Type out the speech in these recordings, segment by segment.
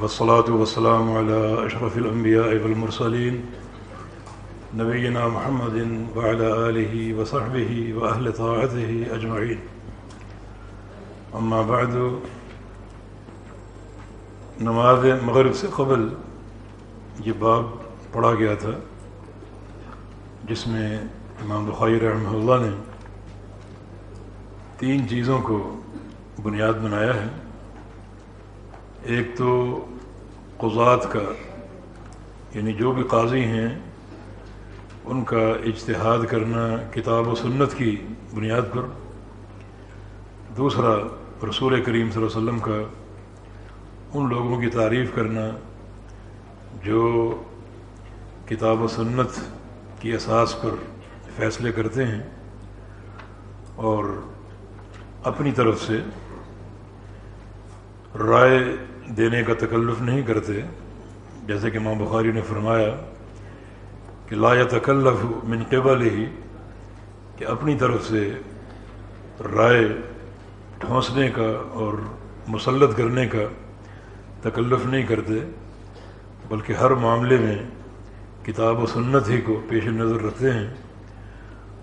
والصلاة والسلام على أشرف الأنبياء والمرسلين نبينا محمد وعلى آله وصحبه وأهل طاعته أجمعين. أما بعد، نماز مغرب سے قبل یہ باب پڑھا گیا تھا، جس میں امام بخاری رحمہ اللہ نے تین چیزوں کو بنیاد بنایا ہے۔ ایک تو قضات کا یعنی جو بھی قاضی ہیں، ان کا اجتہاد کرنا کتاب و سنت کی بنیاد پر۔ دوسرا، رسول کریم صلی اللہ علیہ وسلم کا ان لوگوں کی تعریف کرنا، جو کتاب و سنت کی اساس پر فیصلے کرتے ہیں۔ اور اپنی طرف سے رائے دینے کا تکلف نہیں کرتے، جیسے کہ ماں بخاری نے فرمایا کہ لا تکلف من قبل ہی کہ اپنی طرف سے رائے ٹھونسنے کا اور مسلط کرنے کا تکلف نہیں کرتے، بلکہ ہر معاملے میں کتاب و سنت ہی کو پیش نظر رکھتے ہیں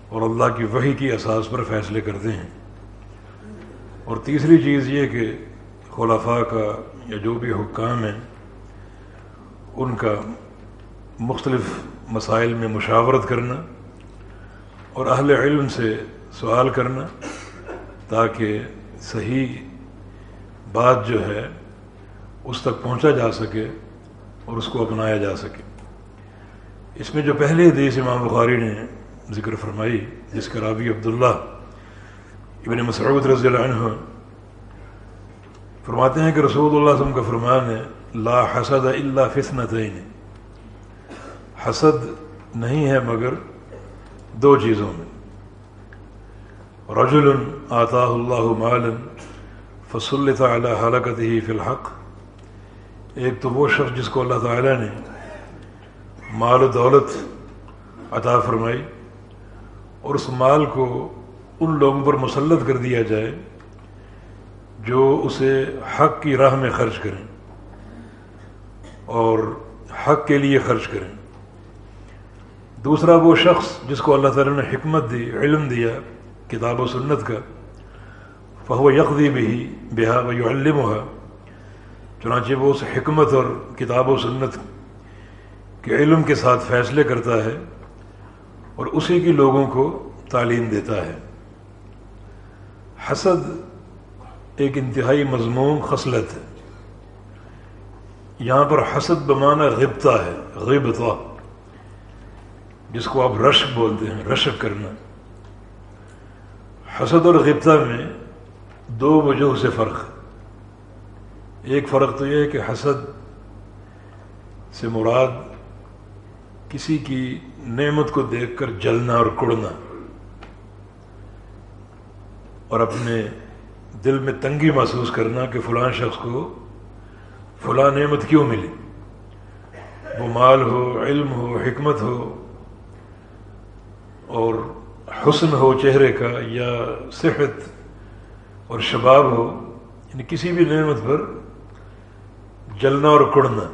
اور اللہ کی وحی کی اساس پر فیصلے کرتے ہیں۔ اور تیسری چیز یہ کہ خلافہ کا یا جو بھی حکام ہیں، ان کا مختلف مسائل میں مشاورت کرنا اور اہل علم سے سوال کرنا تاکہ صحیح بات جو ہے اس تک پہنچا جا سکے اور اس کو اپنایا جا سکے۔ اس میں جو پہلے حدیث امام بخاری نے ذکر فرمائی، جس کا رابی عبداللہ ابن مسعود رضی اللہ عنہ فرماتے ہیں کہ رسول اللہ وسلم کا فرمان ہے، لا حسد اللہ فسنتین حسد نہیں ہے مگر دو چیزوں میں۔ رجل آتا اللہ مالن فصلت علی حلقت ہی فی الحق۔ ایک تو وہ شخص جس کو اللہ تعالیٰ نے مال و دولت عطا فرمائی اور اس مال کو ان لوگوں پر مسلط کر دیا جائے جو اسے حق کی راہ میں خرچ کریں اور حق کے لیے خرچ کریں۔ دوسرا وہ شخص جس کو اللہ تعالیٰ نے حکمت دی، علم دیا، کتاب و سنت کا، فہو یکدی بھی بہا و علم ہوا چنانچہ وہ اس حکمت اور کتاب و سنت کے علم کے ساتھ فیصلے کرتا ہے اور اسی کی لوگوں کو تعلیم دیتا ہے۔ حسد ایک انتہائی مضمون خصلت ہے۔ یہاں پر حسد بمانا غبتا ہے غبتا جس کو آپ رشک بولتے ہیں، رشک کرنا۔ حسد اور غبتا میں دو وجوہ سے فرق ایک فرق تو یہ ہے کہ حسد سے مراد کسی کی نعمت کو دیکھ کر جلنا اور کڑنا اور اپنے دل میں تنگی محسوس کرنا کہ فلاں شخص کو فلاں نعمت کیوں ملی؟ وہ مال ہو، علم ہو، حکمت ہو، اور حسن ہو چہرے کا یا صحت اور شباب ہو یعنی کسی بھی نعمت پر جلنا اور کڑنا،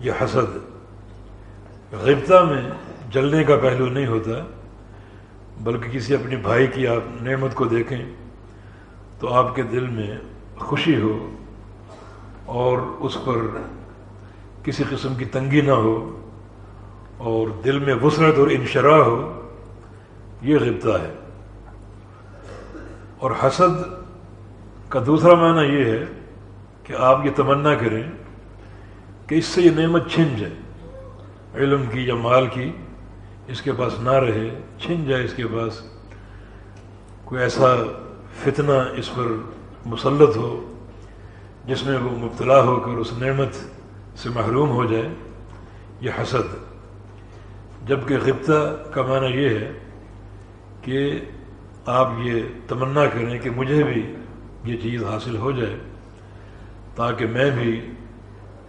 یہ حسد۔ غبتہ میں جلنے کا پہلو نہیں ہوتا، بلکہ کسی اپنی بھائی کی آپ نعمت کو دیکھیں۔ تو آپ کے دل میں خوشی ہو اور اس پر کسی قسم کی تنگی نہ ہو اور دل میں وسرت اور انشراح ہو، یہ غبطہ ہے۔ اور حسد کا دوسرا معنی یہ ہے کہ آپ یہ تمنا کریں کہ اس سے یہ نعمت چھن جائے، علم کی یا مال کی، اس کے پاس نہ رہے، چھن جائے اس کے پاس۔ کوئی ایسا فتنہ اس پر مسلط ہو، جس میں وہ مبتلا ہو کر اس نعمت سے محروم ہو جائے، یہ حسد۔ جبکہ غبطہ کا معنی یہ ہے کہ آپ یہ تمنا کریں کہ مجھے بھی یہ چیز حاصل ہو جائے، تاکہ میں بھی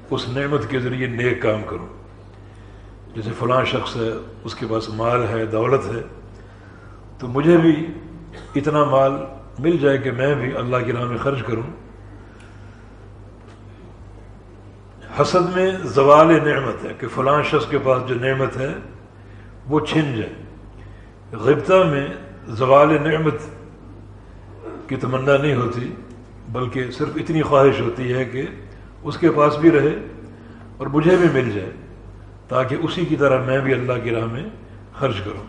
اس نعمت کے ذریعے نیک کام کروں۔ جیسے فلاں شخص ہے، اس کے پاس مال ہے، دولت ہے، تو مجھے بھی اتنا مال مل جائے کہ میں بھی اللہ کی راہ میں خرچ کروں۔ حسد میں زوال نعمت ہے کہ فلاں شخص کے پاس جو نعمت ہے وہ چھن جائے۔ غبطہ میں زوال نعمت کی تمنا نہیں ہوتی، بلکہ صرف اتنی خواہش ہوتی ہے کہ اس کے پاس بھی رہے اور مجھے بھی مل جائے تاکہ اسی کی طرح میں بھی اللہ کی راہ میں خرچ کروں۔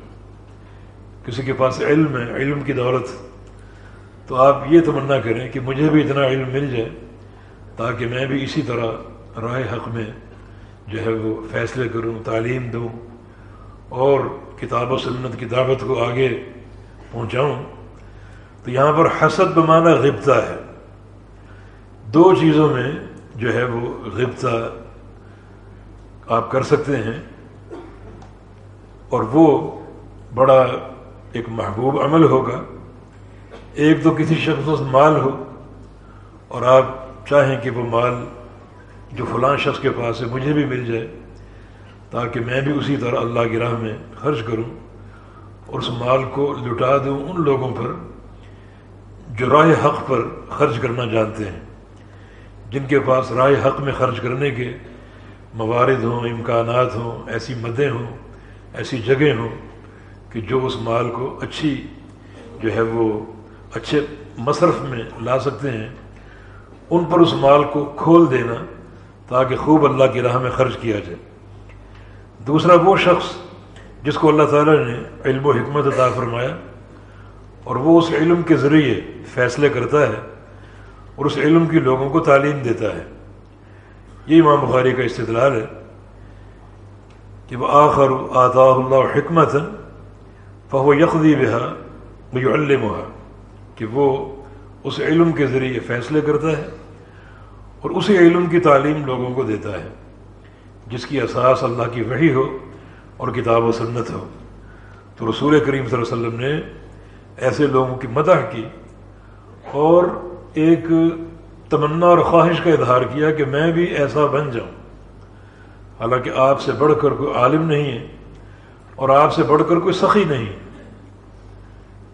کسی کے پاس علم ہے، علم کی دولت تو آپ یہ تمنا کریں کہ مجھے بھی اتنا علم مل جائے تاکہ میں بھی اسی طرح رائے حق میں جو ہے وہ فیصلے کروں، تعلیم دوں اور کتاب و سنت کی دعوت کو آگے پہنچاؤں۔ تو یہاں پر حسد بمانا غبطہ ہے۔ دو چیزوں میں جو ہے وہ غبطہ آپ کر سکتے ہیں اور وہ بڑا ایک محبوب عمل ہوگا۔ ایک تو کسی شخص مال ہو اور آپ چاہیں کہ وہ مال جو فلاں شخص کے پاس ہے مجھے بھی مل جائے، تاکہ میں بھی اسی طرح اللہ کی راہ میں خرچ کروں اور اس مال کو لٹا دوں ان لوگوں پر جو رائے حق پر خرچ کرنا جانتے ہیں۔ جن کے پاس رائے حق میں خرچ کرنے کے موارد ہوں، امکانات ہوں، ایسی مدیں ہوں، ایسی جگہیں ہوں کہ جو اس مال کو اچھی جو ہے وہ اچھے مصرف میں لا سکتے ہیں، ان پر اس مال کو کھول دینا تاکہ خوب اللہ کی راہ میں خرچ کیا جائے۔ دوسرا وہ شخص جس کو اللہ تعالیٰ نے علم و حکمت عطا فرمایا اور وہ اس علم کے ذریعے فیصلے کرتا ہے اور اس علم کی لوگوں کو تعلیم دیتا ہے۔ یہ امام بخاری کا استدلال ہے کہ وہ آخر آتا اللہ حکمت فہو یکدی بہا وہ کہ وہ اس علم کے ذریعے فیصلے کرتا ہے اور اسی علم کی تعلیم لوگوں کو دیتا ہے، جس کی اساس اللہ کی وحی ہو اور کتاب و سنت ہو۔ تو رسول کریم صلی اللہ علیہ وسلم نے ایسے لوگوں کی مدح کی اور ایک تمنا اور خواہش کا اظہار کیا کہ میں بھی ایسا بن جاؤں۔ حالانکہ آپ سے بڑھ کر کوئی عالم نہیں ہے اور آپ سے بڑھ کر کوئی سخی نہیں ہے۔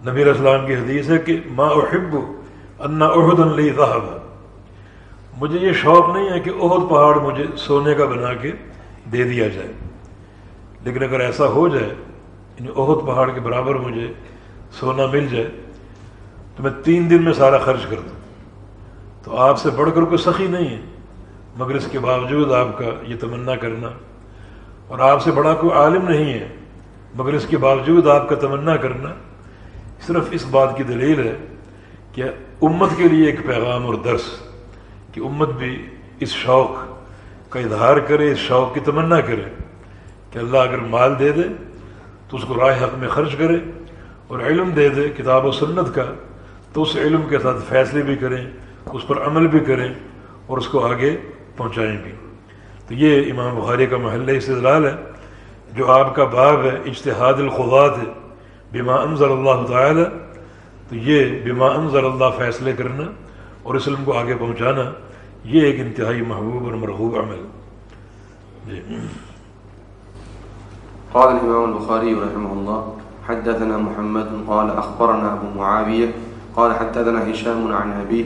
نبی اسلام کی حدیث ہے کہ ما احب انا عہد علی صاحب مجھے یہ شوق نہیں ہے کہ عہد پہاڑ مجھے سونے کا بنا کے دے دیا جائے۔ لیکن اگر ایسا ہو جائے یعنی عہد پہاڑ کے برابر مجھے سونا مل جائے، تو میں تین دن میں سارا خرچ کر دوں۔ تو آپ سے بڑھ کر کوئی سخی نہیں ہے، مگر اس کے باوجود آپ کا یہ تمنا کرنا۔ اور آپ سے بڑا کوئی عالم نہیں ہے، مگر اس کے باوجود آپ کا تمنا کرنا۔ صرف اس بات کی دلیل ہے کہ امت کے لیے ایک پیغام اور درس کہ امت بھی اس شوق کا اظہار کرے، اس شوق کی تمنا کرے کہ اللہ اگر مال دے دے تو اس کو رائے حق میں خرچ کرے اور علم دے دے کتاب و سنت کا، تو اس علم کے ساتھ فیصلے بھی کریں، اس پر عمل بھی کریں اور اس کو آگے پہنچائیں بھی۔ تو یہ امام بخاری کا محلہ استدلال ہے، جو آپ کا باب ہے، اجتہاد الخوات ہے۔ بما انزل اللہ تعالی، تو یہ بما انزل اللہ فیصلے کرنا اور اس علم کو آگے پہنچانا، یہ ایک انتہائی محبوب اور مرغوب عمل۔ جی۔ قال الإمام البخاري رحمه الله، حدثنا محمد قال أخبرنا أبو معاوية قال حدثنا هشام عن أبيه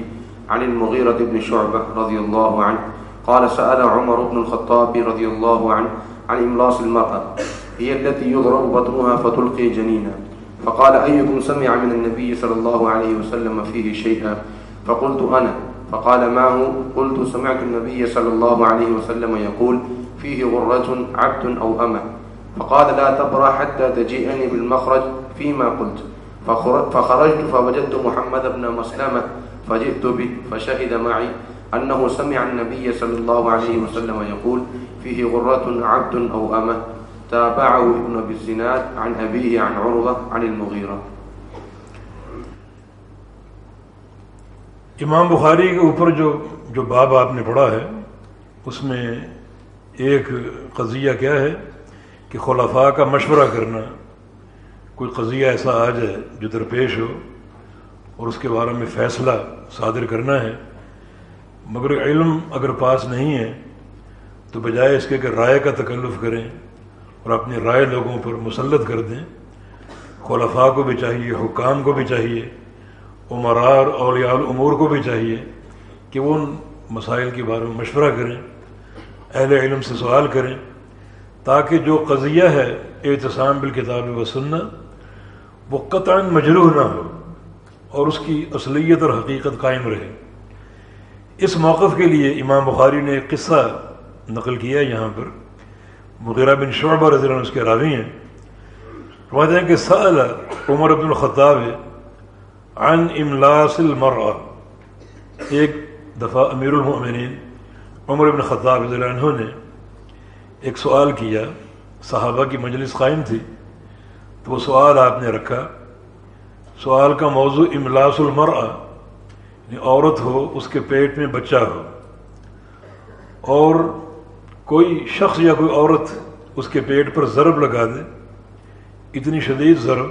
عن المغيرة بن شعبة رضي الله عنه قال سأل عمر بن الخطاب رضي الله عنه عن إملاص المرأة، هي التي يضرب بطنها فتلقي جنينا فقال أيكم سمع من النبي صلى الله عليه وسلم فيه شيئا؟ فقلت أنا. فقال ما هو؟ قلت سمعت النبي صلى الله عليه وسلم يقول فيه غرة، عبد أو أمه فقال لا تبرى حتى تجيئني بالمخرج فيما قلت. فخرجت فوجدت محمد بن مسلمة فجئت به فشهد معي أنه سمع النبي صلى الله عليه وسلم يقول فيه غرة، عبد أو أمه تابعه ابن أبي الزناد عن أبيه عن عروة عن المغيرة. امام بخاری کے اوپر جو جو باب آپ نے پڑھا ہے، اس میں ایک قضیہ کیا ہے کہ خلفاء کا مشورہ کرنا، کوئی قضیہ ایسا آ جائے جو درپیش ہو اور اس کے بارے میں فیصلہ صادر کرنا ہے، مگر علم اگر پاس نہیں ہے، تو بجائے اس کے کہ رائے کا تکلف کریں۔ اور اپنی رائے لوگوں پر مسلط کر دیں۔ خلفاء کو بھی چاہیے، حکام کو بھی چاہیے عمرار اولیاء الامور کو بھی چاہیے کہ وہ ان مسائل کے بارے میں مشورہ کریں، اہل علم سے سوال کریں، تاکہ جو قضیہ ہے احتسام بالکتاب و سننا وہ قطع مجروح نہ ہو اور اس کی اصلیت اور حقیقت قائم رہے۔ اس موقف کے لیے امام بخاری نے ایک قصہ نقل کیا ہے یہاں پر۔ مغیرہ بن شعبہ رضی اللہ عنہ اس کے راوی ہیں۔ فرماتے ہیں کہ سأل عمر بن الخطاب عن املاس المرأة۔ ایک دفعہ امیر المؤمنین عمر بن خطاب رضی اللہ عنہ نے ایک سوال کیا۔ صحابہ کی مجلس قائم تھی۔ تو وہ سوال آپ نے رکھا۔ سوال کا موضوع املاس المرأة یعنی عورت ہو، اس کے پیٹ میں بچہ ہو۔ اور کوئی شخص یا کوئی عورت اس کے پیٹ پر ضرب لگا دے، اتنی شدید ضرب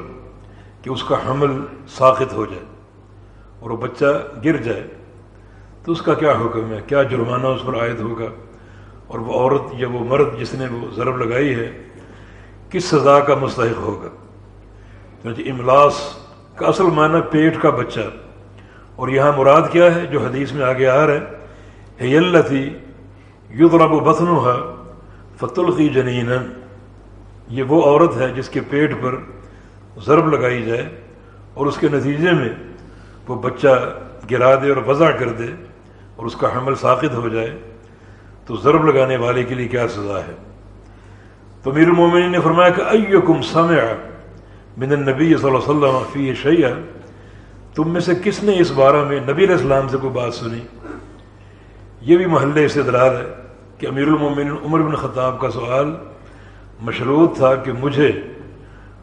کہ اس کا حمل ساخت ہو جائے اور وہ بچہ گر جائے۔ تو اس کا کیا حکم ہے؟ کیا جرمانہ اس پر عائد ہوگا؟ اور وہ عورت یا وہ مرد جس نے وہ ضرب لگائی ہے، کس سزا کا مستحق ہوگا؟ چنانچہ املاس کا اصل معنی پیٹ کا بچہ۔ اور یہاں مراد کیا ہے؟ جو حدیث میں آگے آ رہا ہے اللہ تھی یدرب و بسنوحا فت القی جنین یہ وہ عورت ہے جس کے پیٹ پر ضرب لگائی جائے اور اس کے نتیجے میں وہ بچہ گرا دے اور وضع کر دے اور اس کا حمل ساخت ہو جائے، تو ضرب لگانے والے کے لیے کیا سزا ہے؟ تو میر المومن نے فرمایا کہ ایکم سمع من النبی صلی اللہ علیہ وسلم فی شیعہ تم میں سے کس نے اس بارہ میں نبی علیہ السلام سے کوئی بات سنی؟ یہ بھی محلے سے دلال ہے۔ کہ امیر المومن عمر بن خطاب کا سوال مشروط تھا کہ مجھے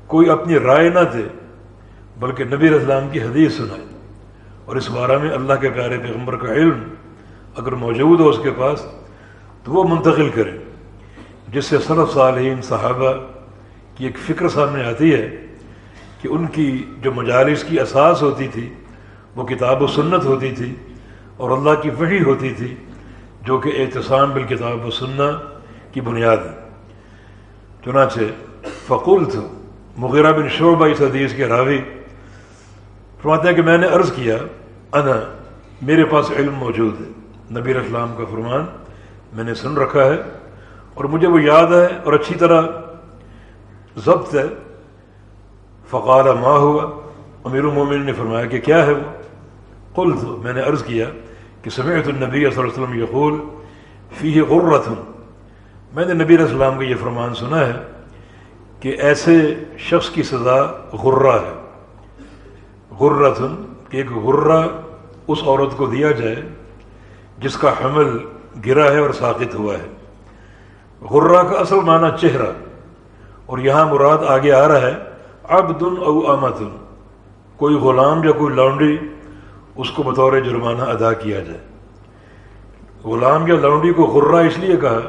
کوئی اپنی رائے نہ دے، بلکہ نبی السلام کی حدیث سنائے۔ اور اس بارہ میں اللہ کے پیارے پیغمبر کا علم اگر موجود ہو اس کے پاس، تو وہ منتقل کرے، جس سے صرف صالحین، صحابہ کی ایک فکر سامنے آتی ہے کہ ان کی جو مجالس کی اساس ہوتی تھی، وہ کتاب و سنت ہوتی تھی اور اللہ کی وحی ہوتی تھی جو کہ احتسام بالکتاب و سننا کی بنیاد ہے۔ چنانچہ فقول مغیرہ بن شعبہ اس حدیث کے راوی فرماتے ہیں کہ میں نے عرض کیا، انا، میرے پاس علم موجود ہے۔ نبی اسلام کا فرمان، میں نے سن رکھا ہے اور مجھے وہ یاد ہے اور اچھی طرح ضبط ہے۔ فقال ماں ہوا؟ امیر المومن نے فرمایا کہ کیا ہے وہ؟ قل تو میں نے عرض کیا کہ سمعت النبی صلی اللہ علیہ وسلم یقول فی غرت میں نے نبی علیہ السلام کا یہ فرمان سنا ہے کہ ایسے شخص کی سزا غرہ ہے۔ غرت کہ ایک غرہ اس عورت کو دیا جائے جس کا حمل گرا ہے اور ساقط ہوا ہے۔ غرہ کا اصل معنی چہرہ، اور یہاں مراد آگے آ رہا ہے عبد او امت کوئی غلام یا کوئی لانڈری اس کو بطور جرمانہ ادا کیا جائے۔ غلام یا لونڈی کو غرہ اس لیے کہا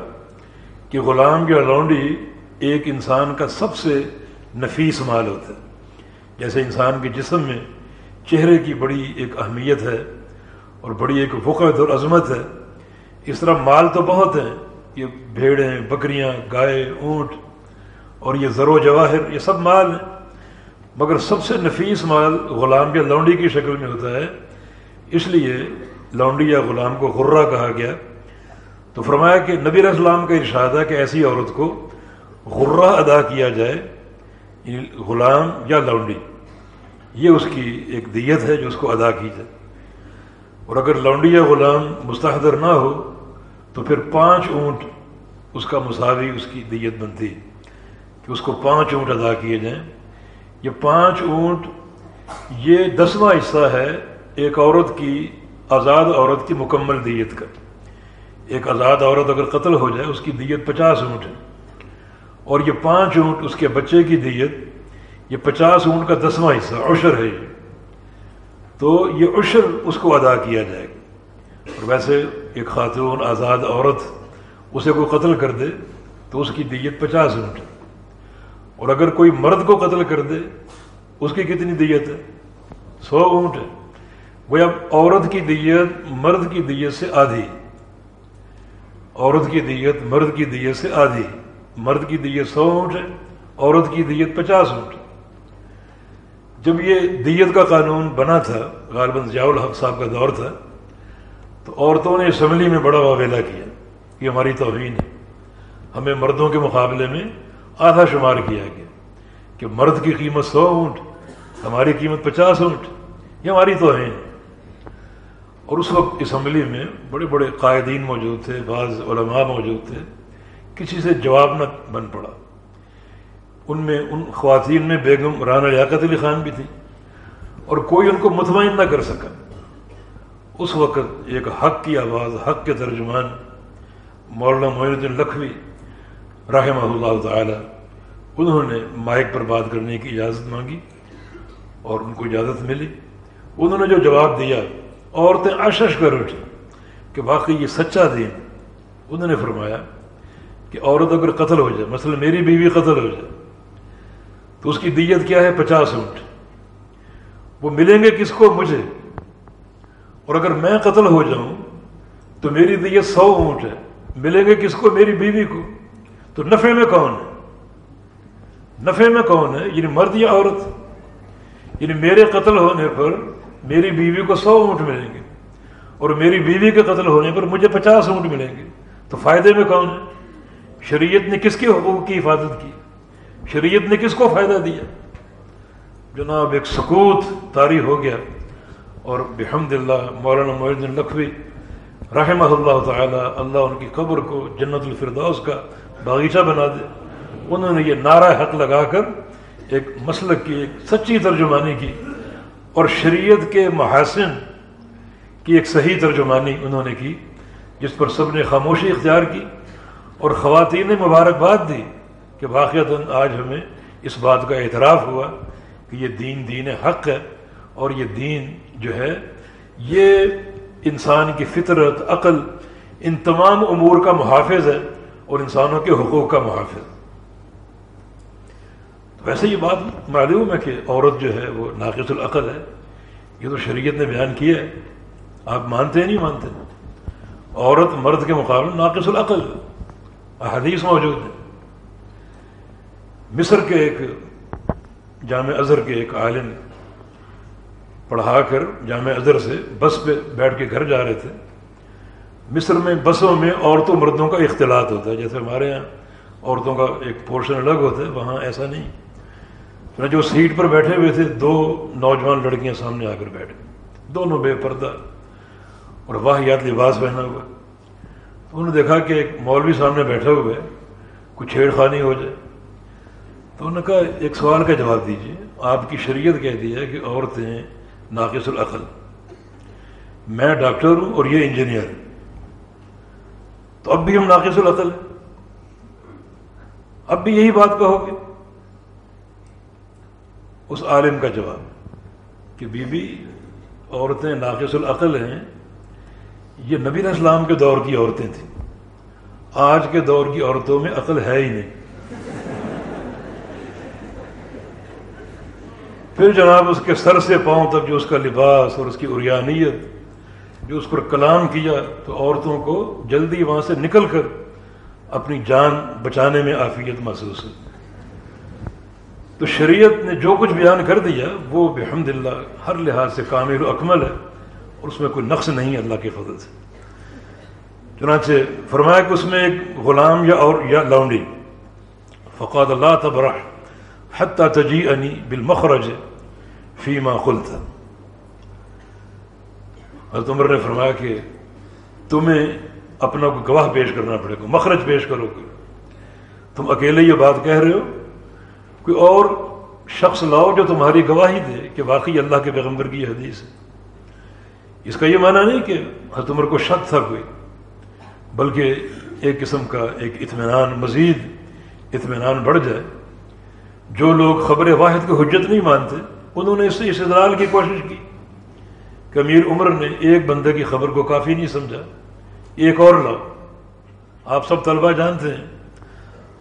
کہ غلام یا لونڈی ایک انسان کا سب سے نفیس مال ہوتا ہے۔ جیسے انسان کے جسم میں چہرے کی بڑی ایک اہمیت ہے اور بڑی ایک وقت اور عظمت ہے۔ اس طرح مال تو بہت ہیں، یہ بھیڑیں، بکریاں، گائے، اونٹ اور یہ زر و جواہر، یہ سب مال ہیں۔ مگر سب سے نفیس مال غلام یا لونڈی کی شکل میں ہوتا ہے۔ اس لیے لونڈی یا غلام کو غرہ کہا گیا تو فرمایا کہ نبی اسلام کا ارشاد ہے کہ ایسی عورت کو غرہ ادا کیا جائے یعنی غلام یا لونڈی۔ یہ اس کی ایک دیت ہے جو اس کو ادا کی جائے۔ اور اگر لونڈی یا غلام مستحدر نہ ہو، تو پھر پانچ اونٹ اس کا مساوی اس کی دیت بنتی کہ اس کو پانچ اونٹ ادا کیے جائیں۔ یہ پانچ اونٹ یہ دسواں حصہ ہے ایک عورت کی آزاد عورت کی مکمل دیت کا۔ ایک آزاد عورت اگر قتل ہو جائے، اس کی دیت پچاس اونٹ ہے اور یہ پانچ اونٹ اس کے بچے کی دیت، یہ پچاس اونٹ کا دسواں حصہ، عشر ہے یہ۔ تو یہ عشر اس کو ادا کیا جائے۔ گا اور ویسے ایک خاتون آزاد عورت اسے کوئی قتل کر دے، تو اس کی دیت پچاس اونٹ ہے اور اگر کوئی مرد کو قتل کر دے، اس کی کتنی دیت ہے؟ سو اونٹ ہے وہ اب عورت کی دیت مرد کی دیت سے آدھی۔ عورت کی دیت مرد کی دیت سے آدھی۔ مرد کی دیت سو اونٹ ہے عورت کی دیت پچاس اونٹ۔ جب یہ دیت کا قانون بنا تھا، غالباً ضیاء الحق صاحب کا دور تھا، تو عورتوں نے اسمبلی میں بڑا واویلا کیا یہ ہماری توہین ہے۔ ہمیں مردوں کے مقابلے میں آدھا شمار کیا گیا کہ مرد کی قیمت سو اونٹ، ہماری قیمت پچاس اونٹ، یہ ہماری توہین ہے۔ اور اس وقت اسمبلی میں بڑے بڑے قائدین موجود تھے، بعض علماء موجود تھے۔ کسی سے جواب نہ بن پڑا۔ ان میں، ان خواتین میں بیگم رانا لیاقت علی خان بھی تھی اور کوئی ان کو مطمئن نہ کر سکا۔ اس وقت ایک حق کی آواز، حق کے ترجمان مولانا معین الدین لکھوی رحمہ اللہ تعالی، انہوں نے مائک پر بات کرنے کی اجازت مانگی اور ان کو اجازت ملی۔ انہوں نے جو جواب دیا عورتیں اشش کر اٹھی کہ واقعی یہ سچا دین۔ انہوں نے فرمایا کہ عورت اگر قتل ہو جائے، مثلا میری بیوی قتل ہو جائے، تو اس کی دیت کیا ہے؟ پچاس اونٹ۔ وہ ملیں گے کس کو؟ مجھے۔ اور اگر میں قتل ہو جاؤں، تو میری دیت سو اونٹ ہے۔ ملیں گے کس کو؟ میری بیوی کو۔ تو نفے میں کون ہے؟ نفے میں کون ہے؟ یعنی مرد یا عورت؟ یعنی میرے قتل ہونے پر میری بیوی کو سو اونٹ ملیں گے اور میری بیوی کے قتل ہونے پر مجھے پچاس اونٹ ملیں گے تو فائدے میں کون ہے؟ شریعت نے کس کے حقوق کی حفاظت کی؟ شریعت نے کس کو فائدہ دیا؟ جناب، ایک سکوت طاری ہو گیا اور بحمد اللہ مولانا معین لکھوی رحمہ اللہ تعالی اللہ ان کی قبر کو جنت الفردوس کا باغیچہ بنا دے۔ انہوں نے یہ نعرہ حق لگا کر ایک مسلک کی ایک سچی ترجمانی کی۔ اور شریعت کے محاسن کی ایک صحیح ترجمانی انہوں نے کی، جس پر سب نے خاموشی اختیار کی اور خواتین نے مبارکباد دی کہ واقعات آج ہمیں اس بات کا اعتراف ہوا کہ یہ دین دین حق ہے اور یہ دین جو ہے، یہ انسان کی فطرت، عقل، ان تمام امور کا محافظ ہے اور انسانوں کے حقوق کا محافظ ویسے یہ بات معلوم ہے کہ عورت جو ہے وہ ناقص العقل ہے، یہ تو شریعت نے بیان کیا ہے۔ آپ مانتے ہیں، نہیں مانتے۔ عورت مرد کے مقابلے ناقص العقل۔ حدیث موجود ہے مصر کے ایک جامع اظہر کے ایک عالم پڑھا کر جامع اظہر سے بس پہ بیٹھ کے گھر جا رہے تھے۔ مصر میں بسوں میں عورتوں مردوں کا اختلاط ہوتا ہے۔ جیسے ہمارے یہاں عورتوں کا ایک پورشن الگ ہوتا ہے، وہاں ایسا نہیں۔ جو سیٹ پر بیٹھے ہوئے تھے، دو نوجوان لڑکیاں سامنے آ کر بیٹھے دونوں بے پردہ اور واہ یاد لباس پہنا ہوا۔ تو انہوں نے دیکھا کہ ایک مولوی سامنے بیٹھا ہوا ہے، کچھ چھیڑ خانی ہو جائے۔ تو انہوں نے کہا، ایک سوال کا جواب دیجیے آپ کی شریعت کہتی ہے کہ عورتیں ناقص العقل۔ میں ڈاکٹر ہوں اور یہ انجینئر۔ تو اب بھی ہم ناقص العقل ہیں۔ اب بھی یہی بات کہو گے۔ اس عالم کا جواب کہ بی بی عورتیں ناقص العقل ہیں۔ یہ نبی اسلام کے دور کی عورتیں تھیں۔ آج کے دور کی عورتوں میں عقل ہے ہی نہیں۔ پھر جناب اس کے سر سے پاؤں تک جو اس کا لباس اور اس کی اریانیت، جو اس پر کلام کیا، تو عورتوں کو جلدی وہاں سے نکل کر اپنی جان بچانے میں آفیت محسوس ہے تو شریعت نے جو کچھ بیان کر دیا وہ بحمد اللہ ہر لحاظ سے کامل و اکمل ہے اور اس میں کوئی نقص نہیں اللہ کے فضل سے۔ چنانچہ فرمایا کہ اس میں ایک غلام یا اور یا لونڈی فقاد اللہ تبرح حتیٰ تجی انی بالمخرج فیما خلتا حضرت عمر نے فرمایا کہ تمہیں اپنا کوئی گواہ پیش کرنا پڑے گا، مخرج پیش کرو۔ گے تم اکیلے یہ بات کہہ رہے ہو؟ کوئی اور شخص لاؤ جو تمہاری گواہی دے کہ واقعی اللہ کے پیغمبر کی یہ حدیث ہے۔ اس کا یہ معنی نہیں کہ حضرت عمر کو شک تھا کوئی، بلکہ ایک قسم کا ایک اطمینان، مزید اطمینان بڑھ جائے۔ جو لوگ خبر واحد کو حجت نہیں مانتے، انہوں نے اس سے استدلال کی کوشش کی کہ امیر عمر نے ایک بندے کی خبر کو کافی نہیں سمجھا، ایک اور لاؤ۔ آپ سب طلبہ جانتے ہیں،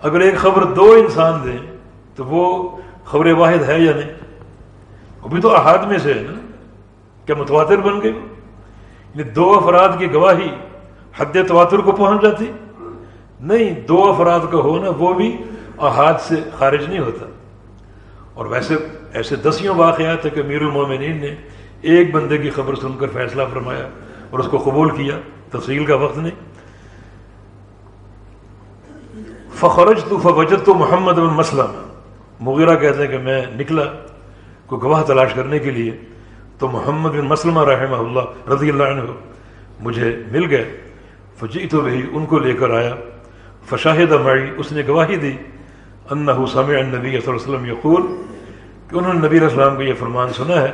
اگر ایک خبر دو انسان دیں تو وہ خبر واحد ہے یا نہیں؟ وہ بھی تو احاد میں سے ہے نا، کیا متواتر بن گئے یعنی دو افراد کی گواہی حد تواتر کو پہنچ جاتی؟ نہیں، دو افراد کا ہونا وہ بھی احاد سے خارج نہیں ہوتا۔ اور ویسے ایسے دسیوں واقعات ہیں کہ میر المومنین نے ایک بندے کی خبر سن کر فیصلہ فرمایا اور اس کو قبول کیا، تفصیل کا وقت نہیں۔ فخرج تو فوجت تو محمد مسلم مغیرہ کہتے ہیں کہ میں نکلا کو گواہ تلاش کرنے کے لیے تو محمد بن مسلمہ رحمہ اللہ رضی اللہ عنہ مجھے مل گئے۔ فجی تو ان کو لے کر آیا۔ فشاہد معی، اس نے گواہی دی۔ انہو سمع النبی صلی اللہ علیہ وسلم یقول کہ انہوں نے نبی علیہ السلام کو یہ فرمان سنا ہے۔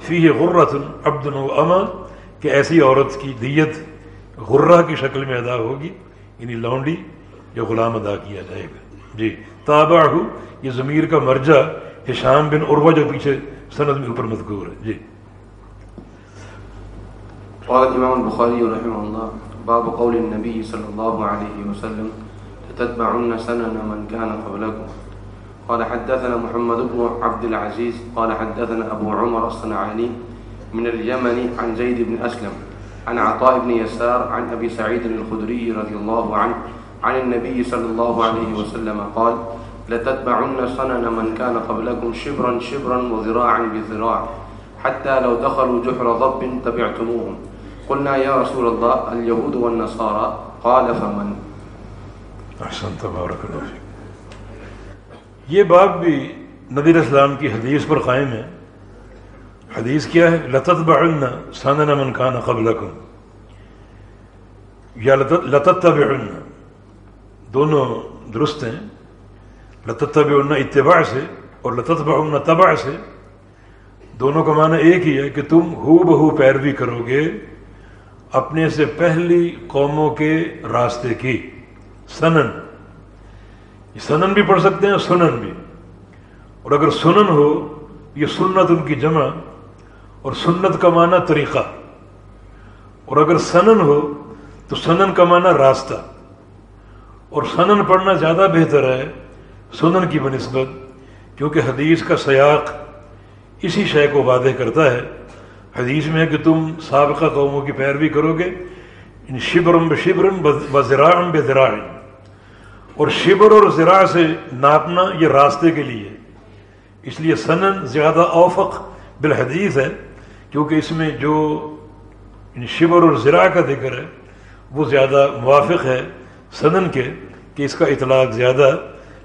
فی غرۃ عبد و اما، کہ ایسی عورت کی دیت غرہ کی شکل میں ادا ہوگی یعنی لونڈی یا غلام ادا کیا جائے گا۔ جی۔ تابع یہ ضمیر کا مرجع ہشام بن عروہ جو پیچھے سند میں اوپر مذکور ہے۔ جی۔ قال الإمام البخاري رحمه الله، باب قول النبي صلى الله عليه وسلم لتتبعن سنن من كان قبلكم؟ قال حدثنا محمد بن عبد العزيز، قال حدثنا أبو عمر الصنعاني من اليمن عن زيد بن أسلم، عن عطاء بن يسار، عن أبي سعيد الخدري رضي الله عنه عن النبي صلى الله عليه وسلم قال، لتتبعن سنن من كان قبلكم شبرا شبرا وذراعا بذراع حتى لو دخلوا جحر ضب تبعتموهم. قلنا يا رسول الله، اليهود والنصارى قال فمن؟ احسن تبارک اللہ یہ باب بھی نبی السلام کی حدیث پر قائم ہے۔ حدیث کیا ہے؟ لطت بعن ساننا من کان قبلکم یا لطت بعن دونوں درست ہیں۔ لطت اتباع سے اور لطت تبع سے۔ دونوں کا معنی ایک ہی ہے کہ تم ہو بہو پیروی کرو گے اپنے سے پہلی قوموں کے راستے کی۔ سنن۔ یہ سنن بھی پڑھ سکتے ہیں سنن بھی۔ اور اگر سنن ہو، یہ سنت ان کی جمع اور سنت کا معنی طریقہ۔ اور اگر سنن ہو، تو سنن کا معنی راستہ۔ اور سنن پڑھنا زیادہ بہتر ہے سنن کی بنسبت، کیونکہ حدیث کا سیاق اسی شے کو واضح کرتا ہے۔ حدیث میں ہے کہ تم سابقہ قوموں کی پیروی کرو گے۔ ان شبرم ب شبرم ب اور شبر اور زراع سے ناپنا یہ راستے کے لیے۔ اس لیے سنن زیادہ اوفق بالحدیث ہے، کیونکہ اس میں جو شبر اور زراع کا ذکر ہے، وہ زیادہ موافق ہے سنن کے۔ کہ اس کا اطلاق زیادہ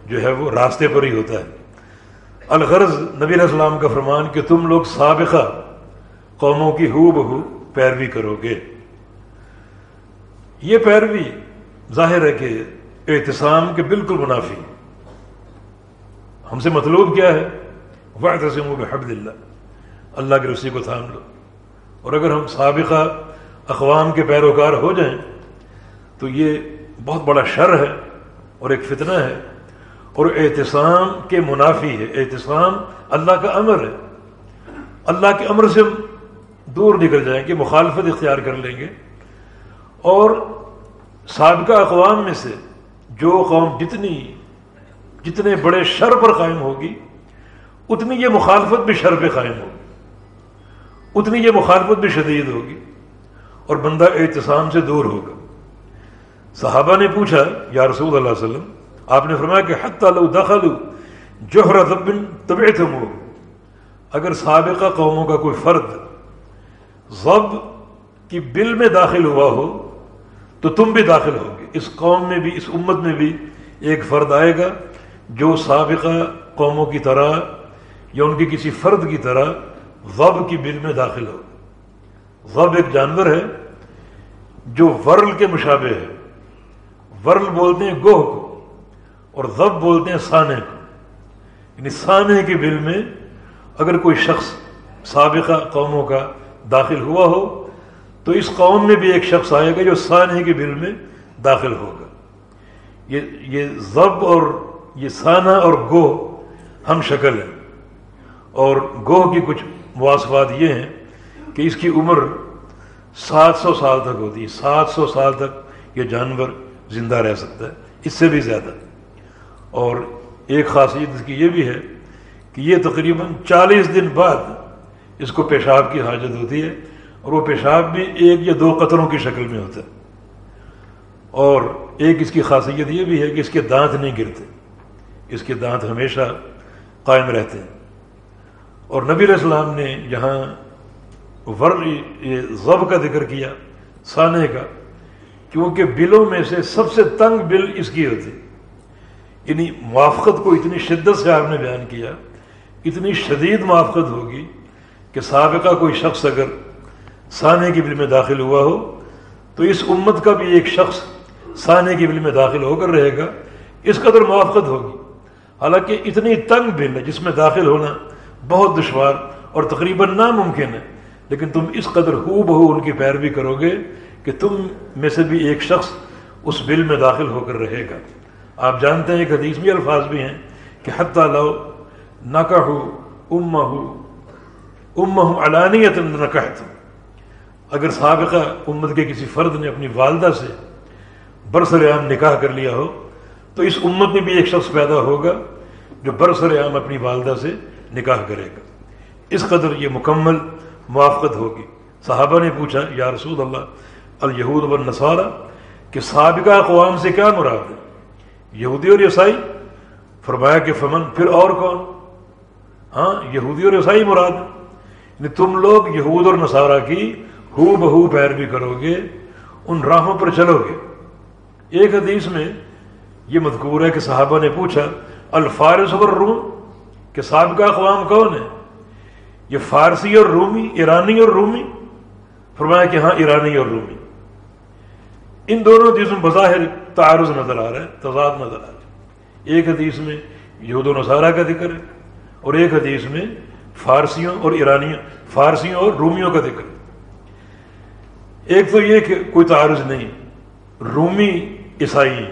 جو ہے وہ راستے پر ہی ہوتا ہے۔ الغرض نبی علیہ السلام کا فرمان کہ تم لوگ سابقہ قوموں کی ہو بہو پیروی کرو گے۔ یہ پیروی ظاہر ہے کہ احتسام کے بالکل منافی۔ ہم سے مطلوب کیا ہے؟ واحد رسم بحب اللہ اللہ کے رسی کو تھام لو۔ اور اگر ہم سابقہ اقوام کے پیروکار ہو جائیں تو یہ بہت بڑا شر ہے۔ اور ایک فتنہ ہے اور احتسام کے منافی ہے۔ احتسام اللہ کا امر ہے۔ اللہ کے امر سے دور نکل جائیں گے، مخالفت اختیار کر لیں گے۔ اور سابقہ اقوام میں سے جو قوم جتنی، جتنے بڑے شر پر قائم ہوگی، اتنی یہ مخالفت بھی شر پہ قائم ہوگی۔ اتنی یہ مخالفت بھی شدید ہوگی۔ اور بندہ احتسام سے دور ہوگا۔ صحابہ نے پوچھا، یا رسول اللہ علیہ وسلم، آپ نے فرمایا کہ حت لو دخل جوہر ضبن طبع اگر سابقہ قوموں کا کوئی فرد ضب کی بل میں داخل ہوا ہو، تو تم بھی داخل ہوگے اس قوم میں بھی، اس امت میں بھی ایک فرد آئے گا جو سابقہ قوموں کی طرح یا ان کی کسی فرد کی طرح غب کی بل میں داخل ہو۔ غب ایک جانور ہے جو ورل کے مشابہ ہے۔ ورل بولتے ہیں گوہ کو اور غب بولتے ہیں سانے کو۔ یعنی سانے کی بل میں اگر کوئی شخص سابقہ قوموں کا داخل ہوا ہو، تو اس قوم میں بھی ایک شخص آئے گا جو سانحے کے بل میں داخل ہوگا۔ یہ یہ ضب اور یہ سانہ اور گوہ ہم شکل ہے اور گوہ کی کچھ مواصفات یہ ہیں کہ اس کی عمر سات سو سال تک ہوتی ہے۔ سات سو سال تک یہ جانور زندہ رہ سکتا ہے، اس سے بھی زیادہ۔ اور ایک خاصیت اس کی یہ بھی ہے کہ یہ تقریباً چالیس دن بعد اس کو پیشاب کی حاجت ہوتی ہے اور وہ پیشاب بھی ایک یا دو قطروں کی شکل میں ہوتا ہے۔ اور ایک اس کی خاصیت یہ بھی ہے کہ اس کے دانت نہیں گرتے، اس کے دانت ہمیشہ قائم رہتے ہیں۔ اور نبی علیہ السلام نے یہاں ور یہ ضب کا ذکر کیا، سانے کا۔ کیونکہ بلوں میں سے سب سے تنگ بل اس کی ہوتی۔ یعنی موافقت کو اتنی شدت سے آپ نے بیان کیا، اتنی شدید موافقت ہوگی کہ سابقہ کوئی شخص اگر سانے کی بل میں داخل ہوا ہو، تو اس امت کا بھی ایک شخص سانے کی بل میں داخل ہو کر رہے گا، اس قدر موافقت ہوگی۔ حالانکہ اتنی تنگ بل ہے جس میں داخل ہونا بہت دشوار اور تقریباً ناممکن ہے، لیکن تم اس قدر ہو بہو ان کی پیروی کرو گے کہ تم میں سے بھی ایک شخص اس بل میں داخل ہو کر رہے گا۔ آپ جانتے ہیں ایک حدیث میں الفاظ بھی ہیں کہ حتیٰ لو نقہ ہو ام ہو ام علانیت نقحت اگر سابقہ امت کے کسی فرد نے اپنی والدہ سے برسر عام نکاح کر لیا ہو، تو اس امت میں بھی ایک شخص پیدا ہوگا جو برسر عام اپنی والدہ سے نکاح کرے گا۔ اس قدر یہ مکمل موافقت ہوگی۔ صحابہ نے پوچھا، یا رسول اللہ الہود و نصارہ کہ سابقہ اقوام سے کیا مراد ہے؟ یہودی اور عیسائی؟ فرمایا کہ فمن، پھر اور کون؟ ہاں یہودی اور عیسائی مراد یعنی تم لوگ یہود اور نصارہ کی ہو بہو پیروی کرو گے، ان راہوں پر چلو گے۔ ایک حدیث میں یہ مذکور ہے کہ صحابہ نے پوچھا، الفارس اور روم کہ سابقہ اقوام کون ہے یہ فارسی اور رومی، ایرانی اور رومی؟ فرمایا کہ ہاں ایرانی اور رومی۔ ان دونوں چیزوں بظاہر تعارض نظر آ رہا ہے، تضاد نظر آ رہا ہے۔ ایک حدیث میں یہود و نصارہ کا ذکر ہے اور ایک حدیث میں فارسیوں اور ایرانیوں، فارسیوں اور رومیوں کا ذکر ہے۔ ایک تو یہ کہ کوئی تعارض نہیں، رومی عیسائی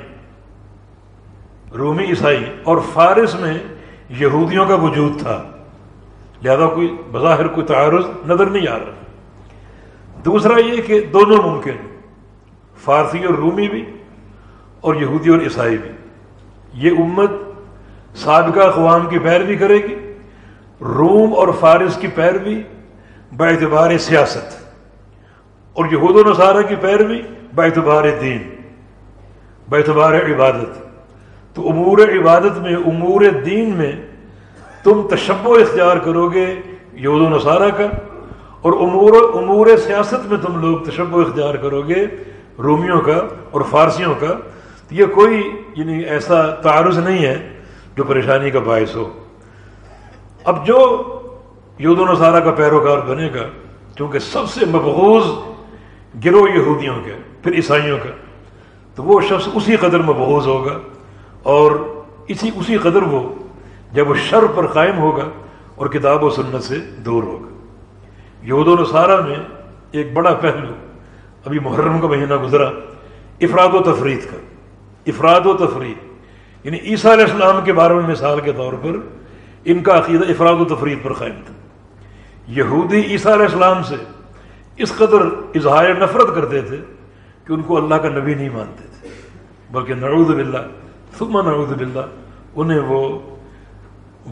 رومی عیسائی اور فارس میں یہودیوں کا وجود تھا۔ لہذا کوئی بظاہر کوئی تعارض نظر نہیں آ رہا۔ دوسرا یہ کہ دونوں ممکن فارسی اور رومی بھی اور یہودی اور عیسائی بھی۔ یہ امت سابقہ اقوام کی پیروی کرے گی۔ روم اور فارس کی پیروی اعتبار سیاست۔ اور یہود و نصارہ کی پیروی اعتبار دین۔ اعتبار عبادت۔ تو امور عبادت میں، امور دین میں تم تشب و اختیار کرو گے یہود و نصارہ کا۔ اور امور امور سیاست میں تم لوگ تشب و اختیار کرو گے رومیوں کا اور فارسیوں کا، تو یہ کوئی یعنی ایسا تعارض نہیں ہے جو پریشانی کا باعث ہو۔ اب جو یہود و نصارہ کا پیروکار بنے گا کیونکہ سب سے مبغوض گروہ یہودیوں کے پھر عیسائیوں کا، تو وہ شخص اسی قدر مبغوض ہوگا اور اسی اسی قدر وہ جب وہ شر پر قائم ہوگا اور کتاب و سنت سے دور ہوگا۔ یہود و نصارہ میں ایک بڑا پہلو ابھی محرم کا مہینہ گزرا، افراد و تفرید کا۔ افراد و تفرید۔ یعنی عیسیٰ علیہ السلام کے بارے میں مثال کے طور پر ان کا عقیدہ افراد و تفرید پر قائم تھا۔ یہودی عیسیٰ علیہ السلام سے اس قدر اظہار نفرت کرتے تھے کہ ان کو اللہ کا نبی نہیں مانتے تھے۔ بلکہ نعوذ باللہ، ثم نعوذ باللہ، انہیں وہ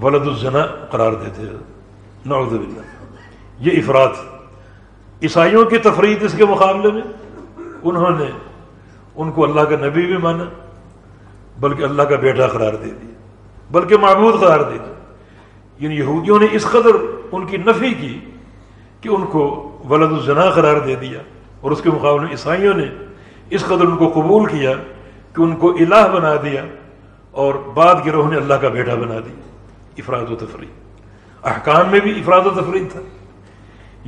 ولد الزنا قرار دیتے نعوذ باللہ۔ یہ افراد۔ عیسائیوں کی تفریح اس کے مقابلے میں؟ انہوں نے ان کو اللہ کا نبی بھی مانا، بلکہ اللہ کا بیٹا قرار دے دیا، بلکہ معبود قرار دے دیا۔ یعنی یہودیوں نے اس قدر ان کی نفی کی کہ ان کو ولد الزنا قرار دے دیا اور اس کے مقابلے میں عیسائیوں نے اس قدر ان کو قبول کیا کہ ان کو الہ بنا دیا اور بعد گروہ نے اللہ کا بیٹا بنا دیا۔ افراد و تفریح احکام میں بھی افراد و تفریح تھا۔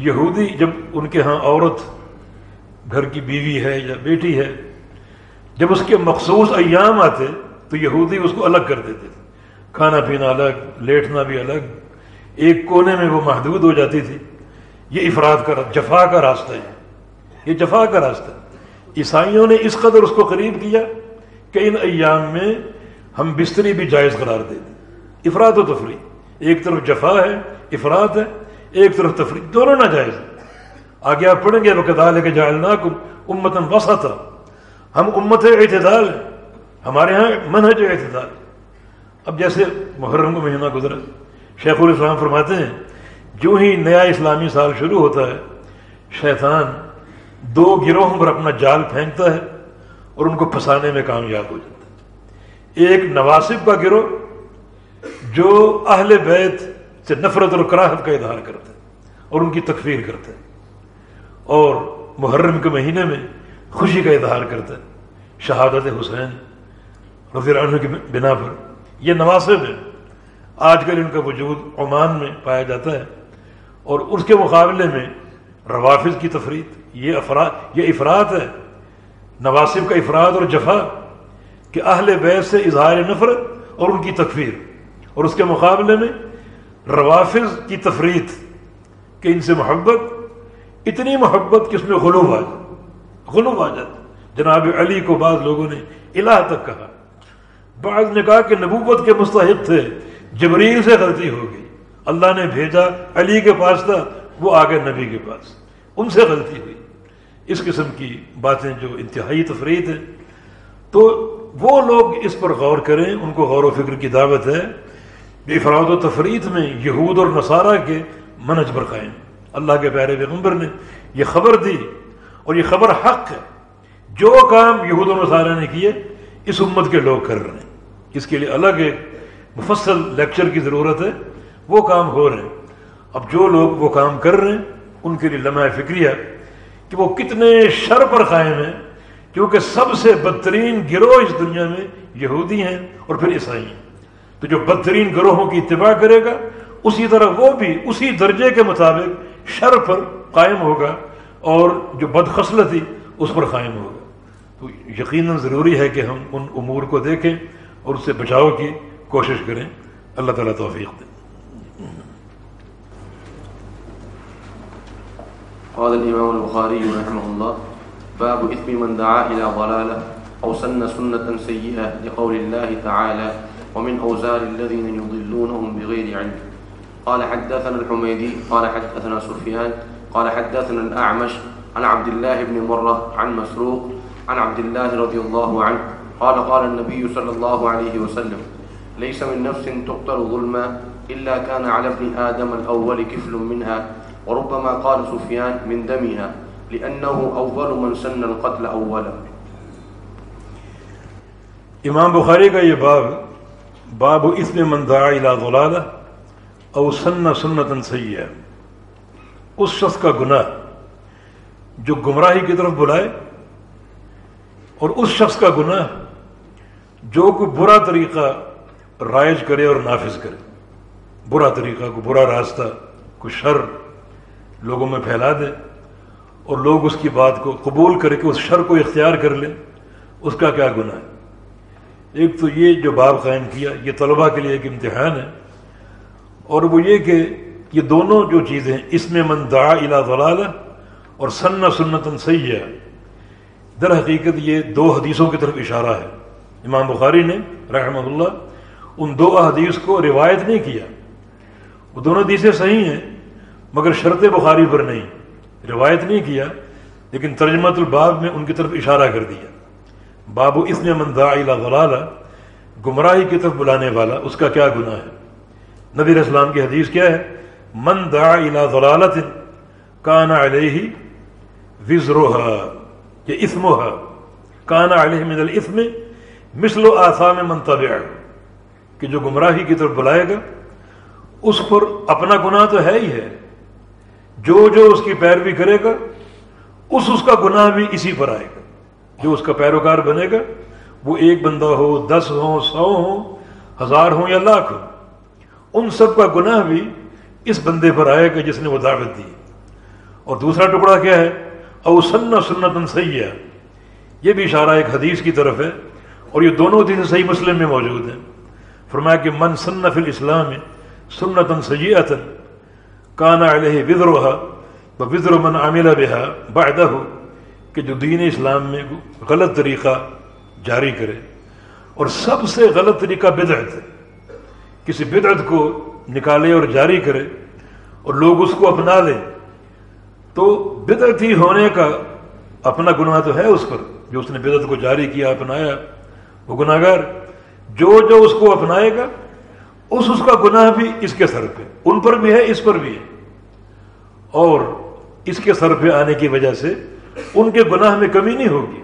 یہودی جب ان کے ہاں عورت گھر کی بیوی ہے یا بیٹی ہے، جب اس کے مخصوص ایام آتے تو یہودی اس کو الگ کر دیتے تھے۔ کھانا پینا الگ، لیٹنا بھی الگ، ایک کونے میں وہ محدود ہو جاتی تھی۔ یہ افراد کا جفا کا راستہ ہے۔ یہ جفا کا راستہ۔ عیسائیوں نے اس قدر اس کو قریب کیا کہ ان ایام میں ہم بستری بھی جائز قرار دے دیں افراد و تفریح، ایک طرف جفا ہے، افراد ہے ایک طرف تفریح، دونوں نہ جائز۔ آگے آپ پڑھیں گے وہ کدال کے جائلنا امتن وسا تھا ہم امت اعتدال ہمارے یہاں منہج اعتدال۔ اب جیسے محرم کا مہینہ گزرا، شیخ الاسلام فرماتے ہیں، جو ہی نیا اسلامی سال شروع ہوتا ہے، شیطان دو گروہوں پر اپنا جال پھینکتا ہے اور ان کو پھنسانے میں کامیاب ہو جاتا ہے۔ ایک نواسب کا گروہ، جو اہل بیت سے نفرت اور کراہت کا اظہار کرتے ہیں اور ان کی تکفیر کرتے ہیں اور محرم کے مہینے میں خوشی کا اظہار کرتے ہیں۔ شہادت حسین رضی اللہ عنہ کی بنا پر یہ نواسب ہے آج کل ان کا وجود عمان میں پایا جاتا ہے اور اس کے مقابلے میں روافظ کی تفریح یہ افراد یہ افراد ہے نواسب کا افراد اور جفا کہ اہل بیت سے اظہار نفرت اور ان کی تکفیر۔ اور اس کے مقابلے میں روافظ کی تفریح کہ ان سے محبت، اتنی محبت کہ اس میں غلوب آ جائے غلوب آ جاتا جناب علی کو بعض لوگوں نے الہ تک کہا۔ بعض نے کہا کہ نبوت کے مستحق تھے، جبریل سے غلطی ہو گئی۔ اللہ نے بھیجا، علی کے پاس تھا، وہ آگے نبی کے پاس۔ ان سے غلطی ہوئی۔ اس قسم کی باتیں جو انتہائی تفریح ہیں۔ تو وہ لوگ اس پر غور کریں، ان کو غور و فکر کی دعوت ہے۔ افراد و تفریح میں یہود اور نصارہ کے منج پر قائم۔ اللہ کے پیارے پیغمبر نے یہ خبر دی اور یہ خبر حق ہے۔ جو کام یہود و نصارہ نے کیے، اس امت کے لوگ کر رہے ہیں۔ اس کے لیے الگ ایک مفصل لیکچر کی ضرورت ہے۔ وہ کام ہو رہے ہیں۔ اب جو لوگ وہ کام کر رہے ہیں، ان کے لیے لمحہ فکریہ کہ وہ کتنے شر پر قائم ہیں، کیونکہ سب سے بدترین گروہ اس دنیا میں یہودی ہیں اور پھر عیسائی ہیں۔ تو جو بدترین گروہوں کی اتباع کرے گا، اسی طرح وہ بھی اسی درجے کے مطابق شر پر قائم ہوگا اور جو بدخصلتی اس پر قائم ہوگا۔ تو یقیناً ضروری ہے کہ ہم ان امور کو دیکھیں اور اس سے بچاؤ کی کوشش کریں۔ اللہ تعالیٰ توفیق دیں قال الإمام البخاري رحمه الله، باب إثم من دعا إلى ضلالة أو سن سنة سيئة لقول الله تعالى ومن أوزار الذين يضلونهم بغير علم. قال حدثنا الحميدي، قال حدثنا سفيان، قال حدثنا الأعمش، عن عبد الله بن مرة، عن مسروق، عن عبد الله رضي الله عنه. قال قال النبي صلى الله عليه وسلم ليس من نفس تقتل ظلما إلا كان على ابن آدم الأول كفل منها، وربما قال سفيان من دمها، لأنه أول من سن القتل أولا. امام بخاری کا یہ باب باب اسم من دعا الى ضلالہ او سن سنتا سیئہ۔ اس شخص کا گناہ جو گمراہی کی طرف بلائے اور اس شخص کا گناہ جو کوئی برا طریقہ رائج کرے اور نافذ کرے۔ برا طریقہ کو برا راستہ کو شر لوگوں میں پھیلا دے اور لوگ اس کی بات کو قبول کر کے اس شر کو اختیار کر لیں اس کا کیا گناہ؟ ہے ایک تو یہ جو باب قائم کیا، یہ طلباء کے لیے ایک امتحان ہے، اور وہ یہ کہ یہ دونوں جو چیزیں، اس میں من دعا الا ضلالہ اور سن سنتن سیاح در حقیقت یہ دو حدیثوں کی طرف اشارہ ہے۔ امام بخاری نے رحمہ اللہ ان دو حدیث کو روایت نہیں کیا۔ وہ دونوں حدیثیں صحیح ہیں، مگر شرط بخاری پر نہیں، روایت نہیں کیا، لیکن ترجمت الباب میں ان کی طرف اشارہ کر دیا۔ بابو اس نے مندا غلالہ، گمراہی کی طرف بلانے والا، اس کا کیا گناہ ہے؟ نبی اسلام کی حدیث کیا ہے؟ من دا ضلالت کانا علیہ وزروحا یہ اسم کانا علیہ من الاسم مثل و آسام منتبع کہ جو گمراہی کی طرف بلائے گا، اس پر اپنا گناہ تو ہے ہی ہے۔ جو جو اس کی پیروی کرے گا، اس اس کا گناہ بھی اسی پر آئے گا۔ جو اس کا پیروکار بنے گا، وہ ایک بندہ ہو، دس ہو، سو ہو، ہزار ہو یا لاکھ ہو، ان سب کا گناہ بھی اس بندے پر آئے گا جس نے وہ دعوت دی۔ اور دوسرا ٹکڑا کیا ہے؟ او سن سنتن سیاح یہ بھی اشارہ ایک حدیث کی طرف ہے اور یہ دونوں حدیث صحیح مسلم میں موجود ہیں۔ فرمایا کہ من سن فی الاسلام سنتن سیئتن کانا علیہ وزروحا وزر من عاملہ بہا بعدہ کہ جو دین اسلام میں غلط طریقہ جاری کرے اور سب سے غلط طریقہ بدعت ہے۔ کسی بدعت کو نکالے اور جاری کرے اور لوگ اس کو اپنا لیں، تو بدعت ہی ہونے کا اپنا گناہ تو ہے اس پر۔ جو اس نے بدعت کو جاری کیا، اپنایا، وہ گناہ گار جو جو اس کو اپنائے گا، اس اس کا گناہ بھی اس کے سر پہ، ان پر بھی ہے، اس پر بھی ہے۔ اور اس کے سر پہ آنے کی وجہ سے ان کے گناہ میں کمی نہیں ہوگی۔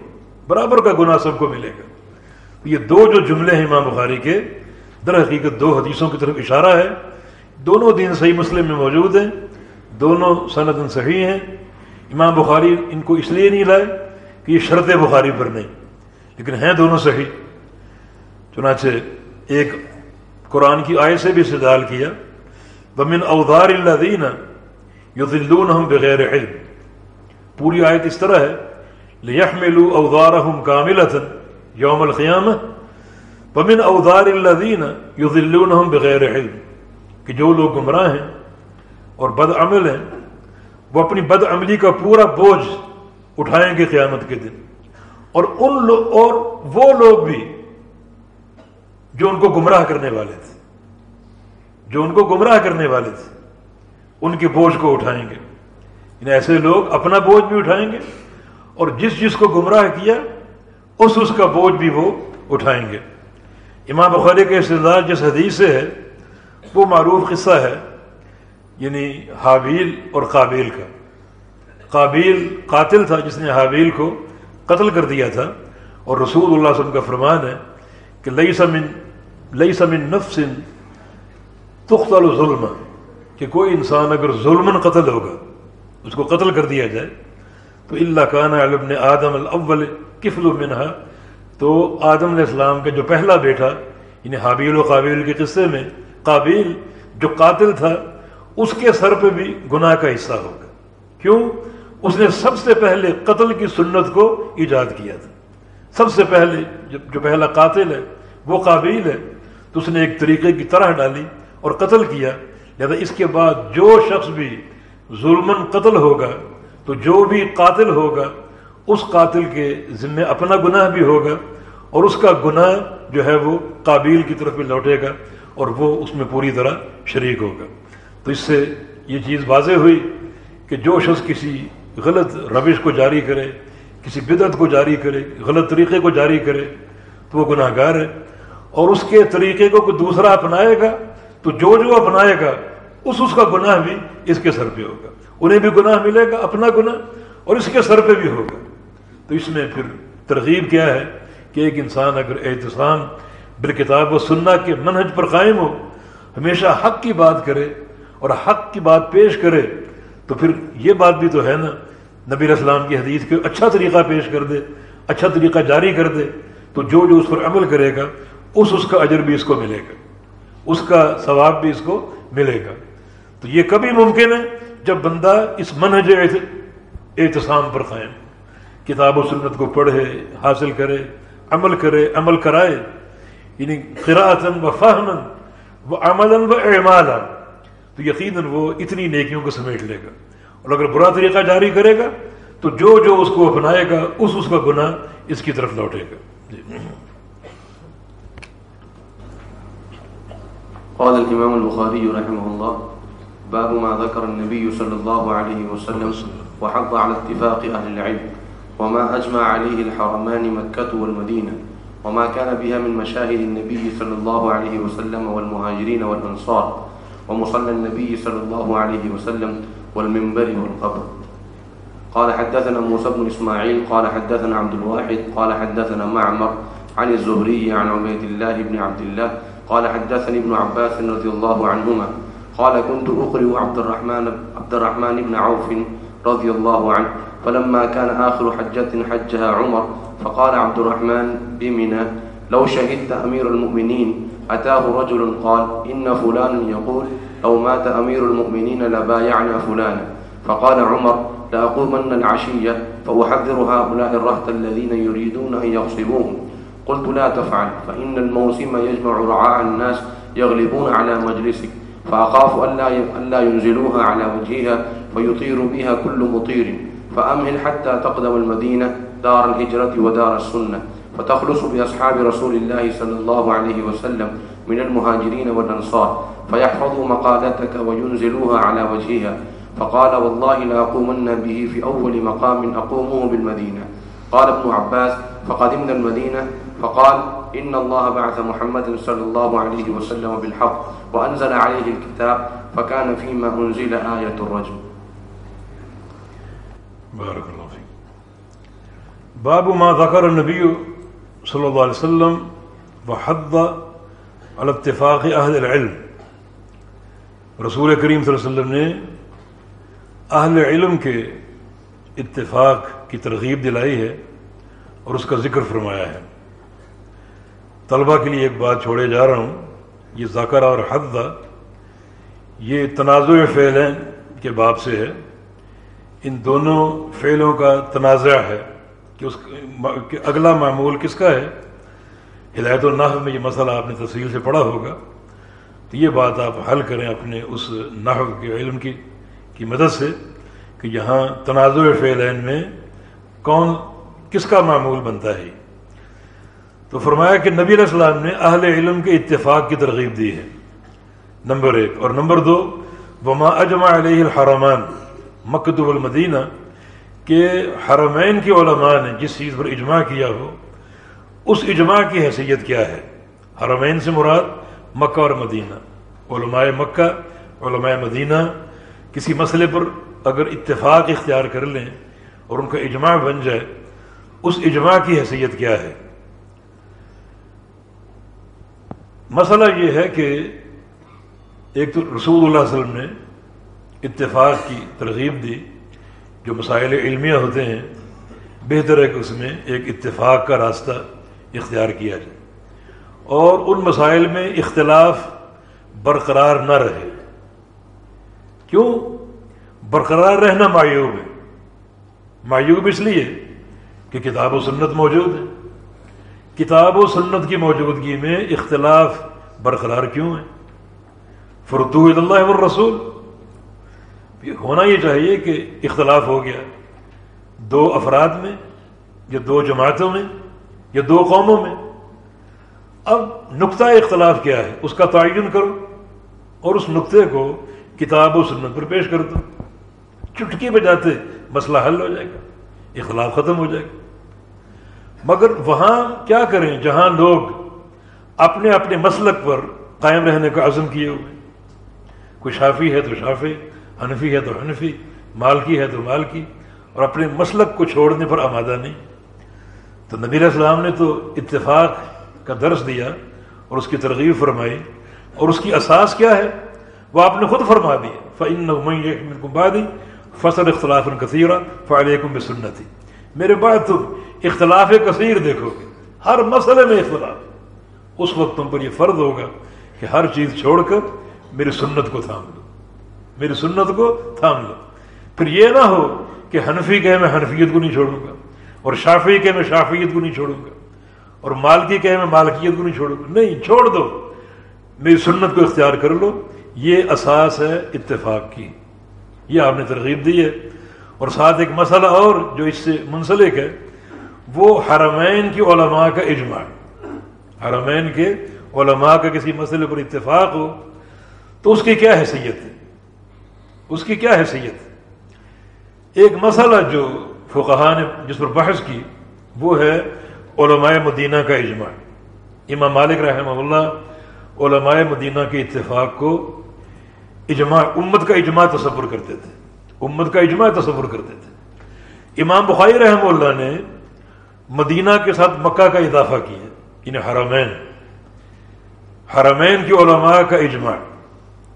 برابر کا گناہ سب کو ملے گا۔ یہ دو جو جملے ہیں امام بخاری کے، در حقیقت دو حدیثوں کی طرف اشارہ ہے۔ دونوں دین صحیح مسلم میں موجود ہیں، دونوں صنعت صحیح ہیں۔ امام بخاری ان کو اس لیے نہیں لائے کہ یہ شرط بخاری پر نہیں، لیکن ہیں دونوں صحیح۔ چنانچہ ایک قرآن کی آئے سے بھی استدال کیا بمن اوزار اللہ دینا یو دلون ہم بغیر علم۔ پوری آیت اس طرح ہے لیحملو اوزارہم کاملتا یوم القیامہ بمن اوزار اللہ دینا یو ہم بغیر علم کہ جو لوگ گمراہ ہیں اور بد عمل ہیں، وہ اپنی بد عملی کا پورا بوجھ اٹھائیں گے قیامت کے دن۔ اور ان لوگ اور وہ لوگ بھی جو ان کو گمراہ کرنے والے تھے، جو ان کو گمراہ کرنے والے تھے، ان کے بوجھ کو اٹھائیں گے۔ یعنی ایسے لوگ اپنا بوجھ بھی اٹھائیں گے اور جس جس کو گمراہ کیا، اس اس کا بوجھ بھی وہ اٹھائیں گے۔ امام بخاری کے استدار جس حدیث سے ہے، وہ معروف قصہ ہے یعنی حابیل اور قابیل کا۔ قابیل قاتل تھا، جس نے حابیل کو قتل کر دیا تھا۔ اور رسول اللہ علیہ وسلم کا فرمان ہے کہ لئی سمن لئی سمن نفسن تختل ظلم کہ کوئی انسان اگر ظلم قتل ہوگا اس کو قتل کر دیا جائے۔ تو اللہ کان علم نے آدم الاول کفل منہا تو آدم علیہ السلام کا جو پہلا بیٹا یعنی حابیل و قابیل کے قصے میں، قابیل جو قاتل تھا، اس کے سر پہ بھی گناہ کا حصہ ہوگا کیوں؟ اس نے سب سے پہلے قتل کی سنت کو ایجاد کیا تھا۔ سب سے پہلے جو پہلا قاتل ہے، وہ قابل ہے۔ تو اس نے ایک طریقے کی طرح ڈالی اور قتل کیا، لہذا اس کے بعد جو شخص بھی ظلم قتل ہوگا، تو جو بھی قاتل ہوگا، اس قاتل کے ذمے اپنا گناہ بھی ہوگا، اور اس کا گناہ جو ہے وہ قابل کی طرف بھی لوٹے گا، اور وہ اس میں پوری طرح شریک ہوگا۔ تو اس سے یہ چیز واضح ہوئی کہ جو شخص کسی غلط روش کو جاری کرے، کسی بدعت کو جاری کرے، غلط طریقے کو جاری کرے، تو وہ گناہ گار ہے۔ اور اس کے طریقے کو کوئی دوسرا اپنائے گا، تو جو جو اپنائے گا اس اس کا گناہ بھی اس کے سر پہ ہوگا۔ انہیں بھی گناہ ملے گا، اپنا گناہ، اور اس کے سر پہ بھی ہوگا۔ تو اس میں پھر ترغیب کیا ہے کہ ایک انسان اگر احتسام بالکتاب و سننا کے منہج پر قائم ہو، ہمیشہ حق کی بات کرے اور حق کی بات پیش کرے، تو پھر یہ بات بھی تو ہے نا، نبی اسلام کی حدیث کے اچھا طریقہ پیش کر دے اچھا طریقہ جاری کر دے، تو جو جو اس پر عمل کرے گا، اس اس کا اجر بھی اس کو ملے گا۔ اس کا ثواب بھی اس کو ملے گا۔ تو یہ کبھی ممکن ہے جب بندہ اس منہج احتسام پر قائم کتاب و سنت کو پڑھے، حاصل کرے، عمل کرے، عمل کرائے یعنی قراءتن و فہمن و عمل و اعمالا، تو یقیناً وہ اتنی نیکیوں کو سمیٹ لے گا۔ اور اگر برا طریقہ جاری کرے گا، تو جو جو اس کو اپنائے گا، اس اس کا گناہ اس کی طرف لوٹے گا۔ جی۔ قال الإمام البخاري رحمه الله باب ما ذكر النبي صلى الله عليه وسلم وحض على اتفاق أهل العلم وما أجمع عليه الحرمان مكة والمدينة وما كان بها من مشاهد النبي صلى الله عليه وسلم والمهاجرين والأنصار ومصلى النبي صلى الله عليه وسلم والمنبر والقبر. قال حدثنا موسى بن إسماعيل، قال حدثنا عبد الواحد، قال حدثنا معمر عن الزهري عن عبيد الله بن عبد الله، قال حدثني ابن عباس رضي الله عنهما قال كنت أقرئ عبد الرحمن عبد الرحمن بن عوف رضي الله عنه، فلما كان آخر حجة حجها عمر، فقال عبد الرحمن بمنى، لو شهدت أمير المؤمنين، أتاه رجل قال، إن فلان يقول، لو مات أمير المؤمنين لبايعنا فلانا. فقال عمر، لأقومن العشية، فأحذر هؤلاء الرهط الذين يريدون أن يغصبوهم. قلت، لا تفعل، فإن الموسم يجمع رعاء الناس يغلبون على مجلسك. فأخاف أن لا ينزلوها على وجهها فيطير بها كل مطير. فأمهل حتى تقدم المدينة دار الهجرة ودار السنة. فتخلص بأصحاب رسول الله صلى الله عليه وسلم من المهاجرين والأنصار. فيحفظوا مقالتك وينزلوها على وجهها. فقال والله لا أقومن به في أول مقام أقومه بالمدينة. قال ابن عباس فقدمنا المدينة. فقال إن الله بعث محمد صلى الله عليه وسلم بالحق وأنزل عليه الكتاب فكان فيما أنزل آية الرجل بارك الله فيك. باب ما ذكر النبي صلی اللہ علیہ وسلم وحد على اتفاق اہل العلم. رسول کریم صلی اللہ علیہ وسلم نے اہل علم کے اتفاق کی ترغیب دلائی ہے اور اس کا ذکر فرمایا ہے۔ طلبہ کے لیے ایک بات چھوڑے جا رہا ہوں۔ یہ ذکر اور حد یہ تنازع فعلین کے باب سے ہے۔ ان دونوں فعلوں کا تنازع ہے کہ اس کہ اگلا معمول کس کا ہے؟ ہدایت النحو میں یہ مسئلہ آپ نے تفصیل سے پڑھا ہوگا۔ تو یہ بات آپ حل کریں اپنے اس نحو کے علم کی کی مدد سے کہ یہاں تنازع فعلین میں کون کس کا معمول بنتا ہے؟ تو فرمایا کہ نبی علیہ السلام نے اہل علم کے اتفاق کی ترغیب دی ہے۔ نمبر ایک۔ اور نمبر دو، وما اجماع علیہ الحرمان۔ مکتب المدینہ کہ حرمین کے علماء نے جس چیز پر اجماع کیا ہو، اس اجماع کی حیثیت کیا ہے؟ حرمین سے مراد مکہ اور مدینہ۔ علماء مکہ، علماء مدینہ کسی مسئلے پر اگر اتفاق اختیار کر لیں اور ان کا اجماع بن جائے، اس اجماع کی حیثیت کیا ہے؟ مسئلہ یہ ہے کہ ایک تو رسول اللہ علیہ وسلم نے اتفاق کی ترغیب دی، جو مسائل علمیہ ہوتے ہیں، بہتر ہے کہ اس میں ایک اتفاق کا راستہ اختیار کیا جائے۔ اور ان مسائل میں اختلاف برقرار نہ رہے۔ کیوں؟ برقرار رہنا معیوب ہے۔ معیوب اس لیے کہ کتاب و سنت موجود ہے کتاب و سنت کی موجودگی میں اختلاف برقرار کیوں ہے؟ فرتو اللہ رسول ہونا یہ چاہیے کہ اختلاف ہو گیا۔ دو افراد میں، یا دو جماعتوں میں، یا دو قوموں میں۔ اب نقطۂ اختلاف کیا ہے؟ اس کا تعین کرو اور اس نقطے کو کتاب و سنت پر پیش کر دو۔ چٹکی بجاتے مسئلہ حل ہو جائے گا، اختلاف ختم ہو جائے گا۔ مگر وہاں کیا کریں جہاں لوگ اپنے اپنے مسلک پر قائم رہنے کا عزم کیے ہوئے کوئی شافی ہے تو شافی حنفی ہے تو حنفی، مالکی ہے تو مالکی، اور اپنے مسلک کو چھوڑنے پر آمادہ نہیں۔ تو نبی علیہ السلام نے تو اتفاق کا درس دیا اور اس کی ترغیب فرمائی۔ اور اس کی اساس کیا ہے؟ وہ آپ نے خود فرما دی۔ فعین فصل اختلاف کثیرہ فعلیکم بسنتی میرے بعد تم اختلاف کثیر دیکھو گے۔ ہر مسئلے میں اختلاف۔ اس وقت تم پر یہ فرض ہوگا کہ ہر چیز چھوڑ کر میری سنت کو تھام لو۔ میری سنت کو تھام لو۔ پھر یہ نہ ہو کہ حنفی کہ میں حنفیت کو نہیں چھوڑوں گا، اور شافی کہ میں شافیت کو نہیں چھوڑوں گا، اور مالکی کہ میں مالکیت کو نہیں چھوڑوں گا۔ نہیں، چھوڑ دو۔ میری سنت کو اختیار کر لو۔ یہ اساس ہے اتفاق کی۔ یہ آپ نے ترغیب دی ہے۔ اور ساتھ ایک مسئلہ اور جو اس سے منسلک ہے۔ وہ حرمین کی علماء کا اجماع۔ حرمین کے علماء کا کسی مسئلے پر اتفاق ہو تو اس کی کیا حیثیت ہے؟ اس کی کیا حیثیت ایک مسئلہ جو فقہ نے جس پر بحث کی، وہ ہے علماء مدینہ کا اجماع۔ امام مالک رحمہ اللہ علماء مدینہ کے اتفاق کو اجماع، امت کا اجماع تصور کرتے تھے۔ امت کا اجماع تصور کرتے تھے۔ امام بخاری رحمہ اللہ نے مدینہ کے ساتھ مکہ کا اضافہ کیا یعنی حرمین۔ حرمین کی علماء کا اجماع۔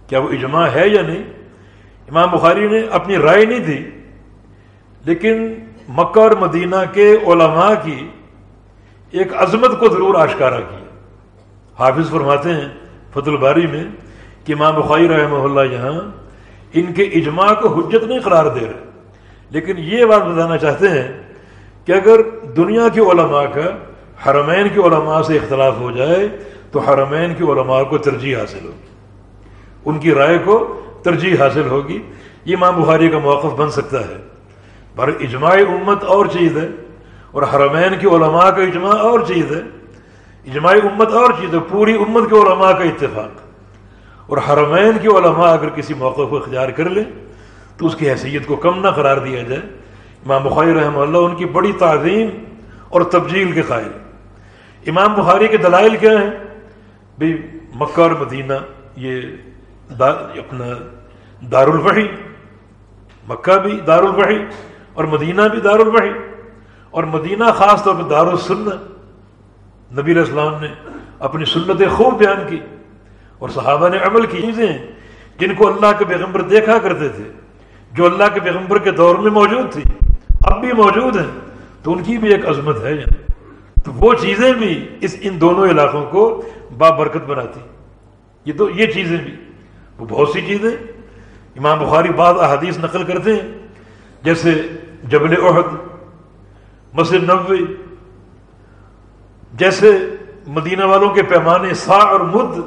کیا وہ اجماع ہے یا نہیں؟ امام بخاری نے اپنی رائے نہیں دی، لیکن مکہ اور مدینہ کے علماء کی ایک عظمت کو ضرور آشکارا کیا۔ حافظ فرماتے ہیں فت الباری میں کہ امام بخاری رحمہ اللہ یہاں ان کے اجماع کو حجت نہیں قرار دے رہے۔ لیکن یہ بات بتانا چاہتے ہیں کہ اگر دنیا کی علماء کا حرمین کی علماء سے اختلاف ہو جائے تو حرمین کی علماء کو ترجیح حاصل ہوگی۔ ان کی رائے کو ترجیح حاصل ہوگی۔ یہ امام بخاری کا موقف بن سکتا ہے۔ پر اجماع امت اور چیز ہے اور حرمین کی علماء کا اجماع اور چیز ہے۔ اجماع امت اور چیز ہے، پوری امت کے علماء کا اتفاق۔ اور حرمین کی علماء اگر کسی موقع کو اختیار کر لیں تو اس کی حیثیت کو کم نہ قرار دیا جائے۔ امام بخاری رحمہ اللہ ان کی بڑی تعظیم اور تبجیل کے قائل امام بخاری کے دلائل کیا ہیں؟ بھائی مکہ اور مدینہ یہ اپنا دار الوحی مکہ بھی دار الوحی اور مدینہ بھی دار الوحی اور مدینہ خاص طور پہ دار السنہ نبی علیہ السلام نے اپنی سنت خوب بیان کی اور صحابہ نے عمل کی۔ چیزیں جن کو اللہ کے پیغمبر دیکھا کرتے تھے، جو اللہ کے پیغمبر کے دور میں موجود تھی۔ اب بھی موجود ہیں تو ان کی بھی ایک عظمت ہے تو وہ چیزیں بھی اس ان دونوں علاقوں کو بابرکت بناتی۔ یہ تو یہ چیزیں بھی۔ وہ بہت سی چیزیں۔ امام بخاری بعض احادیث نقل کرتے ہیں۔ جیسے جبل عہد مسجد نبوی۔ جیسے مدینہ والوں کے پیمانے سا اور مد،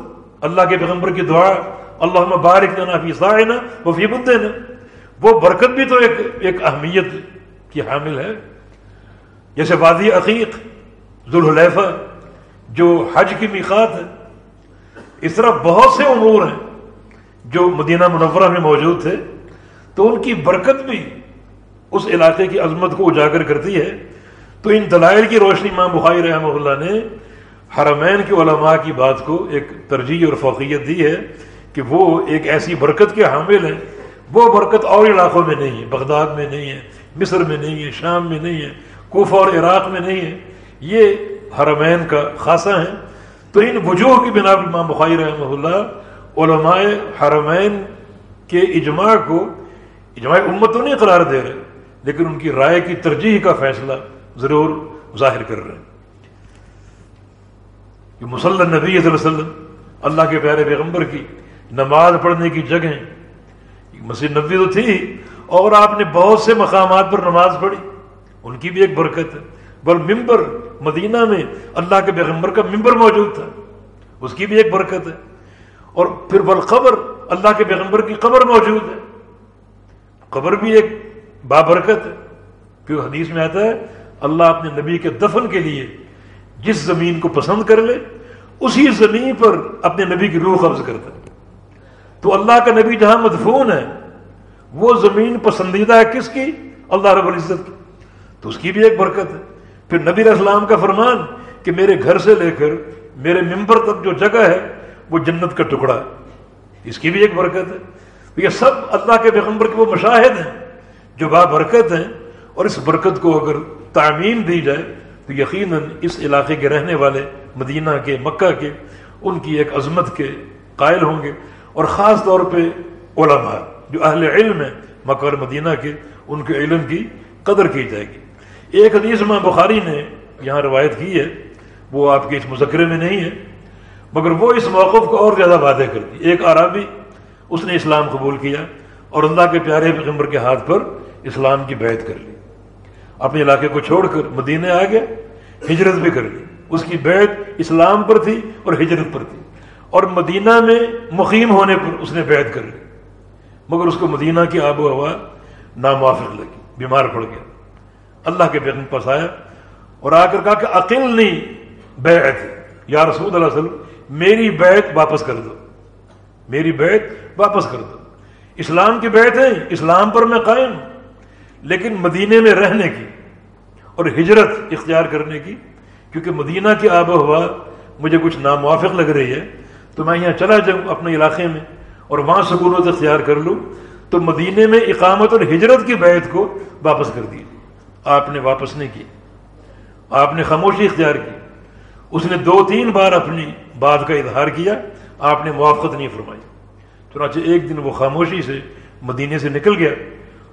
اللہ کے پیغمبر کی دعا اللہ مبارک فی سائنا وہ فی مدنا۔ وہ برکت بھی تو ایک ایک اہمیت کی حامل ہے۔ جیسے وادی عقیق، ذوالحلیفہ، جو حج کی میقات ہے، اس طرح بہت سے امور ہیں جو مدینہ منورہ میں موجود تھے۔ تو ان کی برکت بھی اس علاقے کی عظمت کو اجاگر کرتی ہے۔ تو ان دلائل کی روشنی ماں بخاری رحمہ اللہ نے حرمین کے علماء کی بات کو ایک ترجیح اور فوقیت دی ہے کہ وہ ایک ایسی برکت کے حامل ہیں۔ وہ برکت اور علاقوں میں نہیں ہے، بغداد میں نہیں ہے۔ مصر میں نہیں ہے، شام میں نہیں ہے، کوفہ اور عراق میں نہیں ہے، یہ حرمین کا خاصہ ہیں تو ان وجوہ کی بنا پر امام بخاری رحمہ اللہ علماء حرمین کے اجماع کو، اجماع امت تو نہیں قرار دے رہے لیکن ان کی رائے کی ترجیح کا فیصلہ ضرور ظاہر کر رہے ہیں۔ کہ مسلح نبی صلی اللہ علیہ وسلم اللہ کے پیارے پیغمبر کی نماز پڑھنے کی جگہ مسجد نبی تو تھی اور آپ نے بہت سے مقامات پر نماز پڑھی۔ ان کی بھی ایک برکت ہے۔ بل ممبر مدینہ میں اللہ کے پیغمبر کا ممبر موجود تھا۔ اس کی بھی ایک برکت ہے۔ اور پھر بالخبر اللہ کے پیغمبر کی قبر موجود ہے۔ قبر بھی ایک بابرکت ہے۔ پھر حدیث میں آتا ہے، اللہ اپنے نبی کے دفن کے لیے جس زمین کو پسند کر لے، اسی زمین پر اپنے نبی کی روح قبض کرتا ہے۔ تو اللہ کا نبی جہاں مدفون ہے وہ زمین پسندیدہ ہے کس کی؟ اللہ رب العزت کی۔ تو اس کی بھی ایک برکت ہے۔ پھر نبی اسلام کا فرمان کہ میرے گھر سے لے کر میرے ممبر تک جو جگہ ہے، وہ جنت کا ٹکڑا ہے۔ اس کی بھی ایک برکت ہے۔ یہ سب اللہ کے پیغمبر کے وہ مشاہد ہیں جو با برکت ہیں۔ اور اس برکت کو اگر تعمیم دی جائے، تو یقیناً اس علاقے کے رہنے والے مدینہ کے، مکہ کے، ان کی ایک عظمت کے قائل ہوں گے۔ اور خاص طور پہ علماء۔ جو اہل علم ہیں، مکہ اور مدینہ کے، ان کے علم کی قدر کی جائے گی۔ ایک حدیث ماں بخاری نے یہاں روایت کی ہے، وہ آپ کے اس مذکرے میں نہیں ہے، مگر وہ اس موقف کو اور زیادہ وعدے کر دی۔ ایک عربی، اس نے اسلام قبول کیا اور اللہ کے پیارے پیغمبر کے ہاتھ پر اسلام کی بیعت کر لی۔ اپنے علاقے کو چھوڑ کر مدینے آ گیا، ہجرت بھی کر لی۔ اس کی بیعت اسلام پر تھی اور ہجرت پر تھی۔ اور مدینہ میں مقیم ہونے پر اس نے بیعت کر لی۔ مگر اس کو مدینہ کی آب و ہوا ناموافق لگی، بیمار پڑ گیا۔ اللہ کے بیگم پاس آیا اور آ کر کہا کہ عقل نہیں بیعت، یا رسول اللہ علیہ وسلم، میری بیعت واپس کر دو۔ میری بیعت واپس کر دو۔ اسلام کی بیعت ہے اسلام پر میں قائم۔ لیکن مدینے میں رہنے کی اور ہجرت اختیار کرنے کی، کیونکہ مدینہ کی آب و ہوا مجھے کچھ ناموافق لگ رہی ہے، تو میں یہاں چلا جاؤں اپنے علاقے میں۔ اور وہاں سکونت اختیار کر لوں تو مدینے میں اقامت اور ہجرت کی بیعت کو واپس کر دی آپ نے واپس نہیں کی آپ نے خاموشی اختیار کی۔ اس نے دو تین بار اپنی بات کا اظہار کیا، آپ نے موافقت نہیں فرمائی۔ چنانچہ ایک دن وہ خاموشی سے مدینے سے نکل گیا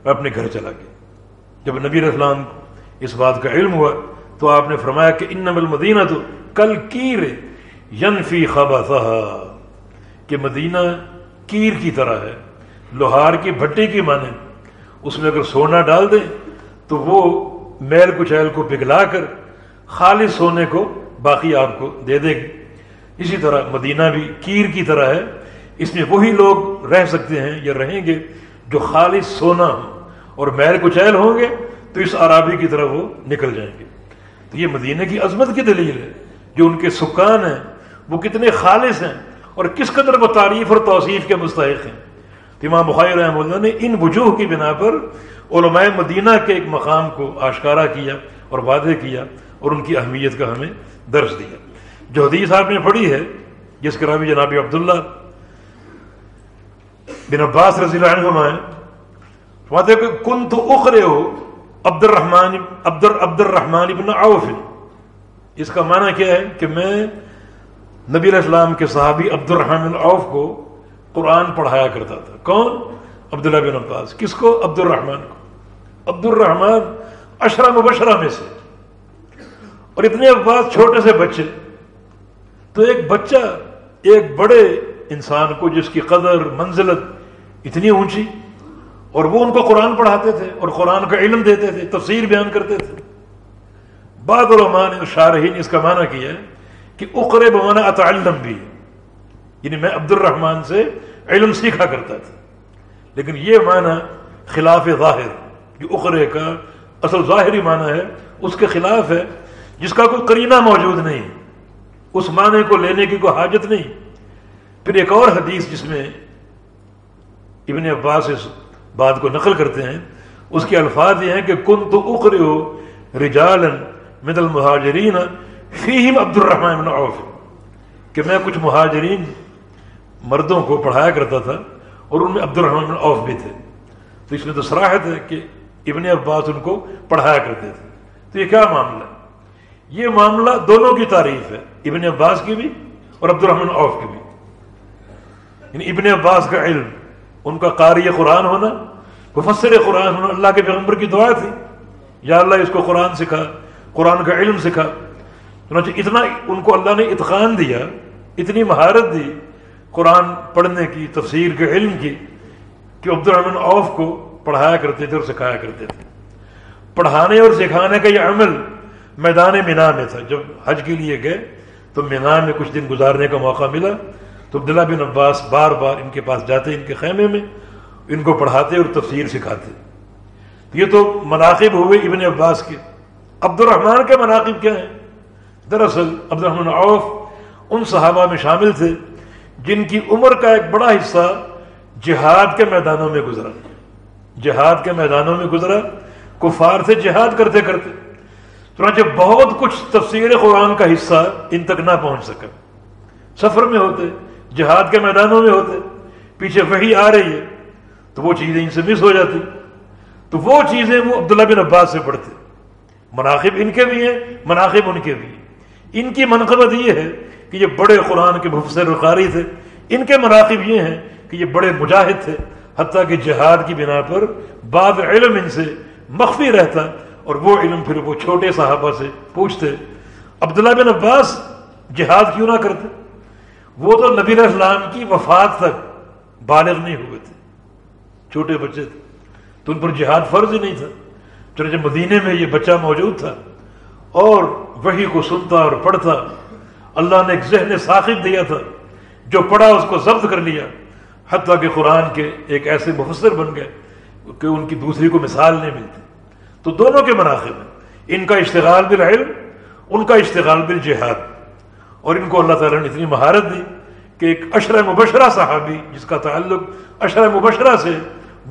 اور اپنے گھر چلا گیا۔ جب نبی اسلام کو اس بات کا علم ہوا، تو آپ نے فرمایا کہ ان نمل مدینہ تو کل کیر ینفی خبا کہ مدینہ کیر کی طرح ہے۔ لوہار کی بھٹی کی مانے۔ اس میں اگر سونا ڈال دیں تو وہ میل کچیل کو پگھلا کر خالص سونے کو باقی آپ کو دے دے گی۔ اسی طرح مدینہ بھی کیر کی طرح ہے۔ اس میں وہی لوگ رہ سکتے ہیں یا رہیں گے جو خالص سونا ہو اور مہر کچیل ہوں گے تو اس عرابی کی طرف وہ نکل جائیں گے۔ تو یہ مدینہ کی عظمت کی دلیل ہے۔ جو ان کے سکان ہیں وہ کتنے خالص ہیں۔ اور کس قدر وہ تعریف اور توصیف کے مستحق ہیں۔ امام بخاری رحمہ اللہ نے ان وجوہ کی بنا پر علماء مدینہ کے ایک مقام کو آشکارا کیا اور وعدے کیا اور ان کی اہمیت کا ہمیں درج دیا۔ جو حدیث آپ نے پڑھی ہے، جس کا راوی جناب عبداللہ بن عباس رضی اللہ عنہ ہیں فرماتے کہ کن تو اخرے ہو عبد الرحمان عبد عبد الرحمان ابن عوف۔ اس کا معنی کیا ہے کہ میں نبی علیہ السلام کے صحابی عبد الرحمان بن عوف کو قرآن پڑھایا کرتا تھا۔ کون؟ عبداللہ بن عباس۔ کس کو؟ عبد الرحمان کو۔ عبد الرحمان اشرا مبشرہ میں سے۔ اور اتنے عباس چھوٹے سے بچے۔ تو ایک بچہ، ایک بڑے انسان کو جس کی قدر، منزلت اتنی اونچی، اور وہ ان کو قرآن پڑھاتے تھے اور قرآن کا علم دیتے تھے، تفسیر بیان کرتے تھے۔ بعد علماء نے شارحین اس کا معنی کیا ہے کہ اقرے بمانا اتعلم بھی۔ یعنی میں عبد الرحمن سے علم سیکھا کرتا تھا۔ لیکن یہ معنی خلاف ظاہر، جو اقرے کا اصل ظاہری معنی ہے، اس کے خلاف ہے، جس کا کوئی کرینہ موجود نہیں، اس معنی کو لینے کی کوئی حاجت نہیں۔ پھر ایک اور حدیث جس میں ابن عباس اس بات کو نقل کرتے ہیں، اس کے الفاظ یہ ہیں کہ کن تو اقر ہو رجالن مد المہاجرین فیم عبد الرحمن عوف، کہ میں کچھ مہاجرین مردوں کو پڑھایا کرتا تھا اور ان میں عبد الرحمن عوف بھی تھے۔ تو اس میں تو سراحت ہے کہ ابن عباس ان کو پڑھایا کرتے تھے۔ تو یہ کیا معاملہ؟ یہ معاملہ دونوں کی تعریف ہے، ابن عباس کی بھی اور عبد الرحمن عوف کی بھی۔ یعنی ابن عباس کا علم، ان کا قاری قرآن ہونا، مفسر قرآن ہونا اللہ کے پیغمبر کی دعا تھی۔ یا اللہ اس کو قرآن سکھا، قرآن کا علم سکھا۔ اتنا ان کو اللہ نے اتقان دیا، اتنی مہارت دی قرآن پڑھنے کی، تفسیر کے علم کی، کہ عبد الرحمن عوف کو پڑھایا کرتے تھے اور سکھایا کرتے تھے۔ پڑھانے اور سکھانے کا یہ عمل میدان مینا میں تھا۔ جب حج کے لیے گئے تو مینا میں کچھ دن گزارنے کا موقع ملا۔ تو عبداللہ بن عباس بار بار ان کے پاس جاتے، ان کے خیمے میں ان کو پڑھاتے اور تفسیر سکھاتے۔ یہ تو مناقب ہوئے ابن عباس کے۔ عبد الرحمن کے مناقب کیا ہیں؟ دراصل عبد الرحمن عوف ان صحابہ میں شامل تھے جن کی عمر کا ایک بڑا حصہ جہاد کے میدانوں میں گزرا۔ جہاد کے میدانوں میں گزرا، کفار سے جہاد کرتے کرتے، چنانچہ بہت کچھ تفسیر قرآن کا حصہ ان تک نہ پہنچ سکا۔ سفر میں ہوتے، جہاد کے میدانوں میں ہوتے، پیچھے وہی آ رہی ہے، تو وہ چیزیں ان سے مس ہو جاتی۔ تو وہ چیزیں وہ عبداللہ بن عباس سے پڑھتے مناقب ان کے بھی ہیں، مناقب ان کے بھی ہیں۔ ان کی منقبت یہ ہے کہ یہ بڑے قرآن کے مفسر قاری تھے، ان کے مناقب یہ ہیں کہ یہ بڑے مجاہد تھے، حتیٰ کہ جہاد کی بنا پر بعض علم ان سے مخفی رہتا اور وہ علم پھر وہ چھوٹے صحابہ سے پوچھتے، عبداللہ بن عباس جہاد کیوں نہ کرتے؟ وہ تو نبی اسلام کی وفات تک بالغ نہیں ہوئے تھے، چھوٹے بچے تھے، تو ان پر جہاد فرض ہی نہیں تھا۔ چنانچہ مدینے میں یہ بچہ موجود تھا اور وہی کو سنتا اور پڑھتا۔ اللہ نے ایک ذہن ثاقب دیا تھا۔ جو پڑھا اس کو ضبط کر لیا۔ حتیٰ کہ قرآن کے ایک ایسے مفسر بن گئے کہ ان کی دوسری کو مثال نہیں ملتی۔ تو دونوں کے مناخب ہیں۔ ان کا اشتغال بالعلم، ان کا اشتغال بالجہاد۔ اور ان کو اللہ تعالیٰ نے اتنی مہارت دی کہ ایک اشر مبشرہ صحابی، جس کا تعلق اشر مبشرہ سے،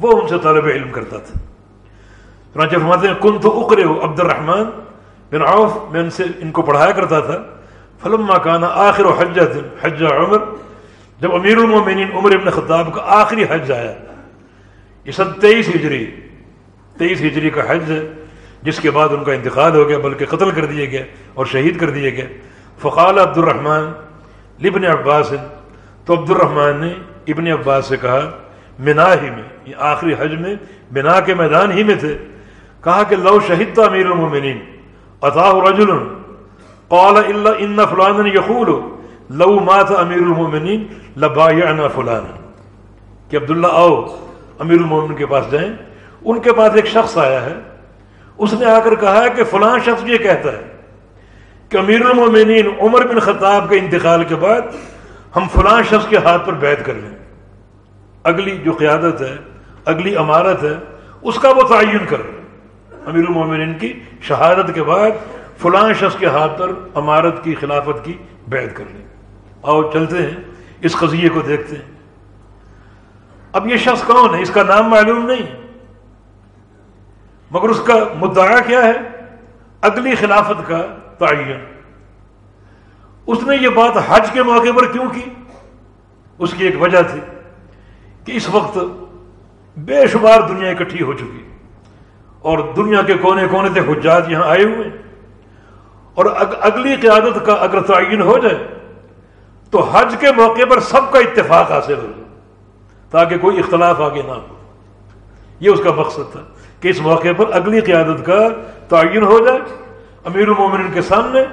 وہ ان سے طالب علم کرتا تھا۔ فرماتے ہیں کن تو اکرے ہو عبد الرحمن بن عوف میں ان سے ان کو پڑھایا کرتا تھا۔ فلما کانا آخر و حج حج عمر، جب امیر المومنین عمر ابن خطاب کا آخری حج آیا۔ یہ سن تیئیس ہجری تیئیس ہجری کا حج ہے، جس کے بعد ان کا انتقال ہو گیا، بلکہ قتل کر دیے گئے اور شہید کر دیے گئے۔ فقال عبد الرحمن لبن عباس، تو عبد الرحمن نے ابن عباس سے کہا، منا ہی میں، یہ آخری حج میں بنا کے میدان ہی میں تھے۔ کہا کہ لو شہید تھا امیر المومنین۔ عطا رجل قال الا ان فلان یقول لو مات امیر المومنین لبایعنا فلان کہ عبداللہ آؤ امیر المومن کے پاس جائیں۔ ان کے پاس ایک شخص آیا ہے۔ اس نے آ کر کہا کہ فلاں شخص یہ کہتا ہے کہ امیر المومنین عمر بن خطاب کے انتقال کے بعد ہم فلاں شخص کے ہاتھ پر بیعت کر لیں۔ اگلی جو قیادت ہے، اگلی امارت ہے، اس کا وہ تعین کر امیر المومنین کی شہادت کے بعد فلاں شخص کے ہاتھ پر امارت کی خلافت کی بیعت کر لیں۔ آؤ چلتے ہیں، اس قضیے کو دیکھتے ہیں۔ اب یہ شخص کون ہے؟ اس کا نام معلوم نہیں۔ مگر اس کا مدعا کیا ہے؟ اگلی خلافت کا تعین۔ اس نے یہ بات حج کے موقع پر کیوں کی؟ اس کی ایک وجہ تھی کہ اس وقت بے شمار دنیا اکٹھی ہو چکی۔ اور دنیا کے کونے کونے سے حجات یہاں آئے ہوئے اور اگلی قیادت کا اگر تعین ہو جائے، تو حج کے موقع پر سب کا اتفاق حاصل ہو جائے، تاکہ کوئی اختلاف آگے نہ ہو۔ یہ اس کا مقصد تھا کہ اس موقع پر اگلی قیادت کا تعین ہو جائے امیر المومن کے سامنے،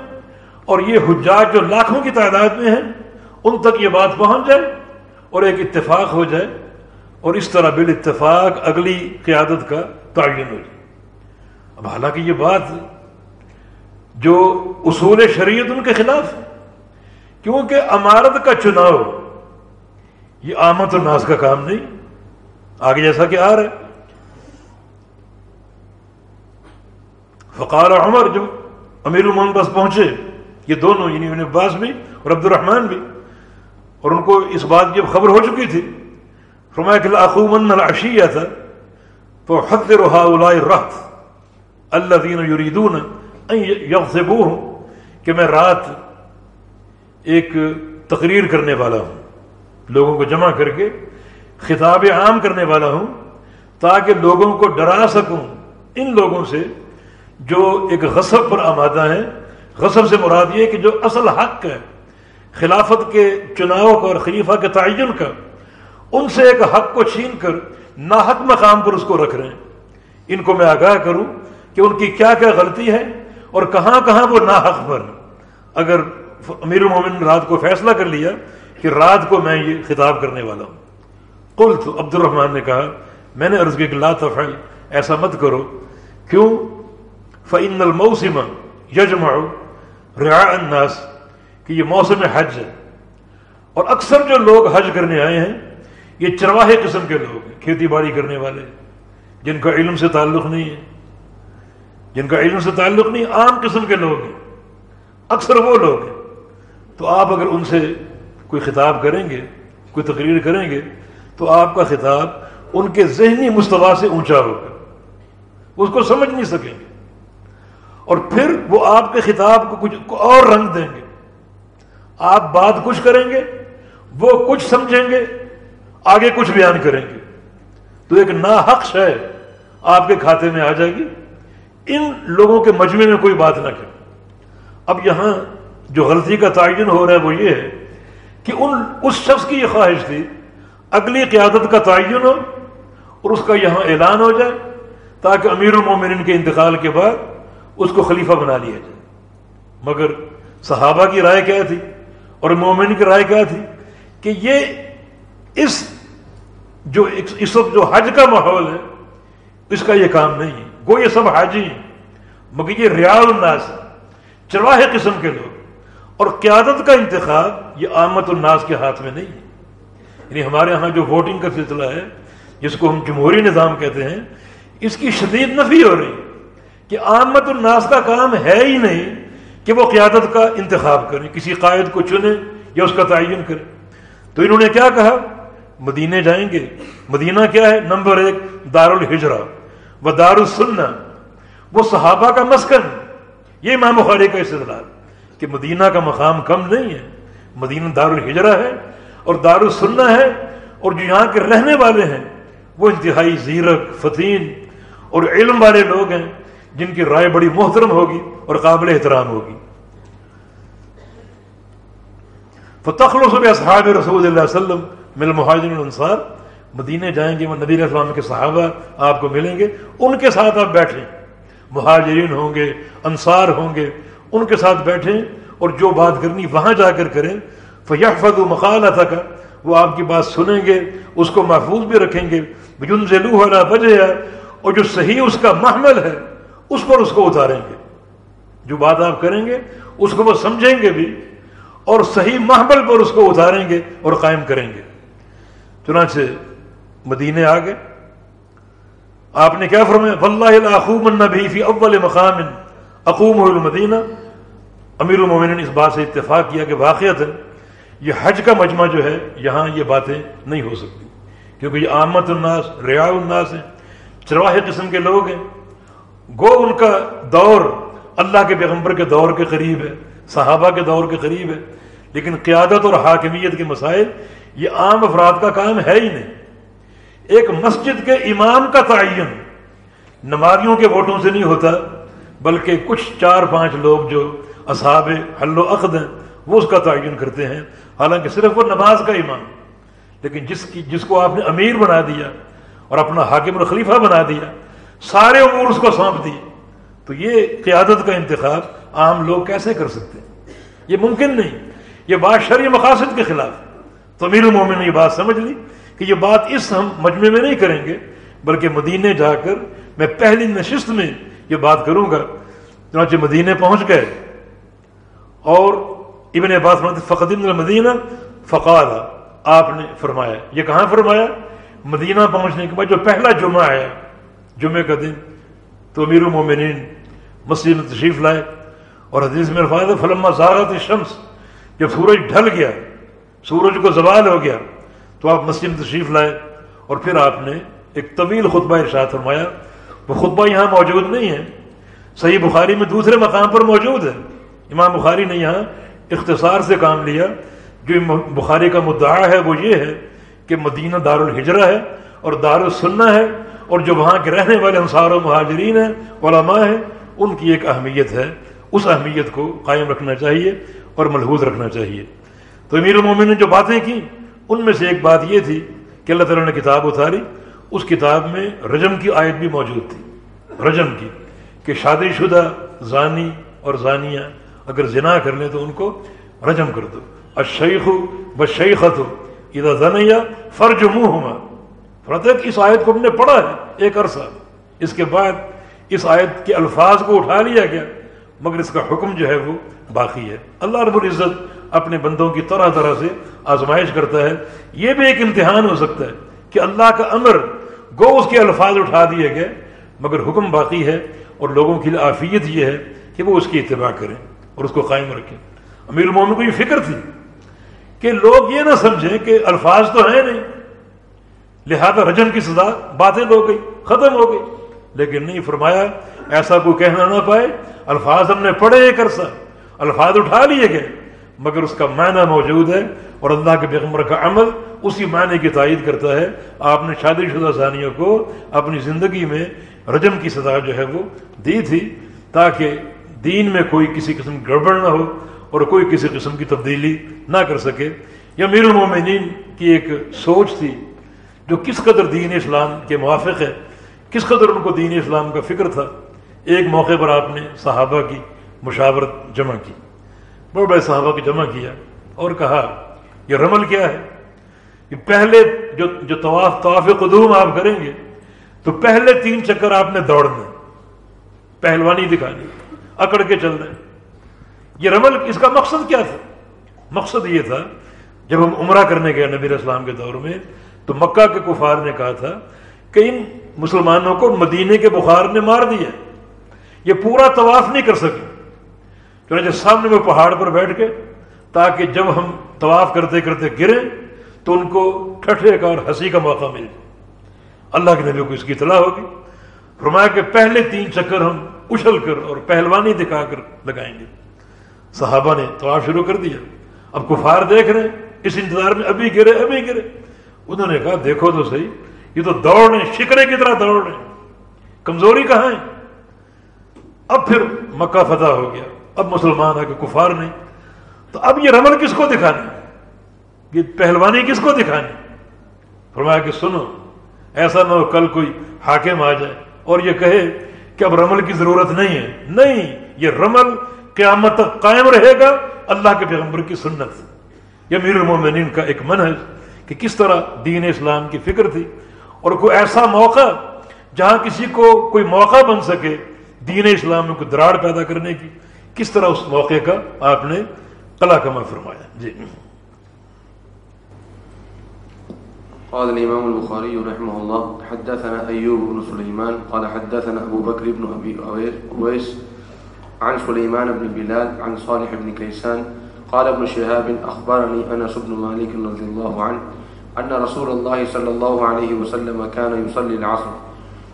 اور یہ حجاج جو لاکھوں کی تعداد میں ہیں، ان تک یہ بات پہنچ جائے اور ایک اتفاق ہو جائے، اور اس طرح بال اتفاق اگلی قیادت کا تعین ہو جائے۔ اب حالانکہ یہ بات جو اصول شریعت ان کے خلاف ہے، کیونکہ امارت کا چناؤ یہ آمد و ناز کا کام نہیں، آگے جیسا کہ آ رہا ہے۔ فقال عمر جو امیر المن بس پہنچے، یہ دونوں یعنی ابن عباس بھی اور عبد الرحمن بھی، اور ان کو اس بات کی خبر ہو چکی تھی، فرمایا کہ اخومن العشیہ تھا تو حد رہا رحت اللہ دین یریدون یغصبوہ کہ میں رات ایک تقریر کرنے والا ہوں، لوگوں کو جمع کر کے خطاب عام کرنے والا ہوں، تاکہ لوگوں کو ڈرا سکوں۔ ان لوگوں سے جو ایک غصب پر آمادہ ہیں، غصب سے مراد یہ کہ جو اصل حق ہے، خلافت کے چناؤ کا اور خلیفہ کے تعین کا، ان سے ایک حق کو چھین کر ناحق مقام پر اس کو رکھ رہے ہیں۔ ان کو میں آگاہ کروں کہ ان کی کیا کیا غلطی ہے اور کہاں کہاں وہ ناحق پر۔ اگر امیر المومن رات کو فیصلہ کر لیا کہ رات کو میں یہ خطاب کرنے والا ہوں۔ قلت عبد الرحمن نے کہا، میں نے عرض کی کہ لا تفعل، ایسا مت کرو۔ کیوں؟ فعن الموسم یجمع رعاء الناس، کہ یہ موسم حج ہے۔ اور اکثر جو لوگ حج کرنے آئے ہیں، یہ چرواہے قسم کے لوگ ہیں، کھیتی باڑی کرنے والے، جن کا علم سے تعلق نہیں ہے۔ جن کا علم سے تعلق نہیں، عام قسم کے لوگ ہیں۔ اکثر وہ لوگ ہیں۔ تو آپ اگر ان سے کوئی خطاب کریں گے، کوئی تقریر کریں گے، تو آپ کا خطاب ان کے ذہنی مستوا سے اونچا ہوگا۔ اس کو سمجھ نہیں سکیں گے۔ اور پھر وہ آپ کے خطاب کو کچھ اور رنگ دیں گے۔ آپ بات کچھ کریں گے، وہ کچھ سمجھیں گے، آگے کچھ بیان کریں گے۔ تو ایک ناحق شے آپ کے کھاتے میں آ جائے گی۔ ان لوگوں کے مجمع میں کوئی بات نہ کرے۔ اب یہاں جو غلطی کا تعین ہو رہا ہے وہ یہ ہے کہ ان، اس شخص کی یہ خواہش تھی، اگلی قیادت کا تعین ہو اور اس کا یہاں اعلان ہو جائے تاکہ امیر المومنین کے انتقال کے بعد اس کو خلیفہ بنا لیا جائے۔ مگر صحابہ کی رائے کیا تھی اور مومن کی رائے کیا تھی کہ یہ اس جو اس وقت جو حج کا ماحول ہے، اس کا یہ کام نہیں ہے۔ گو یہ سب حاجی ہیں مگر یہ ریال الناس، چرواہے قسم کے لوگ۔ اور قیادت کا انتخاب یہ آمد الناس کے ہاتھ میں نہیں ہے۔ یعنی ہمارے ہاں جو ووٹنگ کا سلسلہ ہے، جس کو ہم جمہوری نظام کہتے ہیں، اس کی شدید نفی ہو رہی کہ آمد الناس کا کام ہے ہی نہیں کہ وہ قیادت کا انتخاب کریں، کسی قائد کو چنے یا اس کا تعین کرے تو انہوں نے کیا کہا؟ مدینے جائیں گے۔ مدینہ کیا ہے؟ نمبر ایک دار الحجرا و دار السنہ وہ صحابہ کا مسکن۔ یہ امام بخاری کا استدلال کہ مدینہ کا مقام کم نہیں ہے، مدینہ دار الحجرا ہے اور دار السنہ ہے اور جو یہاں کے رہنے والے ہیں، وہ انتہائی زیرک، فتین اور علم والے لوگ ہیں، جن کی رائے بڑی محترم ہوگی اور قابل احترام ہوگی۔ اصحاب رسول اللہ علیہ وسلم مل مہاجر الانصار مدینے جائیں گے، وہ نبی السلام کے صحابہ آپ کو ملیں گے، ان کے ساتھ آپ بیٹھیں۔ مہاجرین ہوں گے، انصار ہوں گے، ان کے ساتھ بیٹھیں اور جو بات کرنی وہاں جا کر کریں۔ فیاح فد مقالہ تھا کا وہ آپ کی بات سنیں گے، اس کو محفوظ بھی رکھیں گے۔ بجے اور جو صحیح اس کا محمل ہے، اس پر اس کو اتاریں گے۔ جو بات آپ کریں گے، اس کو وہ سمجھیں گے بھی، اور صحیح محمل پر اس کو اتاریں گے اور قائم کریں گے۔ چنانچہ مدینے آ گئے۔ آپ نے کیا فرمایا؟ واللہ بھی فی اول مقام اقوم المدینہ امیر المومن نے اس بات سے اتفاق کیا کہ واقعات ہے یہ حج کا مجمع جو ہے، یہاں یہ باتیں نہیں ہو سکتی۔ کیونکہ یہ آمد الناس ریا الناس ہیں۔ چرواہے قسم کے لوگ ہیں۔ گو ان کا دور اللہ کے پیغمبر کے دور کے قریب ہے، صحابہ کے دور کے قریب ہے۔ لیکن قیادت اور حاکمیت کے مسائل، یہ عام افراد کا کام ہے ہی نہیں۔ ایک مسجد کے امام کا تعین۔ نمازیوں کے ووٹوں سے نہیں ہوتا، بلکہ کچھ چار پانچ لوگ جو اصحاب حل و عقد ہیں، وہ اس کا تعین کرتے ہیں۔ حالانکہ صرف وہ نماز کا امام۔ لیکن جس کی، جس کو آپ نے امیر بنا دیا اور اپنا حاکم اور خلیفہ بنا دیا، سارے امور اس کو سونپ دیے۔ تو یہ قیادت کا انتخاب عام لوگ کیسے کر سکتے ہیں؟ یہ ممکن نہیں۔ یہ بات شرعی مقاصد کے خلاف۔ تو امیر المومن نے یہ بات سمجھ لی۔ کہ یہ بات اس ہم مجمع میں نہیں کریں گے، بلکہ مدینے جا کر میں پہلی نشست میں یہ بات کروں گا۔ چنانچہ مدینے پہنچ گئے۔ اور ابن عباس فقدیم المدینہ فقال، آپ نے فرمایا۔ یہ کہاں فرمایا؟ مدینہ پہنچنے کے بعد جو پہلا جمعہ آیا، جمعے کا دن، تو امیر المومنین مسجد میں تشریف لائے۔ اور حدیث میں فلما زارت شمس جب سورج ڈھل گیا، سورج کو زوال ہو گیا تو آپ مسجد تشریف لائے اور پھر آپ نے ایک طویل خطبہ ارشاد فرمایا وہ خطبہ یہاں موجود نہیں ہے۔ صحیح بخاری میں دوسرے مقام پر موجود ہے۔ امام بخاری نے یہاں اختصار سے کام لیا۔ جو بخاری کا مدعا ہے وہ یہ ہے کہ مدینہ دار الحجرہ ہے اور دار السنہ ہے اور جو وہاں کے رہنے والے انصار و مہاجرین ہیں، علماء ہیں، ان کی ایک اہمیت ہے۔ اس اہمیت کو قائم رکھنا چاہیے اور ملحوظ رکھنا چاہیے۔ تو امیر المومن نے جو باتیں کی ان میں سے ایک بات یہ تھی کہ اللہ تعالیٰ نے کتاب اتاری، اس کتاب میں رجم کی آیت بھی موجود تھی۔ رجم کی کہ شادی شدہ زانی اور زانیہ اگر زنا کر لیں تو ان کو رجم کر دو۔ اشیخ بشیخت اذا زنیا فرج منہ ہوا اس آیت کو ہم نے پڑھا ہے ایک عرصہ۔ اس کے بعد اس آیت کے الفاظ کو اٹھا لیا گیا، مگر اس کا حکم جو ہے وہ باقی ہے۔ اللہ رب العزت اپنے بندوں کی طرح طرح سے آزمائش کرتا ہے، یہ بھی ایک امتحان ہو سکتا ہے کہ اللہ کا امر گو اس کے الفاظ اٹھا دیے گئے، مگر حکم باقی ہے اور لوگوں کی آفیت یہ ہے کہ وہ اس کی اتباع کریں اور اس کو قائم رکھیں۔ امیر المومن کو یہ فکر تھی کہ لوگ یہ نہ سمجھیں کہ الفاظ تو ہیں نہیں، لہذا رجم کی سزا باتیں ہو گئی، ختم ہو گئی۔ لیکن نہیں فرمایا، ایسا کوئی کہنا نہ پائے، الفاظ ہم نے پڑھے ایک عرصہ، الفاظ اٹھا لیے گئے، مگر اس کا معنی موجود ہے اور اللہ کے پیغمبر کا عمل اسی معنی کی تائید کرتا ہے۔ آپ نے شادی شدہ ثانیوں کو اپنی زندگی میں رجم کی سزا جو ہے وہ دی تھی تاکہ دین میں کوئی کسی قسم گڑبڑ نہ ہو اور کوئی کسی قسم کی تبدیلی نہ کر سکے۔ یا میر المومنین کی ایک سوچ تھی جو کس قدر دین اسلام کے موافق ہے، کس قدر ان کو دین اسلام کا فکر تھا۔ ایک موقع پر آپ نے صحابہ کی مشاورت جمع کی۔ بڑے بڑے صحابہ کی جمع کیا اور کہا یہ رمل کیا ہے؟ کہ پہلے جو جو طواف طواف قدوم آپ کریں گے، تو پہلے تین چکر آپ نے دوڑنا پہلوانی دکھانی اکڑ کے چل رہے یہ رمل، اس کا مقصد کیا تھا؟ مقصد یہ تھا، جب ہم عمرہ کرنے گئے نبی اسلام کے دور میں، تو مکہ کے کفار نے کہا تھا کہ ان مسلمانوں کو مدینے کے بخار نے مار دیا یہ پورا طواف نہیں کر سکے۔ چنانچہ سامنے میں پہاڑ پر بیٹھ کے، تاکہ جب ہم طواف کرتے کرتے گرے تو ان کو ٹھٹھے کا اور ہنسی کا موقع مل جائے۔ اللہ کے نبی کو اس کی اطلاع ہوگی۔ فرمایا کہ پہلے تین چکر ہم اچھل کر اور پہلوانی دکھا کر لگائیں گے۔ صحابہ نے طواف شروع کر دیا۔ اب کفار دیکھ رہے ہیں، اس انتظار میں ابھی گرے ابھی گرے۔ انہوں نے کہا، دیکھو تو صحیح، یہ تو دوڑ رہے شکرے کی طرح دوڑ رہے کمزوری کہاں ہے؟ اب پھر مکہ فتح ہو گیا۔ اب مسلمان ہے کہ کفار نہیں۔ تو اب یہ رمل کس کو دکھانی یہ پہلوانی کس کو دکھانی فرمایا کہ سنو، ایسا نہ ہو کل کوئی حاکم آ جائے اور یہ کہے کہ اب رمل کی ضرورت نہیں ہے۔ نہیں، یہ رمل قیامت تک قائم رہے گا اللہ کے پیغمبر کی سنت یہ میر المومنین کا ایک من ہے کہ کس طرح دین اسلام کی فکر تھی اور کوئی ایسا موقع جہاں کسی کو کوئی موقع بن سکے دین اسلام میں کوئی دراڑ پیدا کرنے کی، کس طرح اس موقع کا آپ نے کلا کما فرمایا۔ جی۔ قال الإمام البخاري رحمه الله، حدثنا أيوب بن سليمان، قال حدثنا أبو بكر بن أبي أويس عن سليمان بن بلال عن صالح بن كيسان، قال ابن شهاب أخبرني أنس بن مالك رضي الله عنه أن رسول الله صلى الله عليه وسلم كان يصلي العصر،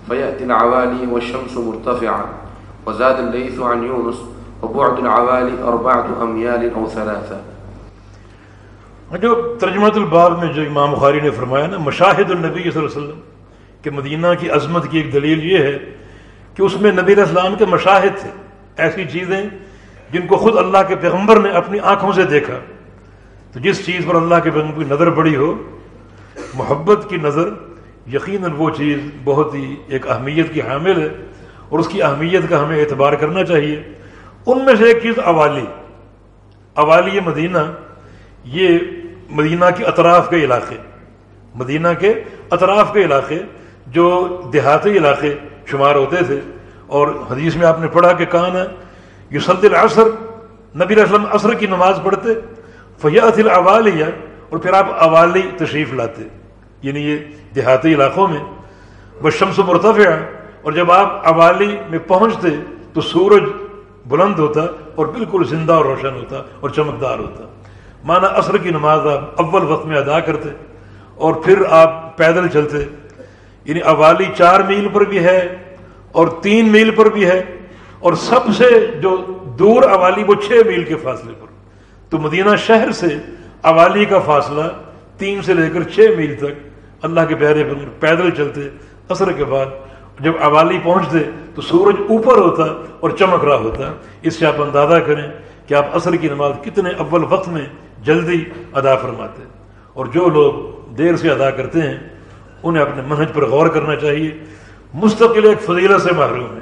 فيأتي العوالي والشمس مرتفعة وزاد الليث عن يونس وبعد العوالي أربعة أميال أو ثلاثة. جو ترجمت الباب میں جو امام بخاری نے فرمایا نا مشاہد النبی صلی اللہ علیہ وسلم کہ مدینہ کی عظمت کی ایک دلیل یہ ہے کہ اس میں نبی علیہ السلام کے مشاہد تھے ایسی چیزیں جن کو خود اللہ کے پیغمبر نے اپنی آنکھوں سے دیکھا تو جس چیز پر اللہ کے پیغمبر کی نظر پڑی ہو محبت کی نظر یقیناً وہ چیز بہت ہی ایک اہمیت کی حامل ہے اور اس کی اہمیت کا ہمیں اعتبار کرنا چاہیے ان میں سے ایک چیز اوالی اوالی مدینہ، یہ مدینہ کے اطراف کے علاقے. مدینہ کے اطراف کے علاقے جو دیہاتی علاقے شمار ہوتے تھے، اور حدیث میں آپ نے پڑھا کہ کہاں ہے یہ سد العصر، نبی اسلم عصر کی نماز پڑھتے فیات الاوالیہ اور پھر آپ اوالی تشریف لاتے. یعنی یہ دیہاتی علاقوں میں. وہ شمس مرتفع اور جب آپ اوالی میں پہنچتے تو سورج بلند ہوتا اور بالکل زندہ اور روشن ہوتا اور چمکدار ہوتا۔ مانا عصر کی نماز آپ اول وقت میں ادا کرتے اور پھر آپ پیدل چلتے۔ یعنی اوالی چار میل پر بھی ہے اور تین میل پر بھی ہے اور سب سے جو دور اوالی وہ چھ میل کے فاصلے پر۔ تو مدینہ شہر سے اوالی کا فاصلہ تین سے لے کر چھ میل تک اللہ کے پیارے پر پیدل چلتے۔ عصر کے بعد جب اوالی پہنچتے تو سورج اوپر ہوتا اور چمک رہا ہوتا۔ اس سے آپ اندازہ کریں کہ آپ عصر کی نماز کتنے اول وقت میں جلدی ادا فرماتے اور جو لوگ دیر سے ادا کرتے ہیں، انہیں اپنے منہج پر غور کرنا چاہیے۔ مستقل ایک فضیلت سے محروم ہے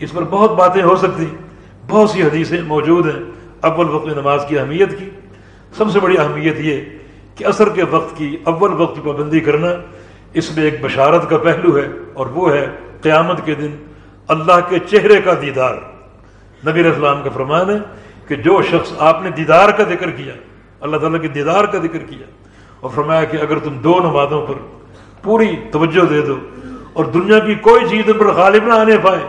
اس پر بہت باتیں ہو سکتی بہت سی حدیثیں موجود ہیں اول وقت میں نماز کی اہمیت کی۔ سب سے بڑی اہمیت یہ کہ عصر کے وقت کی اول وقت کی پابندی کرنا اس میں ایک بشارت کا پہلو ہے اور وہ ہے قیامت کے دن اللہ کے چہرے کا دیدار۔ نبی اسلام کا فرمان ہے کہ جو شخص آپ نے دیدار کا ذکر کیا، اللہ تعالیٰ کے دیدار کا ذکر کیا اور فرمایا کہ اگر تم دو نمازوں پر پوری توجہ دے دو اور دنیا کی کوئی چیز ان پر غالب نہ آنے پائے،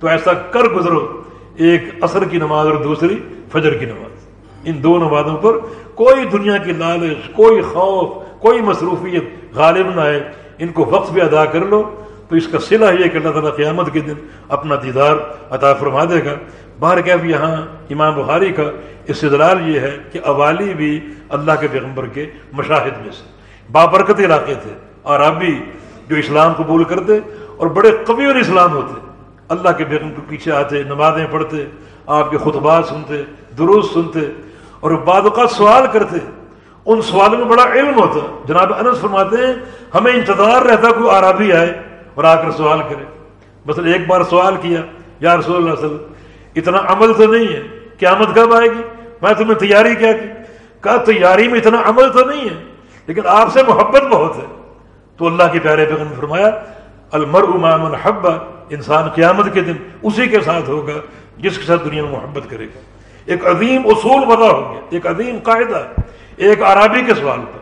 تو ایسا کر گزرو، ایک عصر کی نماز اور دوسری فجر کی نماز۔ ان دو نمازوں پر کوئی دنیا کی لالچ، کوئی خوف، کوئی مصروفیت غالب نہ آئے۔ ان کو وقت بھی ادا کر لو تو اس کا صلہ یہ کہ اللہ تعالیٰ قیامت کے دن اپنا دیدار عطا فرما دے گا۔ باہر کیا یہاں امام بخاری کا استدلال یہ ہے کہ اوالی بھی اللہ کے پیغمبر کے مشاہد میں سے بابرکت علاقے تھے۔ اور اب بھی جو اسلام قبول کرتے اور بڑے قوی اور اسلام ہوتے۔ اللہ کے بیگم کے پیچھے آتے، نمازیں پڑھتے، آپ کے خطبات سنتے درست سنتے اور بعد اوقات سوال کرتے۔ ان سوالوں میں بڑا علم ہوتا۔ جناب انس فرماتے ہیں، ہمیں انتظار رہتا کوئی آرابی آئے۔ اور آ کر سوال کرے۔ مثلا ایک بار سوال کیا، یا رسول اللہ صلی اللہ علیہ وسلم، اتنا عمل تو نہیں ہے، قیامت کب آئے گی؟ میں تمہیں تیاری کیا کی کہا تیاری میں اتنا عمل تو نہیں ہے، لیکن آپ سے محبت بہت ہے۔ تو اللہ کے پیارے پیغمبر نے فرمایا المر امام الحب انسان قیامت کے دن اسی کے ساتھ ہوگا جس کے ساتھ دنیا میں محبت کرے گا۔ ایک عظیم اصول وضع ہو گیا، ایک عظیم قاعدہ، ایک عرابی کے سوال پر۔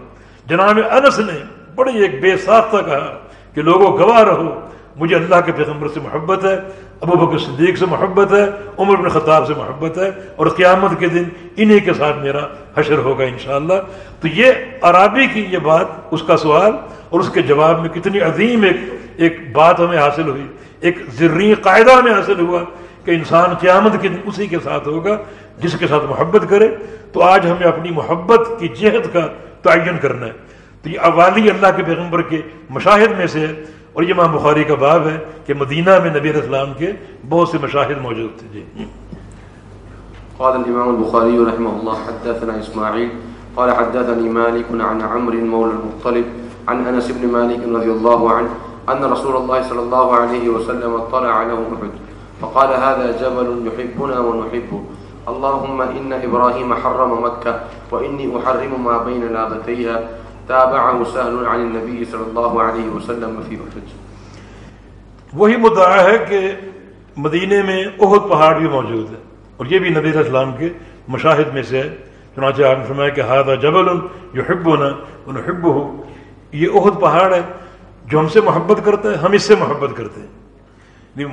جناب انس نے بڑی ایک بے ساختہ کہا کہ لوگوں گواہ رہو۔ مجھے اللہ کے پیغمبر سے محبت ہے، ابو بکر صدیق سے محبت ہے، عمر بن خطاب سے محبت ہے اور قیامت کے دن انہی کے ساتھ میرا حشر ہوگا انشاءاللہ۔ تو یہ عرابی کی یہ بات، اس کا سوال اور اس کے جواب میں کتنی عظیم ایک ایک بات ہمیں حاصل ہوئی۔ ایک ذری قاعدہ ہمیں حاصل ہوا کہ انسان قیامت کے دن اسی کے ساتھ ہوگا جس کے ساتھ محبت کرے۔ تو آج ہمیں اپنی محبت کی جہد کا تعین کرنا ہے۔ تو یہ اوالی اللہ کے پیغمبر کے مشاہد میں سے ہے۔ اور یہ ماں بخاری کا باب ہے کہ مدینہ میں نبی اسلام کے بہت سے مشاہد موجود تھے۔ جی۔ قال الإمام البخاري رحمه الله، حدثنا إسماعيل، قال حدثني مالك عن عمر مولى المطلب، عن أنس بن مالك رضي الله عنه، أن رسول الله صلى الله عليه وسلم اطلع له أحد، فقال، هذا جبل يحبنا ونحبه. اللهم إن إبراهيم حرم مكة، وإني أحرم ما بين لابتيها تابعه سهل عن النبي صلى الله عليه وسلم في أحد وہی مدعا ہے کہ مدینے میں احد پہاڑ بھی موجود ہے۔ اور یہ بھی نبی اسلام کے مشاہد میں سے ہے۔ چنانچہ آپ نے فرمایا کہ ہادہ جبل یحبنا ونحبه یہ احد پہاڑ ہے جو ہم سے محبت کرتا ہے، ہم اس سے محبت کرتے ہیں۔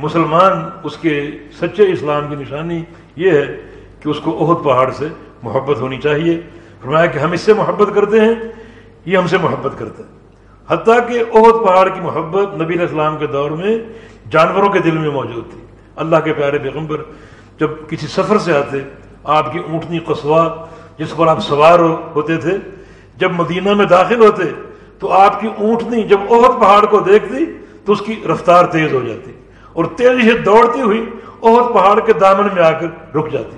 مسلمان اس کے سچے اسلام کی نشانی یہ ہے کہ اس کو عہد پہاڑ سے محبت ہونی چاہیے۔ فرمایا کہ ہم اس سے محبت کرتے ہیں یہ ہم سے محبت کرتا ہے۔ حتیٰ کہ عہد پہاڑ کی محبت نبی علیہ السلام کے دور میں جانوروں کے دل میں موجود تھی۔ اللہ کے پیارے پیغمبر، جب کسی سفر سے آتے آپ کی اونٹنی قصوا جس پر آپ سوار ہوتے تھے، جب مدینہ میں داخل ہوتے، تو آپ کی اونٹنی جب عہد پہاڑ کو دیکھتی، تو اس کی رفتار تیز ہو جاتی اور تیزی سے دوڑتی ہوئی عہد پہاڑ کے دامن میں آ کر رک جاتی۔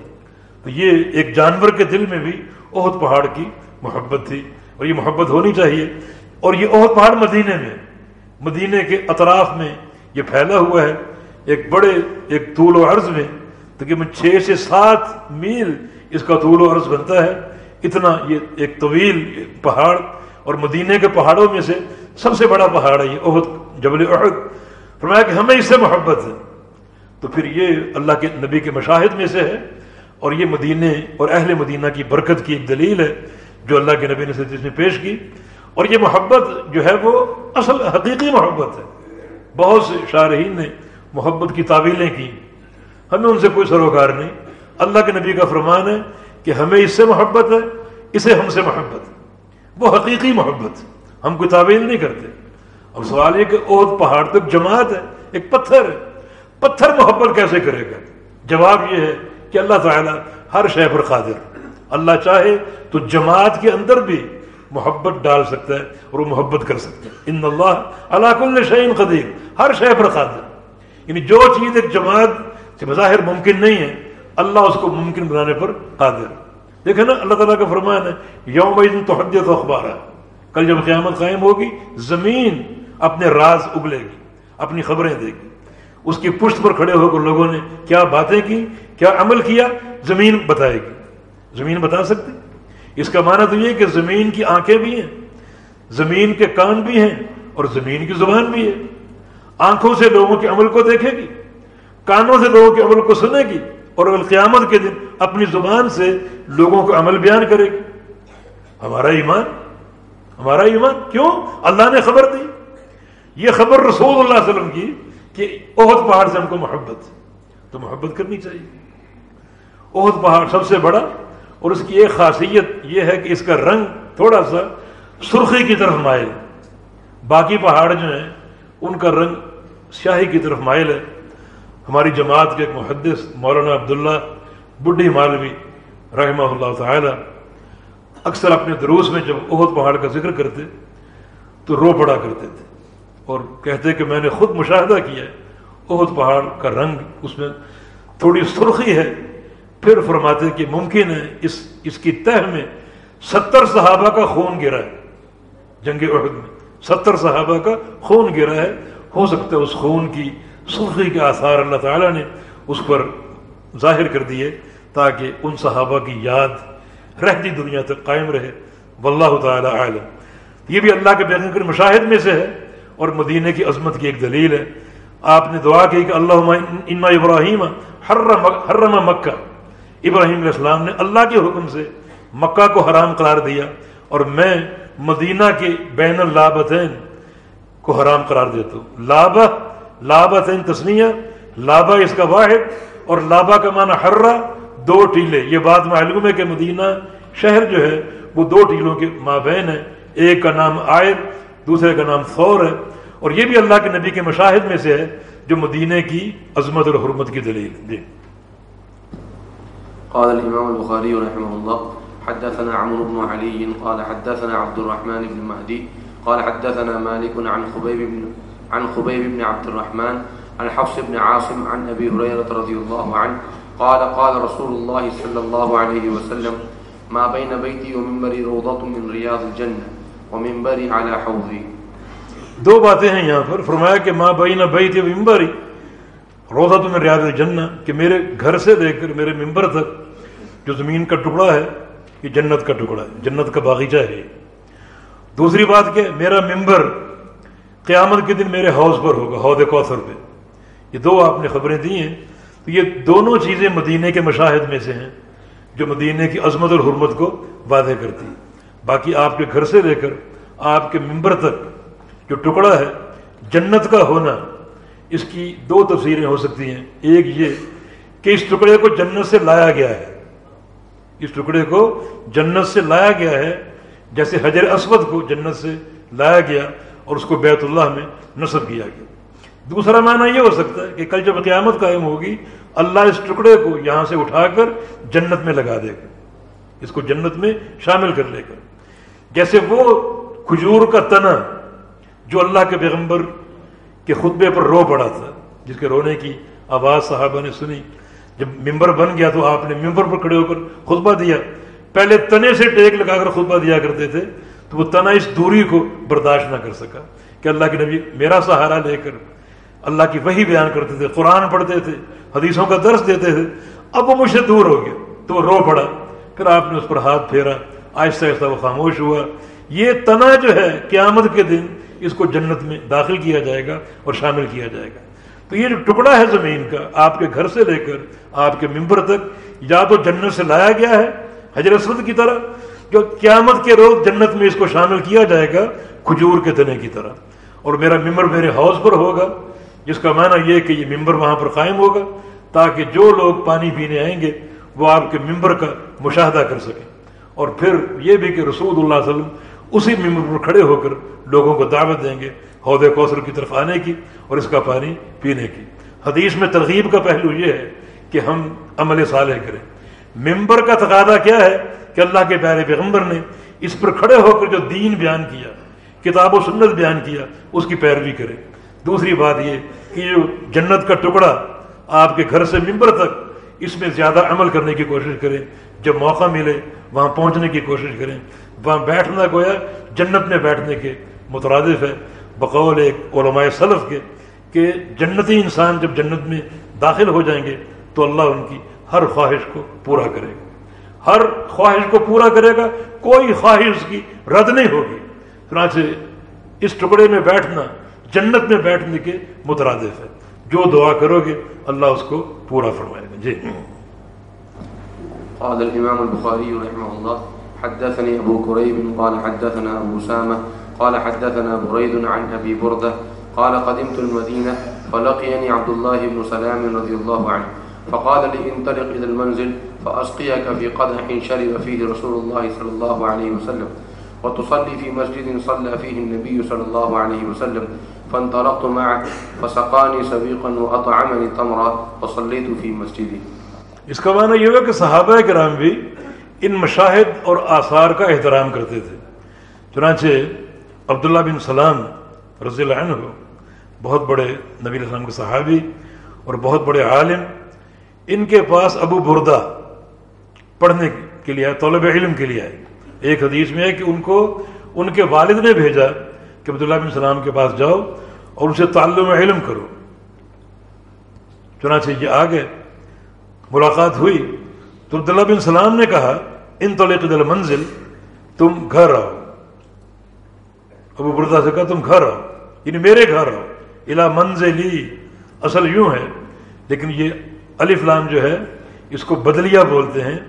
تو یہ ایک جانور کے دل میں بھی عہد پہاڑ کی محبت تھی۔ اور یہ محبت ہونی چاہیے۔ اور یہ عہد پہاڑ مدینے میں، مدینے کے اطراف میں یہ پھیلا ہوا ہے، ایک بڑے، ایک طول و عرض میں، تقریباً چھ سے سات میل اس کا طول و عرض بنتا ہے۔ اتنا یہ ایک طویل پہاڑ، اور مدینے کے پہاڑوں میں سے سب سے بڑا پہاڑ ہے یہ عہد جبل عہد فرمایا کہ ہمیں اس سے محبت ہے۔ تو پھر یہ اللہ کے نبی کے مشاہد میں سے ہے، اور یہ مدینے اور اہل مدینہ کی برکت کی ایک دلیل ہے۔ جو اللہ کے نبی نے اس میں پیش کی اور یہ محبت جو ہے وہ اصل حقیقی محبت ہے۔ بہت سے شارحین نے محبت کی تعویلیں کی۔ ہمیں ان سے کوئی سروکار نہیں۔ اللہ کے نبی کا فرمان ہے کہ ہمیں اس سے محبت ہے، اسے ہم سے محبت۔ ہے وہ حقیقی محبت۔ ہم کوئی تعویل نہیں کرتے۔ اب سوال یہ کہ عہد پہاڑ تک جماعت ہے، ایک پتھر ہے۔ پتھر محبت کیسے کرے گا؟ جواب یہ ہے کہ اللہ تعالیٰ ہر شے پر قادر۔ اللہ چاہے تو جماعت کے اندر بھی محبت ڈال سکتا ہے اور وہ محبت کر سکتا ہے۔ ان اللہ اللہ کل شعین قدیر، ہر شے پر قادر۔ یعنی جو چیز ایک جماعت سے بظاہر ممکن نہیں ہے، اللہ اس کو ممکن بنانے پر قادر۔ دیکھیں نا، اللہ تعالیٰ کا فرمان ہے، یوم تو حدیت اخبار ہے کل جب قیامت قائم ہوگی، زمین اپنے راز اگلے گی، اپنی خبریں دے گی۔ اس کی پشت پر کھڑے ہو کر لوگوں نے کیا باتیں کی، کیا عمل کیا، زمین بتائے گی۔ زمین بتا سکتی اس کا معنی تو یہ کہ زمین کی آنکھیں بھی ہیں، زمین کے کان بھی ہیں اور زمین کی زبان بھی ہے۔ آنکھوں سے لوگوں کے عمل کو دیکھے گی، کانوں سے لوگوں کے عمل کو سنے گی اور قیامت کے دن اپنی زبان سے لوگوں کو عمل بیان کرے گی۔ ہمارا ایمان ہمارا ایمان۔ کیوں؟ اللہ نے خبر دی۔ یہ خبر رسول اللہ علیہ وسلم کی کہ عہد پہاڑ سے ہم کو محبت، تو محبت کرنی چاہیے۔ عہد پہاڑ سب سے بڑا اور اس کی ایک خاصیت یہ ہے کہ اس کا رنگ تھوڑا سا سرخی کی طرف مائل باقی پہاڑ جو ہیں، ان کا رنگ سیاہی کی طرف مائل ہے۔ ہماری جماعت کے ایک محدث، مولانا عبداللہ بڈھی مالوی رحمہ اللہ تعالی، اکثر اپنے دروس میں جب عہد پہاڑ کا ذکر کرتے، تو رو پڑا کرتے تھے۔ اور کہتے کہ میں نے خود مشاہدہ کیا ہے عہد پہاڑ کا رنگ اس میں تھوڑی سرخی ہے پھر فرماتے کہ ممکن ہے اس اس کی تہ میں ستر صحابہ کا خون گرا ہے۔ جنگ عہد میں ستر صحابہ کا خون گرا ہے۔ ہو سکتا ہے اس خون کی سرخی کے آثار اللہ تعالیٰ نے اس پر ظاہر کر دیے تاکہ ان صحابہ کی یاد رہتی دنیا تک قائم رہے۔ واللہ تعالی عالم یہ بھی اللہ کے بیان مشاہد میں سے ہے اور مدینہ کی عظمت کی ایک دلیل ہے۔ آپ نے دعا کی کہ اللہ اما ابراہیم حرم مکہ۔ ابراہیم علیہ السلام نے اللہ کے حکم سے مکہ کو حرام قرار دیا اور میں مدینہ کے بین اللابتین کو حرام قرار دیتا ہوں۔ لابا لابتین تسنیہ لابا اس کا واحد اور لابا کا معنی حرہ، دو ٹیلے۔ یہ بات معلوم ہے کہ مدینہ شہر جو ہے، وہ دو ٹیلوں کے مابین ہے ایک کا نام عائد، دوسرے کا نام ثور ہے۔ اور یہ بھی اللہ کے نبی کے مشاہد میں سے ہے جو مدینہ کی عظمت اور حرمت کی دلیل جی قال الإمام البخاري رحمه الله، حدثنا عمرو بن علي، قال حدثنا عبد الرحمن بن مهدي، قال حدثنا مالك عن خبيب بن عن خبيب بن عبد الرحمن، عن حفص بن عاصم، عن أبي هريرة رضي الله عنه، قال قال رسول الله صلى الله عليه وسلم، ما بين بيتي ومنبري روضة من رياض الجنة، ومنبري على حوضي. دو باتیں ہیں یہاں پر، فرمایا کہ ماں بین بیتی ومنبری روزہ تو ریاض الجنہ، کہ میرے گھر سے لے کر میرے ممبر تک جو زمین کا ٹکڑا ہے، یہ جنت کا ٹکڑا ہے، جنت کا باغیچہ ہے دوسری بات کہ میرا ممبر قیامت کے دن میرے حوض پر ہوگا، حوض کوثر پہ۔ یہ دو آپ نے خبریں دی ہیں۔ تو یہ دونوں چیزیں مدینے کے مشاہد میں سے ہیں، جو مدینے کی عظمت اور حرمت کو واضح کرتی باقی آپ کے گھر سے لے کر آپ کے ممبر تک جو ٹکڑا ہے، جنت کا ہونا اس کی دو تفسیریں ہو سکتی ہیں۔ ایک یہ کہ اس ٹکڑے کو جنت سے لایا گیا ہے۔ اس ٹکڑے کو جنت سے لایا گیا ہے۔ جیسے حجر اسود کو جنت سے لایا گیا اور اس کو بیت اللہ میں نصب کیا گیا۔ دوسرا معنی یہ ہو سکتا ہے کہ کل جب قیامت قائم ہوگی، اللہ اس ٹکڑے کو یہاں سے اٹھا کر جنت میں لگا دے گا۔ اس کو جنت میں شامل کر لے کر جیسے وہ کھجور کا تنا جو اللہ کے پیغمبر کے خطبے پر رو پڑا تھا، جس کے رونے کی آواز صحابہ نے سنی۔ جب ممبر بن گیا تو آپ نے ممبر پر کھڑے ہو کر خطبہ دیا۔ پہلے تنے سے ٹیک لگا کر خطبہ دیا کرتے تھے، تو وہ تنا اس دوری کو برداشت نہ کر سکا کہ اللہ کے نبی میرا سہارا لے کر اللہ کی وہی بیان کرتے تھے، قرآن پڑھتے تھے، حدیثوں کا درس دیتے تھے۔ اب وہ مجھ سے دور ہو گیا، تو وہ رو پڑا۔ پھر آپ نے اس پر ہاتھ پھیرا۔ آہستہ آہستہ وہ خاموش ہوا۔ یہ تنا جو ہے، قیامت کے دن اس کو جنت میں داخل کیا جائے گا اور شامل کیا جائے گا۔ تو یہ جو ٹکڑا ہے زمین کا، آپ کے گھر سے لے کر آپ کے ممبر تک، یا تو جنت سے لایا گیا ہے حضرت کی طرح، جو قیامت کے روز جنت میں اس کو شامل کیا جائے گا کھجور کے تنے کی طرح۔ اور میرا ممبر میرے ہاؤس پر ہوگا، جس کا معنی یہ کہ یہ ممبر وہاں پر قائم ہوگا، تاکہ جو لوگ پانی پینے آئیں گے، وہ آپ کے ممبر کا مشاہدہ کر سکیں۔ اور پھر یہ بھی کہ رسول اللہ علیہ وسلم اسی ممبر پر کھڑے ہو کر لوگوں کو دعوت دیں گے عہد کوثر کی طرف آنے کی اور اس کا پانی پینے کی۔ حدیث میں ترغیب کا پہلو یہ ہے کہ ہم عمل صالح کریں۔ ممبر کا تقاضا کیا ہے کہ اللہ کے پیارے پیغمبر نے اس پر کھڑے ہو کر جو دین بیان کیا، کتاب و سنت بیان کیا، اس کی پیروی کرے دوسری بات یہ کہ جو جنت کا ٹکڑا آپ کے گھر سے ممبر تک اس میں زیادہ عمل کرنے کی کوشش کریں۔ جب موقع ملے، وہاں پہنچنے کی کوشش کریں۔ وہاں بیٹھنا گویا جنت میں بیٹھنے کے مترادف ہے۔ بقول ایک علماء صلف کے کہ جنتی انسان جب جنت میں داخل ہو جائیں گے تو اللہ ان کی ہر خواہش کو پورا کرے گا۔ ہر خواہش کو پورا کرے گا، کوئی خواہش کی رد نہیں ہوگی۔ چنانچہ اس ٹکڑے میں بیٹھنا جنت میں بیٹھنے کے مترادف ہے۔ جو دعا کرو گے، اللہ اس کو پورا فرمائے گا۔ جی۔ قال الإمام البخاري رحمه الله، حدثني أبو كريب، قال حدثنا أبو سامة، قال حدثنا بريد عن أبي بردة، قال قدمت المدينة، فلقيني عبد الله بن سلام رضي الله عنه، فقال لي انطلق إلى المنزل، فأسقيك في قدح شرب فيه رسول الله صلى الله عليه وسلم، وتصلي في مسجد صلى فيه النبي صلى الله عليه وسلم، فانطلقت معه، فسقاني سبيقا وأطعمني تمرا وصليت في مسجدي. اس کا معنی یہ ہے کہ صحابہ کرام بھی ان مشاہد اور آثار کا احترام کرتے تھے۔ چنانچہ عبداللہ بن سلام رضی اللہ عنہ بہت بڑے نبی السلام کے صحابی اور بہت بڑے عالم۔ ان کے پاس ابو بردہ پڑھنے کے لیے آئے، طلب علم کے لیے آئے۔ ایک حدیث میں ہے کہ ان کو ان کے والد نے بھیجا کہ عبداللہ بن سلام کے پاس جاؤ اور اسے تعلم علم کرو۔ چنانچہ یہ آ گئے ملاقات ہوئی تو عبداللہ بن سلام نے کہا، ان دل منزل، تم گھر آؤ. ابو بردا سے کہا، تم گھر آؤ یعنی میرے گھر آؤ الا منزلی۔ اصل یوں ہے، لیکن یہ الف لام جو ہے، اس کو بدلیا بولتے ہیں۔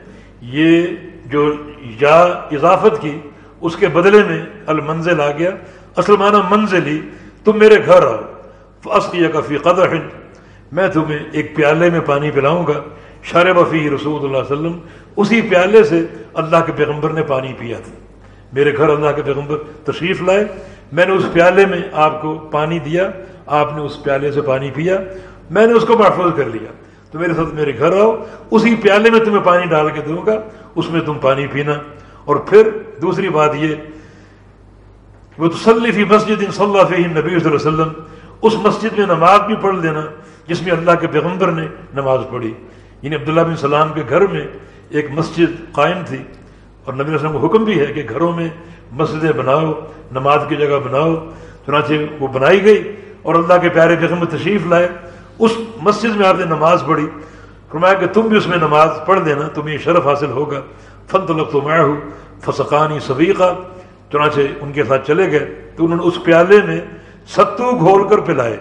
یہ جو یا اضافت کی، اس کے بدلے میں المنزل آ گیا۔ اصل معنی منزلی، تم میرے گھر آؤ۔ فاسقیہ کا فی قدر میں تمہیں ایک پیالے میں پانی پلاؤں گا۔ شار وفی رسول اللہ علیہ وسلم، اسی پیالے سے اللہ کے پیغمبر نے پانی پیا تھا۔ میرے گھر اللہ کے پیغمبر تشریف لائے۔ میں نے اس پیالے میں آپ کو پانی دیا، آپ نے اس پیالے سے پانی پیا۔ میں نے اس کو محفوظ کر لیا۔ تو میرے ساتھ میرے گھر آؤ، اسی پیالے میں تمہیں پانی ڈال کے دوں گا، اس میں تم پانی پینا۔ اور پھر دوسری بات یہ وہ تسلی مسجد صلی اللہ علیہ نبی صلی اللہ علیہ وسلم، اس مسجد میں نماز بھی پڑھ لینا، جس میں اللہ کے پیغمبر نے نماز پڑھی۔ یعنی عبداللہ بن سلام کے گھر میں ایک مسجد قائم تھی اور نبی وسلم کو حکم بھی ہے کہ گھروں میں مسجدیں بناؤ، نماز کی جگہ بناؤ۔ چنانچہ وہ بنائی گئی اور اللہ کے پیارے پیغمبر تشریف لائے۔ اس مسجد میں آپ نے نماز پڑھی۔ فرمایا کہ تم بھی اس میں نماز پڑھ لینا، تمہیں شرف حاصل ہوگا۔ فن تو لگ تو میں ہوں فسقانی صبیقہ چنانچہ ان کے ساتھ چلے گئے۔ تو انہوں نے اس پیالے میں ستو گھول کر پلائے۔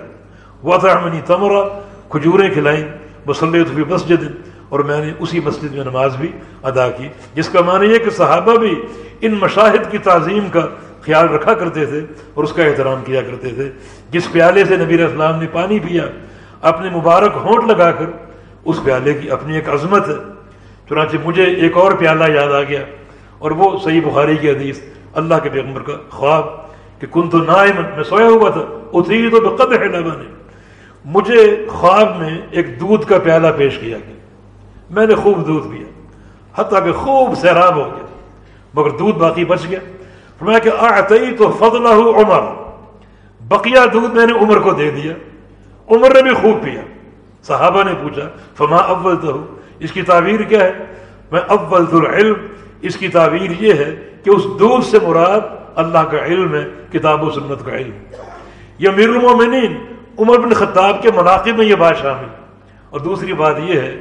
وہ تھا تمرا کھجوریں کھلائیں۔ مسلط بھی مسجد اور میں نے اسی مسجد میں نماز بھی ادا کی، جس کا معنی یہ کہ صحابہ بھی ان مشاہد کی تعظیم کا خیال رکھا کرتے تھے اور اس کا احترام کیا کرتے تھے۔ جس پیالے سے نبی اسلام نے پانی پیا، اپنے مبارک ہونٹ لگا کر اس پیالے کی اپنی ایک عظمت ہے۔ چنانچہ مجھے ایک اور پیالہ یاد آ گیا اور وہ صحیح بخاری کی حدیث، اللہ کے پیغمبر کا خواب کہ کن تو نائم میں سویا ہوا تھا اتری تو بقد ہے نے مجھے خواب میں ایک دودھ کا پیالہ پیش کیا گیا۔ میں نے خوب دودھ پیا۔ حتیٰ کہ خوب سیراب ہو گیا۔ مگر دودھ باقی بچ گیا۔ میں کہ آئی تو فضلہ عمر۔ بقیہ دودھ میں نے عمر کو دے دیا۔ عمر نے بھی خوب پیا۔ صحابہ نے پوچھا، فما اول تو اس کی تعبیر کیا ہے؟ میں اول العلم۔ اس کی تعبیر یہ ہے کہ اس دودھ سے مراد اللہ کا علم ہے، کتاب و سنت کا علم۔ یہ میر المومنین عمر بن خطاب کے مناقب میں یہ بات شامل اور دوسری بات یہ ہے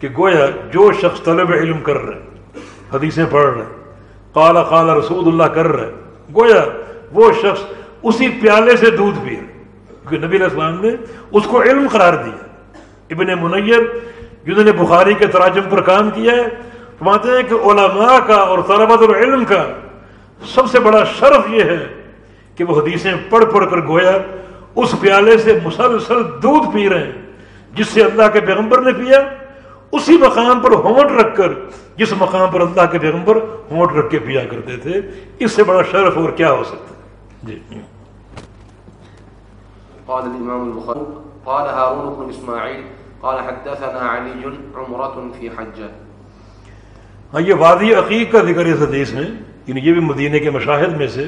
کہ گویا جو شخص طلب علم کر رہے حدیثیں پڑھ رہے قال قال رسول اللہ کر رہے گویا وہ شخص اسی پیالے سے دودھ پی رہے کیونکہ نبی علیہ السلام نے اس کو علم قرار دیا۔ ابن منیر، جنہوں نے بخاری کے تراجم پر کام کیا ہے، فرماتے ہیں کہ علماء کا اور طلبت العلم کا سب سے بڑا شرف یہ ہے کہ وہ حدیثیں پڑھ پڑھ کر گویا اس پیالے سے مسلسل دودھ پی رہے ہیں جس سے اللہ کے پیغمبر نے پیا اسی مقام پر ہونٹ رکھ کر جس مقام پر اللہ کے پیغمبر ہونٹ رکھ کے پیا کرتے تھے اس سے بڑا شرف اور کیا ہو سکتا ہے؟ جی۔ قال الإمام البخاري قال هارون بن إسماعيل قال حدثنا علي عمرة في حجة. ہاں یہ وادی عقیق کا ذکر اس حدیث میں یعنی یہ بھی مدینہ کے مشاہد میں سے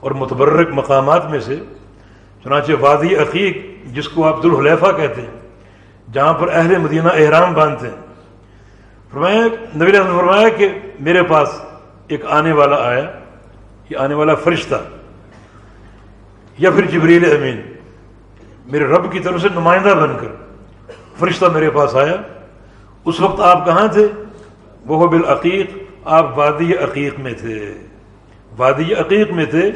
اور متبرک مقامات میں سے چنانچہ وادی عقیق جس کو آپ ذوالحلیفہ کہتے ہیں، جہاں پر اہل مدینہ احرام باندھتے ہیں۔ فرمایا، نبی نے فرمایا کہ میرے پاس ایک آنے والا آیا، یہ آنے والا فرشتہ، یا پھر جبریل امین، میرے رب کی طرف سے نمائندہ بن کر فرشتہ میرے پاس آیا۔ اس وقت آپ کہاں تھے؟ وہ بالعقیق، آپ وادی عقیق میں تھے۔ وادی عقیق میں تھے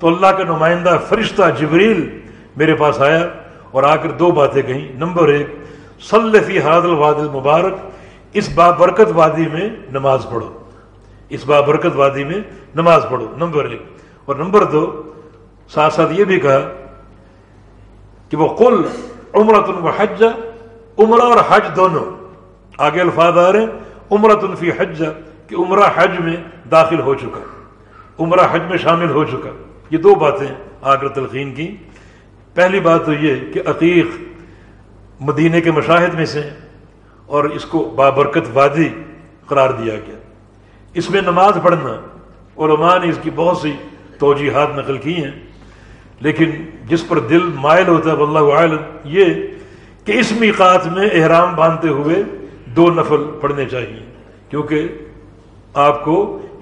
تو اللہ کا نمائندہ فرشتہ جبریل میرے پاس آیا اور آ کر دو باتیں کہیں۔ نمبر ایک صلفی حاد الواد المبارک، اس بابرکت وادی میں نماز پڑھو۔ اس بابرکت وادی میں نماز پڑھو۔ نمبر ایک۔ اور نمبر دو، ساتھ ساتھ یہ بھی کہا کہ وہ قل عمرت و حج، عمرہ اور حج دونوں۔ آگے الفاظ آ رہے ہیں عمرت الفی حج، کہ عمرہ حج میں داخل ہو چکا۔ عمرہ حج میں شامل ہو چکا۔ یہ دو باتیں آ کر تلقین کی۔ پہلی بات تو یہ کہ عقیق مدینہ کے مشاہد میں سے اور اس کو بابرکت وادی قرار دیا گیا۔ اس میں نماز پڑھنا علماء نے اس کی بہت سی توجیحات نقل کی ہیں، لیکن جس پر دل مائل ہوتا ہے، واللہ عالم یہ کہ اس میقات میں احرام باندھتے ہوئے دو نفل پڑھنے چاہیے، کیونکہ آپ کو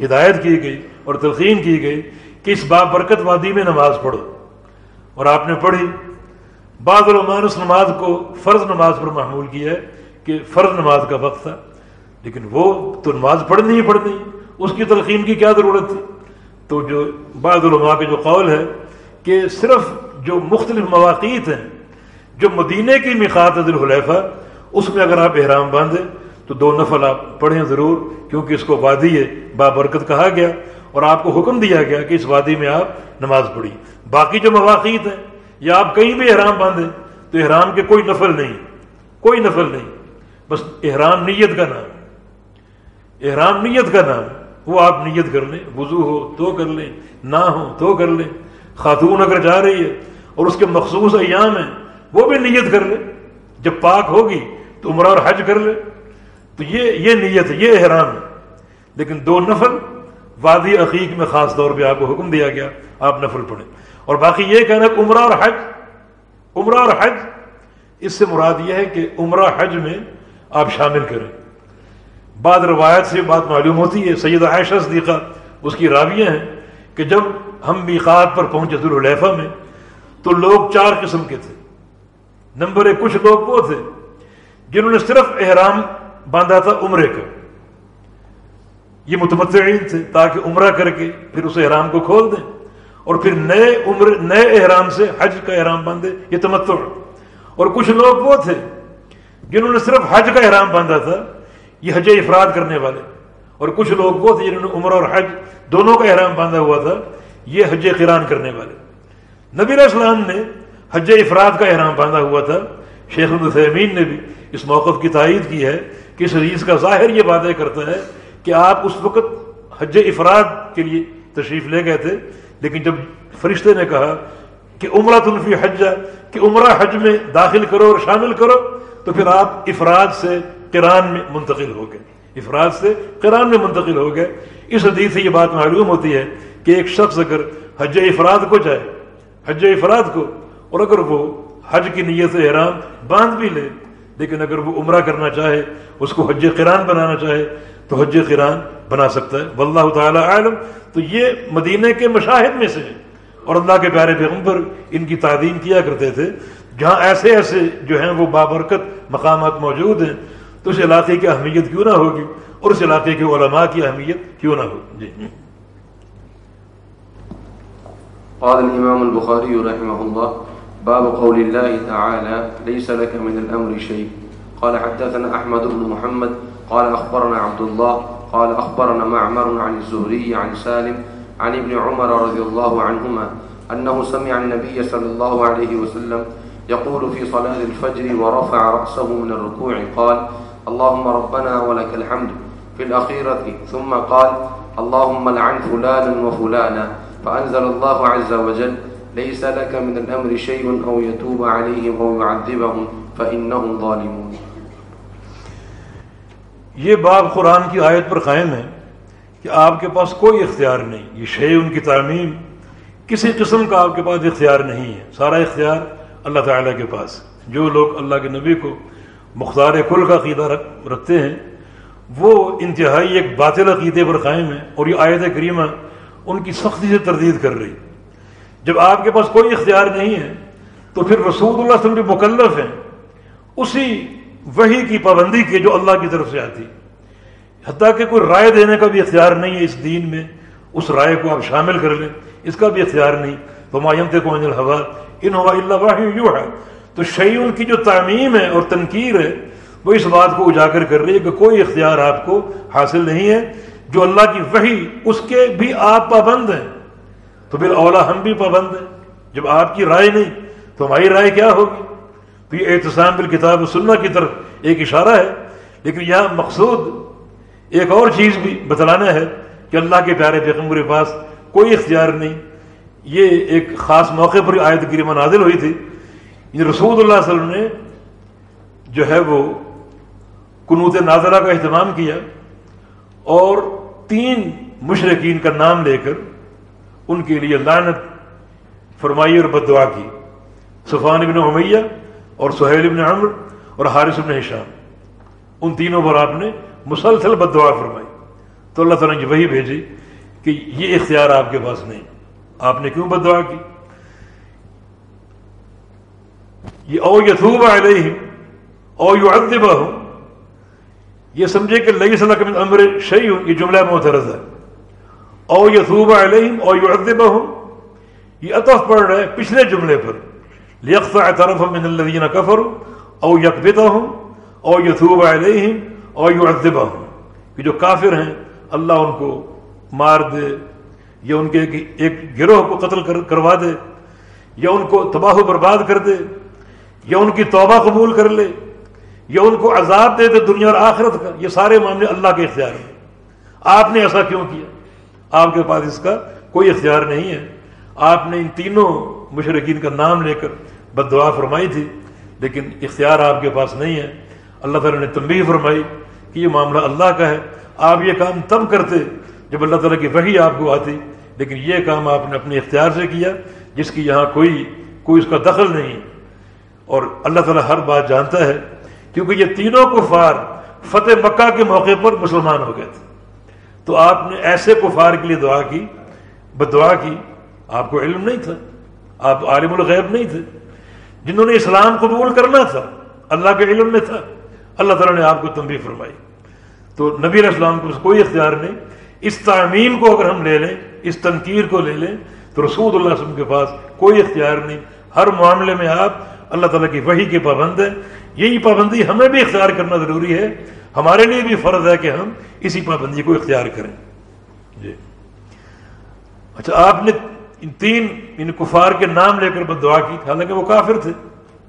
ہدایت کی گئی اور تلقین کی گئی کہ اس بابرکت وادی میں نماز پڑھو۔ اور آپ نے پڑھی، بعض علماء نے اس نماز کو فرض نماز پر معمول کیا ہے کہ فرض نماز کا وقت تھا، لیکن وہ تو نماز پڑھنی ہی پڑھنی، اس کی تلقین کی کیا ضرورت تھی؟ تو جو بعض علماء کے جو قول ہے کہ صرف جو مختلف مواقع ہیں، جو مدینہ کی مخاط الحلیفہ اس میں اگر آپ احرام باندھیں تو دو نفل آپ پڑھیں ضرور، کیونکہ اس کو وادی ہے بابرکت کہا گیا۔ اور آپ کو حکم دیا گیا کہ اس وادی میں آپ نماز پڑھی۔ باقی جو مواقع ہیں، یا آپ کہیں بھی احرام باندھیں، تو احرام کے کوئی نفل نہیں۔ کوئی نفل نہیں۔ بس احرام نیت کا نام۔ احرام نیت کا نام۔ وہ آپ نیت کر لیں، وضو ہو تو کر لیں، نہ ہو تو کر لیں۔ خاتون اگر جا رہی ہے اور اس کے مخصوص ایام ہیں، وہ بھی نیت کر لیں۔ جب پاک ہوگی تو عمرہ اور حج کر لے تو یہ یہ نیت ہے یہ احرام ہے۔ لیکن دو نفل وادی عقیق میں خاص طور پہ آپ کو حکم دیا گیا، آپ نفل پڑھیں۔ اور باقی یہ کہنا کہ عمرہ اور حج، عمرہ اور حج، اس سے مراد یہ ہے کہ عمرہ حج میں آپ شامل کریں۔ بعد روایت سے بات معلوم ہوتی ہے سید عائشہ صدیقہ اس کی راویہ ہیں کہ جب ہم میقات پر پہنچے ذوالحلیفہ میں، تو لوگ چار قسم کے تھے۔ نمبر ایک، کچھ لوگ وہ تھے جنہوں نے صرف احرام باندھا تھا عمرے کا۔ یہ متمتعین تھے تاکہ عمرہ کر کے پھر اس احرام کو کھول دیں اور پھر نئے عمر، نئے احرام سے حج کا احرام باندھے، یہ تمتع۔ اور کچھ لوگ وہ تھے جنہوں نے صرف حج کا احرام باندھا تھا، یہ حج افراد کرنے والے۔ اور کچھ لوگ وہ تھے جنہوں نے عمر اور حج دونوں کا احرام باندھا ہوا تھا، یہ حج قران کرنے والے۔ نبی علیہ السلام نے حج افراد کا احرام باندھا ہوا تھا۔ شیخ الدین نے بھی اس موقف کی تائید کی ہے کہ اس حدیث کا ظاہر یہ باتیں کرتا ہے کہ آپ اس وقت حج افراد کے لیے تشریف لے گئے تھے، لیکن جب فرشتے نے کہا کہ عمرہ تنفی حج، کہ عمرہ حج میں داخل کرو اور شامل کرو، تو پھر آپ افراد سے کران میں منتقل ہو گئے۔ افراد سے کران میں منتقل ہو گئے۔ اس حدیث سے یہ بات معلوم ہوتی ہے کہ ایک شخص اگر حج افراد کو جائے حج افراد کو، اور اگر وہ حج کی نیت سے احرام باندھ بھی لے لیکن اگر وہ عمرہ کرنا چاہے، اس کو حج قرآن بنانا چاہے، تو حج قرآن بنا سکتا ہے۔ واللہ تعالی عالم تو یہ مدینہ کے مشاہد میں سے اور اللہ کے پیارے پیغمبر ان کی تعدیم کیا کرتے تھے۔ جہاں ایسے ایسے جو ہیں وہ بابرکت مقامات موجود ہیں، تو اس علاقے کی اہمیت کیوں نہ ہوگی؟ اور اس علاقے کے علماء کی اہمیت کیوں نہ ہوگی جی۔ قال الإمام البخاري رحمه الله باب قول الله تعالى، ليس لك من الأمر شيء. قال حدثنا أحمد بن محمد، قال أخبرنا عبد الله، قال أخبرنا معمر عن الزهري عن سالم عن ابن عمر رضي الله عنهما أنه سمع النبي صلى الله عليه وسلم يقول في صلاة الفجر ورفع رأسه من الركوع، قال اللهم ربنا ولك الحمد في الأخيرة، ثم قال اللهم لعن فلانا وفلانا فأنزل الله عز وجل ليس لك من الأمر شيء أو يتوب عليهم أو يعذبهم فإنهم ظالمون. یہ باب قرآن کی آیت پر قائم ہے کہ آپ کے پاس کوئی اختیار نہیں، یہ شے ان کی تعمیم، کسی قسم کا آپ کے پاس اختیار نہیں ہے، سارا اختیار اللہ تعالیٰ کے پاس۔ جو لوگ اللہ کے نبی کو مختار کل کا عقیدہ رکھتے ہیں، وہ انتہائی ایک باطل عقیدے پر قائم ہے اور یہ آیت کریمہ ان کی سختی سے تردید کر رہی۔ جب آپ کے پاس کوئی اختیار نہیں ہے، تو پھر رسول اللہ علیہ وسلم بھی مکلف ہیں، اسی وہی کی پابندی کی جو اللہ کی طرف سے آتی۔ حتیٰ کہ کوئی رائے دینے کا بھی اختیار نہیں ہے اس دین میں، اس رائے کو آپ شامل کر لیں، اس کا بھی اختیار نہیں۔ تو مایمت کو ہوا ان ہوا اللہ یوں ہے تو شعیون کی جو تعمیم ہے اور تنقیر ہے، وہ اس بات کو اجاگر کر رہی ہے کہ کوئی اختیار آپ کو حاصل نہیں ہے۔ جو اللہ کی وہی اس کے بھی آپ پابند ہیں۔ تو پھر اولا ہم بھی پابند ہیں۔ جب آپ کی رائے نہیں، تو ہماری رائے کیا ہوگی؟ تو یہ احتسام بالکتاب و سننا کی طرف ایک اشارہ ہے۔ لیکن یہاں مقصود ایک اور چیز بھی بتلانا ہے کہ اللہ کے پیارے پیغمبر کے پاس کوئی اختیار نہیں۔ یہ ایک خاص موقع پر آیت گریمہ نازل ہوئی تھی۔ یعنی رسول اللہ علیہ وسلم نے جو ہے وہ کنوت نازلہ کا اہتمام کیا اور تین مشرقین کا نام لے کر ان کے لیے لعنت، فرمائی اور بد دعا کی۔ سفان ابن عمیہ اور سہیل ابن عمر اور حارث ابن حشام ان تینوں پر آپ نے مسلسل بد دعا فرمائی۔ تو اللہ تعالیٰ نے وہی بھیجی کہ یہ اختیار آپ کے پاس نہیں۔ آپ نے کیوں بد دعا کی؟ یہ او یتوب علیہم او یعذبہم۔ یہ سمجھے کہ لئی صلاح امر شعی یہ جملہ محترض ہے۔ او یتوب علیہم او یعذبہم۔ یہ عطف پڑھ رہے پچھلے جملے پر۔ لیقطع طرف من الذین کفروا او یکبتہم او یتوب علیہم او یعذبہم۔ کہ جو کافر ہیں، اللہ ان کو مار دے، یا ان کے ایک گروہ کو قتل کروا دے، یا ان کو تباہ و برباد کر دے، یا ان کی توبہ قبول کر لے، یا ان کو عذاب دے دے دنیا اور آخرت کا۔ یہ سارے معاملے اللہ کے اختیار ہیں۔ آپ نے ایسا کیوں کیا؟ آپ کے پاس اس کا کوئی اختیار نہیں ہے۔ آپ نے ان تینوں مشرقین کا نام لے کر بد دعا فرمائی تھی، لیکن اختیار آپ کے پاس نہیں ہے۔ اللہ تعالیٰ نے تنبیہ فرمائی کہ یہ معاملہ اللہ کا ہے۔ آپ یہ کام تب کرتے جب اللہ تعالیٰ کی وحی آپ کو آتی، لیکن یہ کام آپ نے اپنے اختیار سے کیا، جس کی یہاں کوئی کوئی اس کا دخل نہیں۔ اور اللہ تعالیٰ ہر بات جانتا ہے، کیونکہ یہ تینوں کفار فتح مکہ کے موقع پر مسلمان ہو گئے تھے۔ تو آپ نے ایسے کفار کے لیے دعا کی، بد دعا کی، آپ کو علم نہیں تھا، آپ عالم الغیب نہیں تھے، جنہوں نے اسلام قبول کرنا تھا، اللہ کے علم میں تھا، اللہ تعالیٰ نے آپ کو تنبیہ فرمائی۔ تو نبی علیہ السلام کو کوئی اختیار نہیں۔ اس تعمیم کو اگر ہم لے لیں، اس تنقیر کو لے لیں، تو رسول اللہ علیہ وسلم کے پاس کوئی اختیار نہیں۔ ہر معاملے میں آپ اللہ تعالیٰ کی وحی کے پابند ہیں۔ یہی پابندی ہمیں بھی اختیار کرنا ضروری ہے۔ ہمارے لیے بھی فرض ہے کہ ہم اسی پابندی کو اختیار کریں۔ جی۔ اچھا آپ نے ان تین ان کفار کے نام لے کر بد دعا کی حالانکہ وہ کافر تھے۔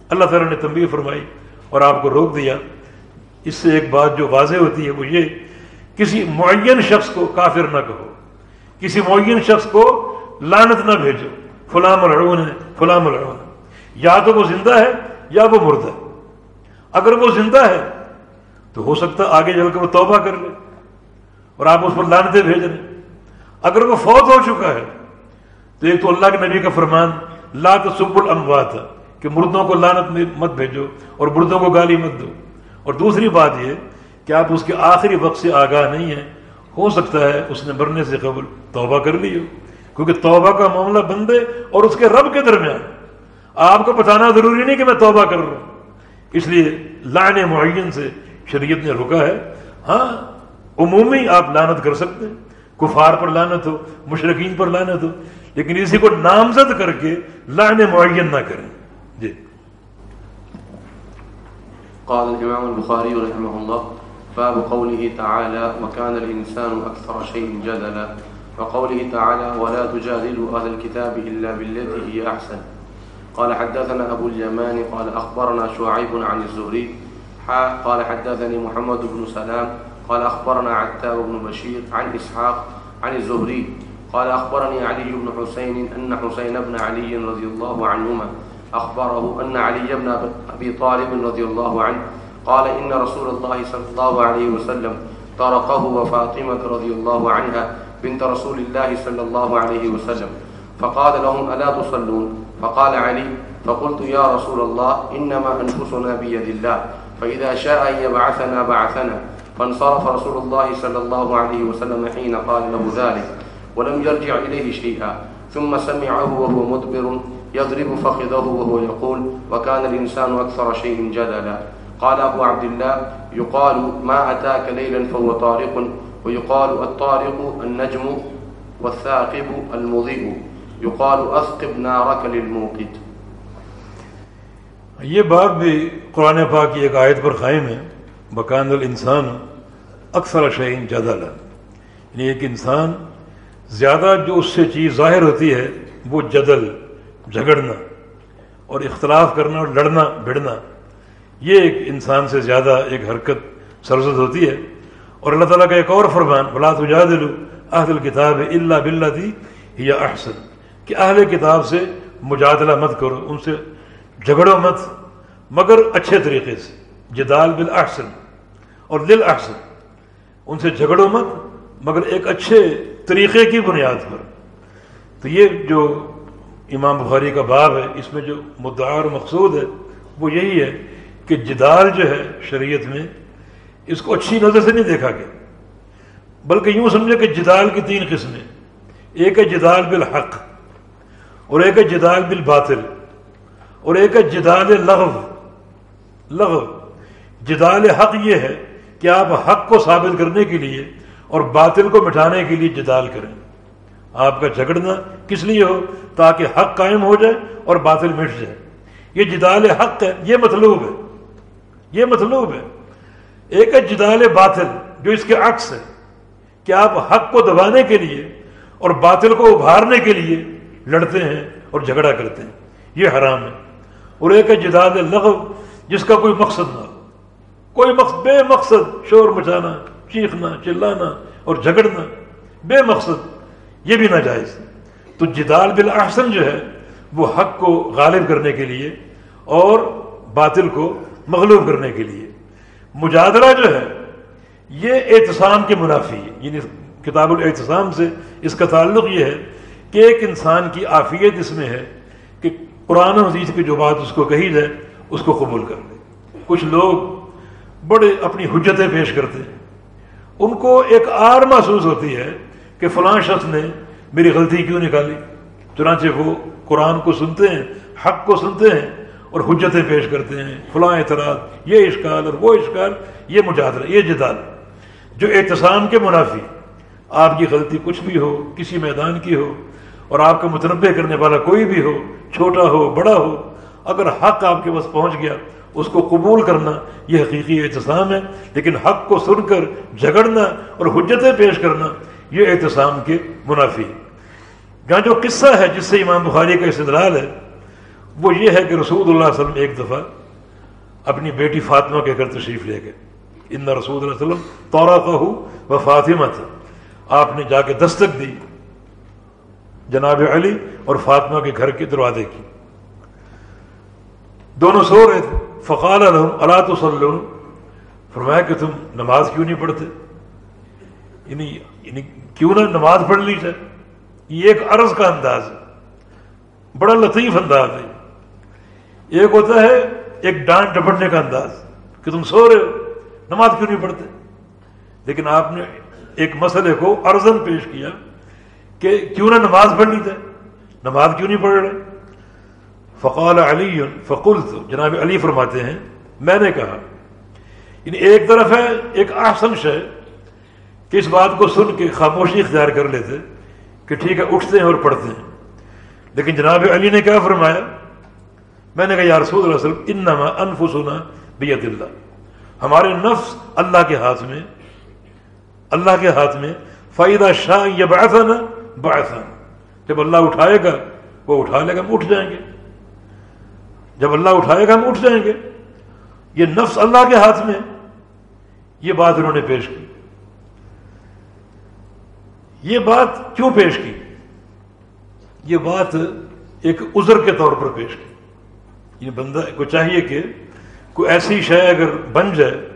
اللہ تعالیٰ نے تنبیہ فرمائی اور آپ کو روک دیا۔ اس سے ایک بات جو واضح ہوتی ہے وہ یہ، کسی معین شخص کو کافر نہ کہو۔ کسی معین شخص کو لانت نہ بھیجو۔ فلاں ملعون ہے، فلاں ملعون ہے۔ یا تو وہ زندہ ہے یا وہ مردہ ہے۔ اگر وہ زندہ ہے تو ہو سکتا آگے چل کر وہ توبہ کر لے اور آپ اس پر لانتیں بھیج رہے اگر وہ فوت ہو چکا ہے، تو ایک تو اللہ کے نبی کا فرمان، لا تصب الاموات، کہ مردوں کو لانت مت بھیجو اور مردوں کو گالی مت دو۔ اور دوسری بات یہ کہ آپ اس کے آخری وقت سے آگاہ نہیں ہیں۔ ہو سکتا ہے اس نے مرنے سے قبل توبہ کر لی ہو، کیونکہ توبہ کا معاملہ بندے اور اس کے رب کے درمیان۔ آپ کو بتانا ضروری نہیں کہ میں توبہ کر رہا ہوں۔ اس لیے لان معین سے شریعت نے رکا ہے۔ ہاں عمومی آپ لانت کر سکتے ہیں۔ کفار پر لانت ہو مشرقین پر لانت ہو، لیکن اسی کو نامزد کر کے لان معین نہ کریں۔ جی۔ قال الإمام البخاري رحمه الله، باب قوله تعالى وكان الإنسان أكثر شيء جدلا وقوله تعالى ولا تجادلوا أهل الكتاب إلا بالتي هي أحسن قال حدثنا أبو اليمان، قال أخبرنا شعيب عن الزهري قال حدثني محمد بن سلام. قال أخبرنا عتاب بن بشير عن إسحاق عن الزهري. قال أخبرني علي بن حسين أن حسين بن علي رضي الله عنهما أخبره أن علي بن أبي طالب رضي الله عنه قال إن رسول الله صلى الله عليه وسلم طرقه وفاطمة رضي الله عنها بنت رسول الله صلى الله عليه وسلم. فقال لهم ألا تصلون؟ فقال علي، فقلت يا رسول الله، إنما أنفسنا بيد الله. فإذا شاء أن يبعثنا بعثنا فانصرف رسول الله صلى الله عليه وسلم حين قال له ذلك ولم يرجع إليه شيئا ثم سمعه وهو مدبر يضرب فخذه وهو يقول وكان الإنسان أكثر شيء جدلا قال أبو عبد الله يقال ما أتاك ليلا فهو طارق ويقال الطارق النجم والثاقب المضيء يقال أثقب نارك للموقد یہ باب بھی قرآن پاک کی ایک آیت پر قائم ہے بکان الانسان اکثر شعین جدل یعنی ایک انسان زیادہ جو اس سے چیز ظاہر ہوتی ہے، وہ جدل، جھگڑنا اور اختلاف کرنا اور لڑنا بھڑنا یہ ایک انسان سے زیادہ ایک حرکت سرزد ہوتی ہے۔ اور اللہ تعالیٰ کا ایک اور فرمان بلا تجادل اہل الکتاب اللہ بلّہ تھی یا احسن کہ اہل کتاب سے مجادلہ مت کرو، ان سے جھگڑو مت، مگر اچھے طریقے سے، جدال بالاحسن اور دل احسن ان سے جھگڑو مت، مگر ایک اچھے طریقے کی بنیاد پر۔ تو یہ جو امام بخاری کا باب ہے، اس میں جو مدعا اور مقصود ہے، وہ یہی ہے کہ جدال جو ہے شریعت میں، اس کو اچھی نظر سے نہیں دیکھا گیا۔ بلکہ یوں سمجھے کہ جدال کی تین قسمیں، ایک ہے جدال بالحق اور ایک ہے جدال بالباطل۔ اور ایک ہے جدال لغو۔ لغو۔ جدال حق یہ ہے کہ آپ حق کو ثابت کرنے کے لیے اور باطل کو مٹانے کے لیے جدال کریں۔ آپ کا جھگڑنا کس لیے ہو؟ تاکہ حق قائم ہو جائے اور باطل مٹ جائے۔ یہ جدال حق ہے، یہ مطلوب ہے۔ یہ مطلوب ہے۔ ایک ہے جدال باطل، جو اس کے عکس ہے۔ کہ آپ حق کو دبانے کے لیے اور باطل کو ابھارنے کے لیے لڑتے ہیں اور جھگڑا کرتے ہیں۔ یہ حرام ہے۔ اور ایک ہے جدال لغو، جس کا کوئی مقصد نہ ہو۔ کوئی مقصد، بے مقصد شور مچانا، چیخنا، چلانا اور جھگڑنا، بے مقصد، یہ بھی ناجائز۔ تو جدال بالاحسن جو ہے، وہ حق کو غالب کرنے کے لیے اور باطل کو مغلوب کرنے کے لیے۔ مجادلہ جو ہے، یہ احتسام کے منافی ہے۔ یعنی کتاب الاحتسام سے اس کا تعلق یہ ہے کہ ایک انسان کی عافیت اس میں ہے کہ قرآن حدیث کی جو بات اس کو کہی جائے، اس کو قبول کر لے۔ کچھ لوگ بڑے اپنی حجتیں پیش کرتے ہیں۔ ان کو ایک آر محسوس ہوتی ہے کہ فلاں شخص نے میری غلطی کیوں نکالی؟ چنانچہ وہ قرآن کو سنتے ہیں، حق کو سنتے ہیں اور حجتیں پیش کرتے ہیں۔ فلاں اعتراض، یہ اشکال اور وہ اشکال، یہ مجادلہ، یہ جدال۔ جو احتسام کے منافی، آپ کی غلطی کچھ بھی ہو، کسی میدان کی ہو اور آپ کا متنوع کرنے والا کوئی بھی ہو، چھوٹا ہو، بڑا ہو، اگر حق آپ کے پاس پہنچ گیا، اس کو قبول کرنا یہ حقیقی احتسام ہے، لیکن حق کو سن کر جھگڑنا اور حجتیں پیش کرنا یہ احتسام کے منافی جہاں جو قصہ ہے جس سے امام بخاری کا استدلال ہے، وہ یہ ہے کہ رسول اللہ علیہ وسلم ایک دفعہ اپنی بیٹی فاطمہ کے گھر تشریف لے گئے۔ ان رسول اللہ علیہ وسلم تورا کا ہو وہ فاطمہ تھا۔ آپ نے جا کے دستک دی۔ جناب علی اور فاطمہ کے گھر کے دروازے کی۔ دونوں سو رہے تھے۔ فقال الحم اللہ تو فرمایا کہ تم نماز کیوں نہیں پڑھتے؟ یعنی یعنی کیوں نہ نماز پڑھ لی جائے؟ یہ ایک عرض کا انداز ہے۔ بڑا لطیف انداز ہے۔ ایک ہوتا ہے، ایک ڈانٹ ڈپٹنے کا انداز کہ تم سو رہے ہو، نماز کیوں نہیں پڑھتے؟ لیکن آپ نے ایک مسئلے کو ارزن پیش کیا۔ کہ کیوں نہ نماز پڑھ لی نماز کیوں نہیں پڑھ رہے؟ فقال علی فقول جناب علی فرماتے ہیں، میں نے کہا یعنی ایک طرف ہے، ایک آسن شے کہ اس بات کو سن کے خاموشی اختیار کر لیتے کہ ٹھیک ہے، اٹھتے ہیں اور پڑھتے ہیں۔ لیکن جناب علی نے کیا فرمایا؟ میں نے کہا، یا رسول اللہ وسلم، انما انفسنا بیت اللہ۔ ہمارے نفس اللہ کے ہاتھ میں، اللہ کے ہاتھ میں فائدہ شاہ یا باسا جب اللہ اٹھائے گا، وہ اٹھا لے گا، ہم اٹھ جائیں گے۔ جب اللہ اٹھائے گا، ہم اٹھ جائیں گے۔ یہ نفس اللہ کے ہاتھ میں یہ بات انہوں نے پیش کی۔ یہ بات کیوں پیش کی؟ یہ بات ایک عذر کے طور پر پیش کی۔ یہ بندہ، کو چاہیے کہ کوئی ایسی شے اگر بن جائے،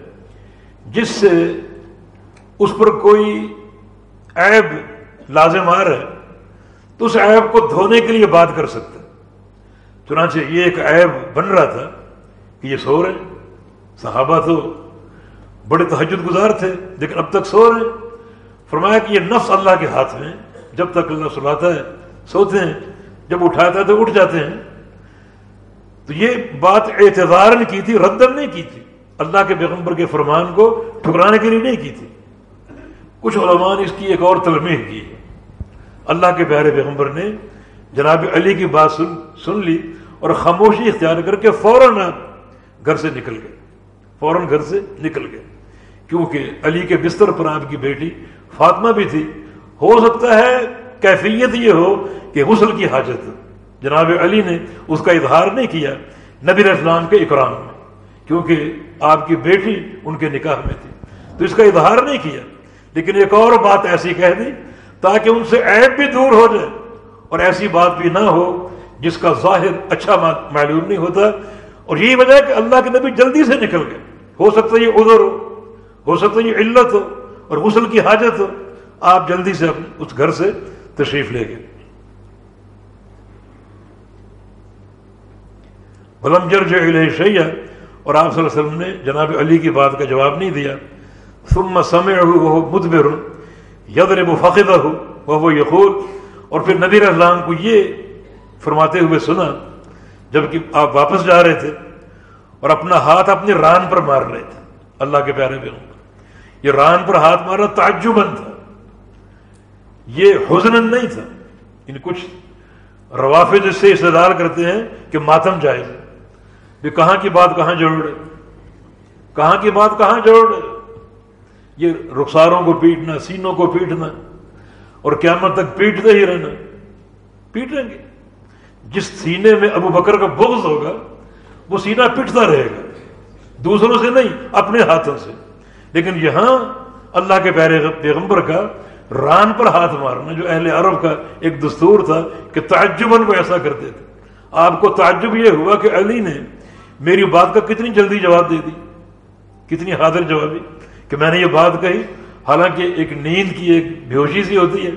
جس سے اس پر کوئی عیب لازم آ رہا ہے۔ تو اس عیب کو دھونے کے لیے بات کر سکتا چنانچہ یہ ایک عیب بن رہا تھا کہ یہ سو رہے صحابہ تو بڑے تحجد گزار تھے، لیکن اب تک سو رہے فرمایا کہ یہ نفس اللہ کے ہاتھ میں جب تک اللہ سلاتا ہے، سوتے ہیں۔ جب اٹھاتا ہے تو اٹھ جاتے ہیں۔ تو یہ بات اعتدار نے کی تھی، ردن نہیں کی تھی۔ اللہ کے پیغمبر کے فرمان کو ٹھکرانے کے لیے نہیں کی تھی۔ کچھ علماء نے اس کی ایک اور تلمیر کی ہے۔ اللہ کے پیارے پیغمبر نے جناب علی کی بات سن سن لی اور خاموشی اختیار کر کے فوراً آپ گھر سے نکل گئے۔ فوراً گھر سے نکل گئے۔ کیونکہ علی کے بستر پر آپ کی بیٹی فاطمہ بھی تھی، ہو سکتا ہے کیفیت یہ ہو کہ غسل کی حاجت۔ جناب علی نے اس کا اظہار نہیں کیا نبی اسلام کے اکرام میں، کیونکہ آپ کی بیٹی ان کے نکاح میں تھی۔ تو اس کا اظہار نہیں کیا۔ لیکن ایک اور بات ایسی کہہ دی تاکہ ان سے عیب بھی دور ہو جائے اور ایسی بات بھی نہ ہو جس کا ظاہر اچھا معلوم نہیں ہوتا اور یہی وجہ ہے کہ اللہ کے نبی جلدی سے نکل گئے۔ ہو سکتا ہے یہ ادھر ہو ہو سکتا ہے یہ علت ہو اور غسل کی حاجت ہو۔ آپ جلدی سے اس گھر سے تشریف لے گئے۔ بلم جرج شیا اور آپ صلی اللہ علیہ وسلم نے جناب علی کی بات کا جواب نہیں دیا۔ ثم سمع وہ مدبر یدر وہ فقدہ ہو وہ یقول اور پھر نبی اسلام کو یہ فرماتے ہوئے سنا جبکہ آپ واپس جا رہے تھے اور اپنا ہاتھ اپنی ران پر مار رہے تھے۔ اللہ کے پیارے بے یہ ران پر ہاتھ مارنا تعجبن تھا۔ یہ حزن نہیں تھا۔ ان کچھ روافظ اس سے استدار کرتے ہیں کہ ماتم جائز ہے۔ کہاں کی بات کہاں جوڑ کہاں کی بات کہاں جوڑ یہ رخساروں کو پیٹنا، سینوں کو پیٹنا اور قیامت تک پیٹتے ہی رہنا۔ پیٹیں گے۔ جس سینے میں ابو بکر کا بغض ہوگا، وہ سینہ پٹتا رہے گا۔ دوسروں سے نہیں، اپنے ہاتھوں سے۔ لیکن یہاں اللہ کے پیارے پیغمبر کا ران پر ہاتھ مارنا، جو اہل عرب کا ایک دستور تھا کہ تعجبن کو ایسا کرتے تھے۔ آپ کو تعجب یہ ہوا کہ علی نے میری بات کا کتنی جلدی جواب دے دی، کتنی حاضر جوابی۔ کہ میں نے یہ بات کہی، حالانکہ ایک نیند کی ایک بیوشی سی ہوتی ہے،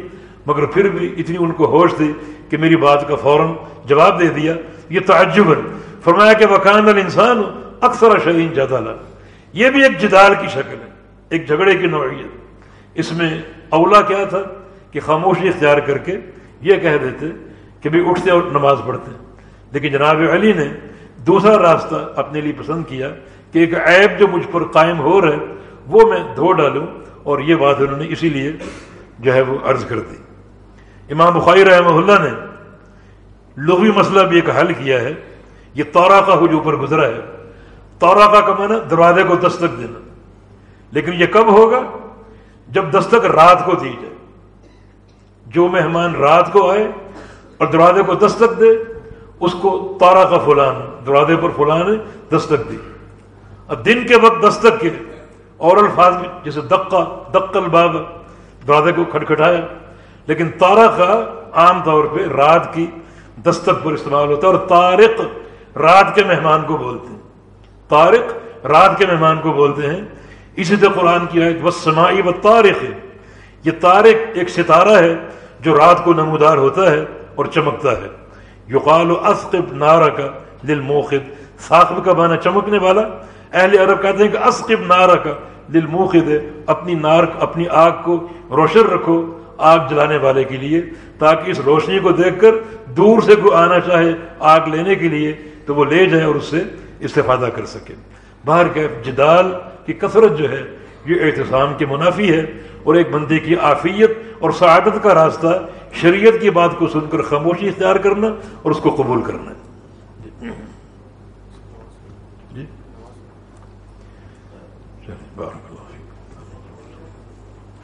مگر پھر بھی اتنی ان کو ہوش تھی کہ میری بات کا فوراً جواب دے دیا۔ یہ تعجب ہے۔ فرمایا کہ وکان الانسان اکثر شہین جدال یہ بھی ایک جدال کی شکل ہے، ایک جھگڑے کی نوعیت۔ اس میں اولا کیا تھا کہ خاموشی اختیار کر کے یہ کہہ دیتے کہ بھی اٹھتے اور نماز پڑھتے۔ لیکن جناب علی نے دوسرا راستہ اپنے لیے پسند کیا کہ ایک عیب جو مجھ پر قائم ہو رہا ہے وہ میں دھو ڈالوں اور یہ بات انہوں نے اسی لیے جو ہے وہ عرض کر دی۔ امام بخاری رحمہ اللہ نے لغوی مسئلہ بھی ایک حل کیا ہے۔ یہ تورا کا جو اوپر گزرا ہے۔ تورا کا کمانا دروازے کو دستک دینا۔ لیکن یہ کب ہوگا؟ جب دستک رات کو دی جائے۔ جو مہمان رات کو آئے اور دروازے کو دستک دے، اس کو تورا کا فلان، دروازے پر فلان دستک دی۔ اور دن کے وقت دستک کے اور الفاظ میں جیسے دقا دق الباب، دروازے کو کھٹکھٹایا۔ لیکن تارا کا عام طور پہ رات کی دستک پر استعمال ہوتا ہے اور تارق رات کے مہمان کو بولتے ہیں۔ تارق رات کے مہمان کو بولتے ہیں۔ اسی طرح قرآن کی آیت بس سماعی و تارق ہے یہ تارق ایک ستارہ ہے جو رات کو نمودار ہوتا ہے اور چمکتا ہے۔ یقال و اسقب نارا کا دل موخد ثاقب کا بانا چمکنے والا۔ اہل عرب کہتے ہیں کہ اسقب نارا کا دل موخد ہے اپنی نار، اپنی آگ کو روشن رکھو آگ جلانے والے کے لیے، تاکہ اس روشنی کو دیکھ کر دور سے کوئی آنا چاہے آگ لینے کے لیے، تو وہ لے جائیں اور اس سے استفادہ کر سکے۔ باہر کے جدال کی کثرت جو ہے، یہ احتسام کے منافی ہے اور ایک بندے کی آفیت اور سعادت کا راستہ شریعت کی بات کو سن کر خاموشی اختیار کرنا اور اس کو قبول کرنا۔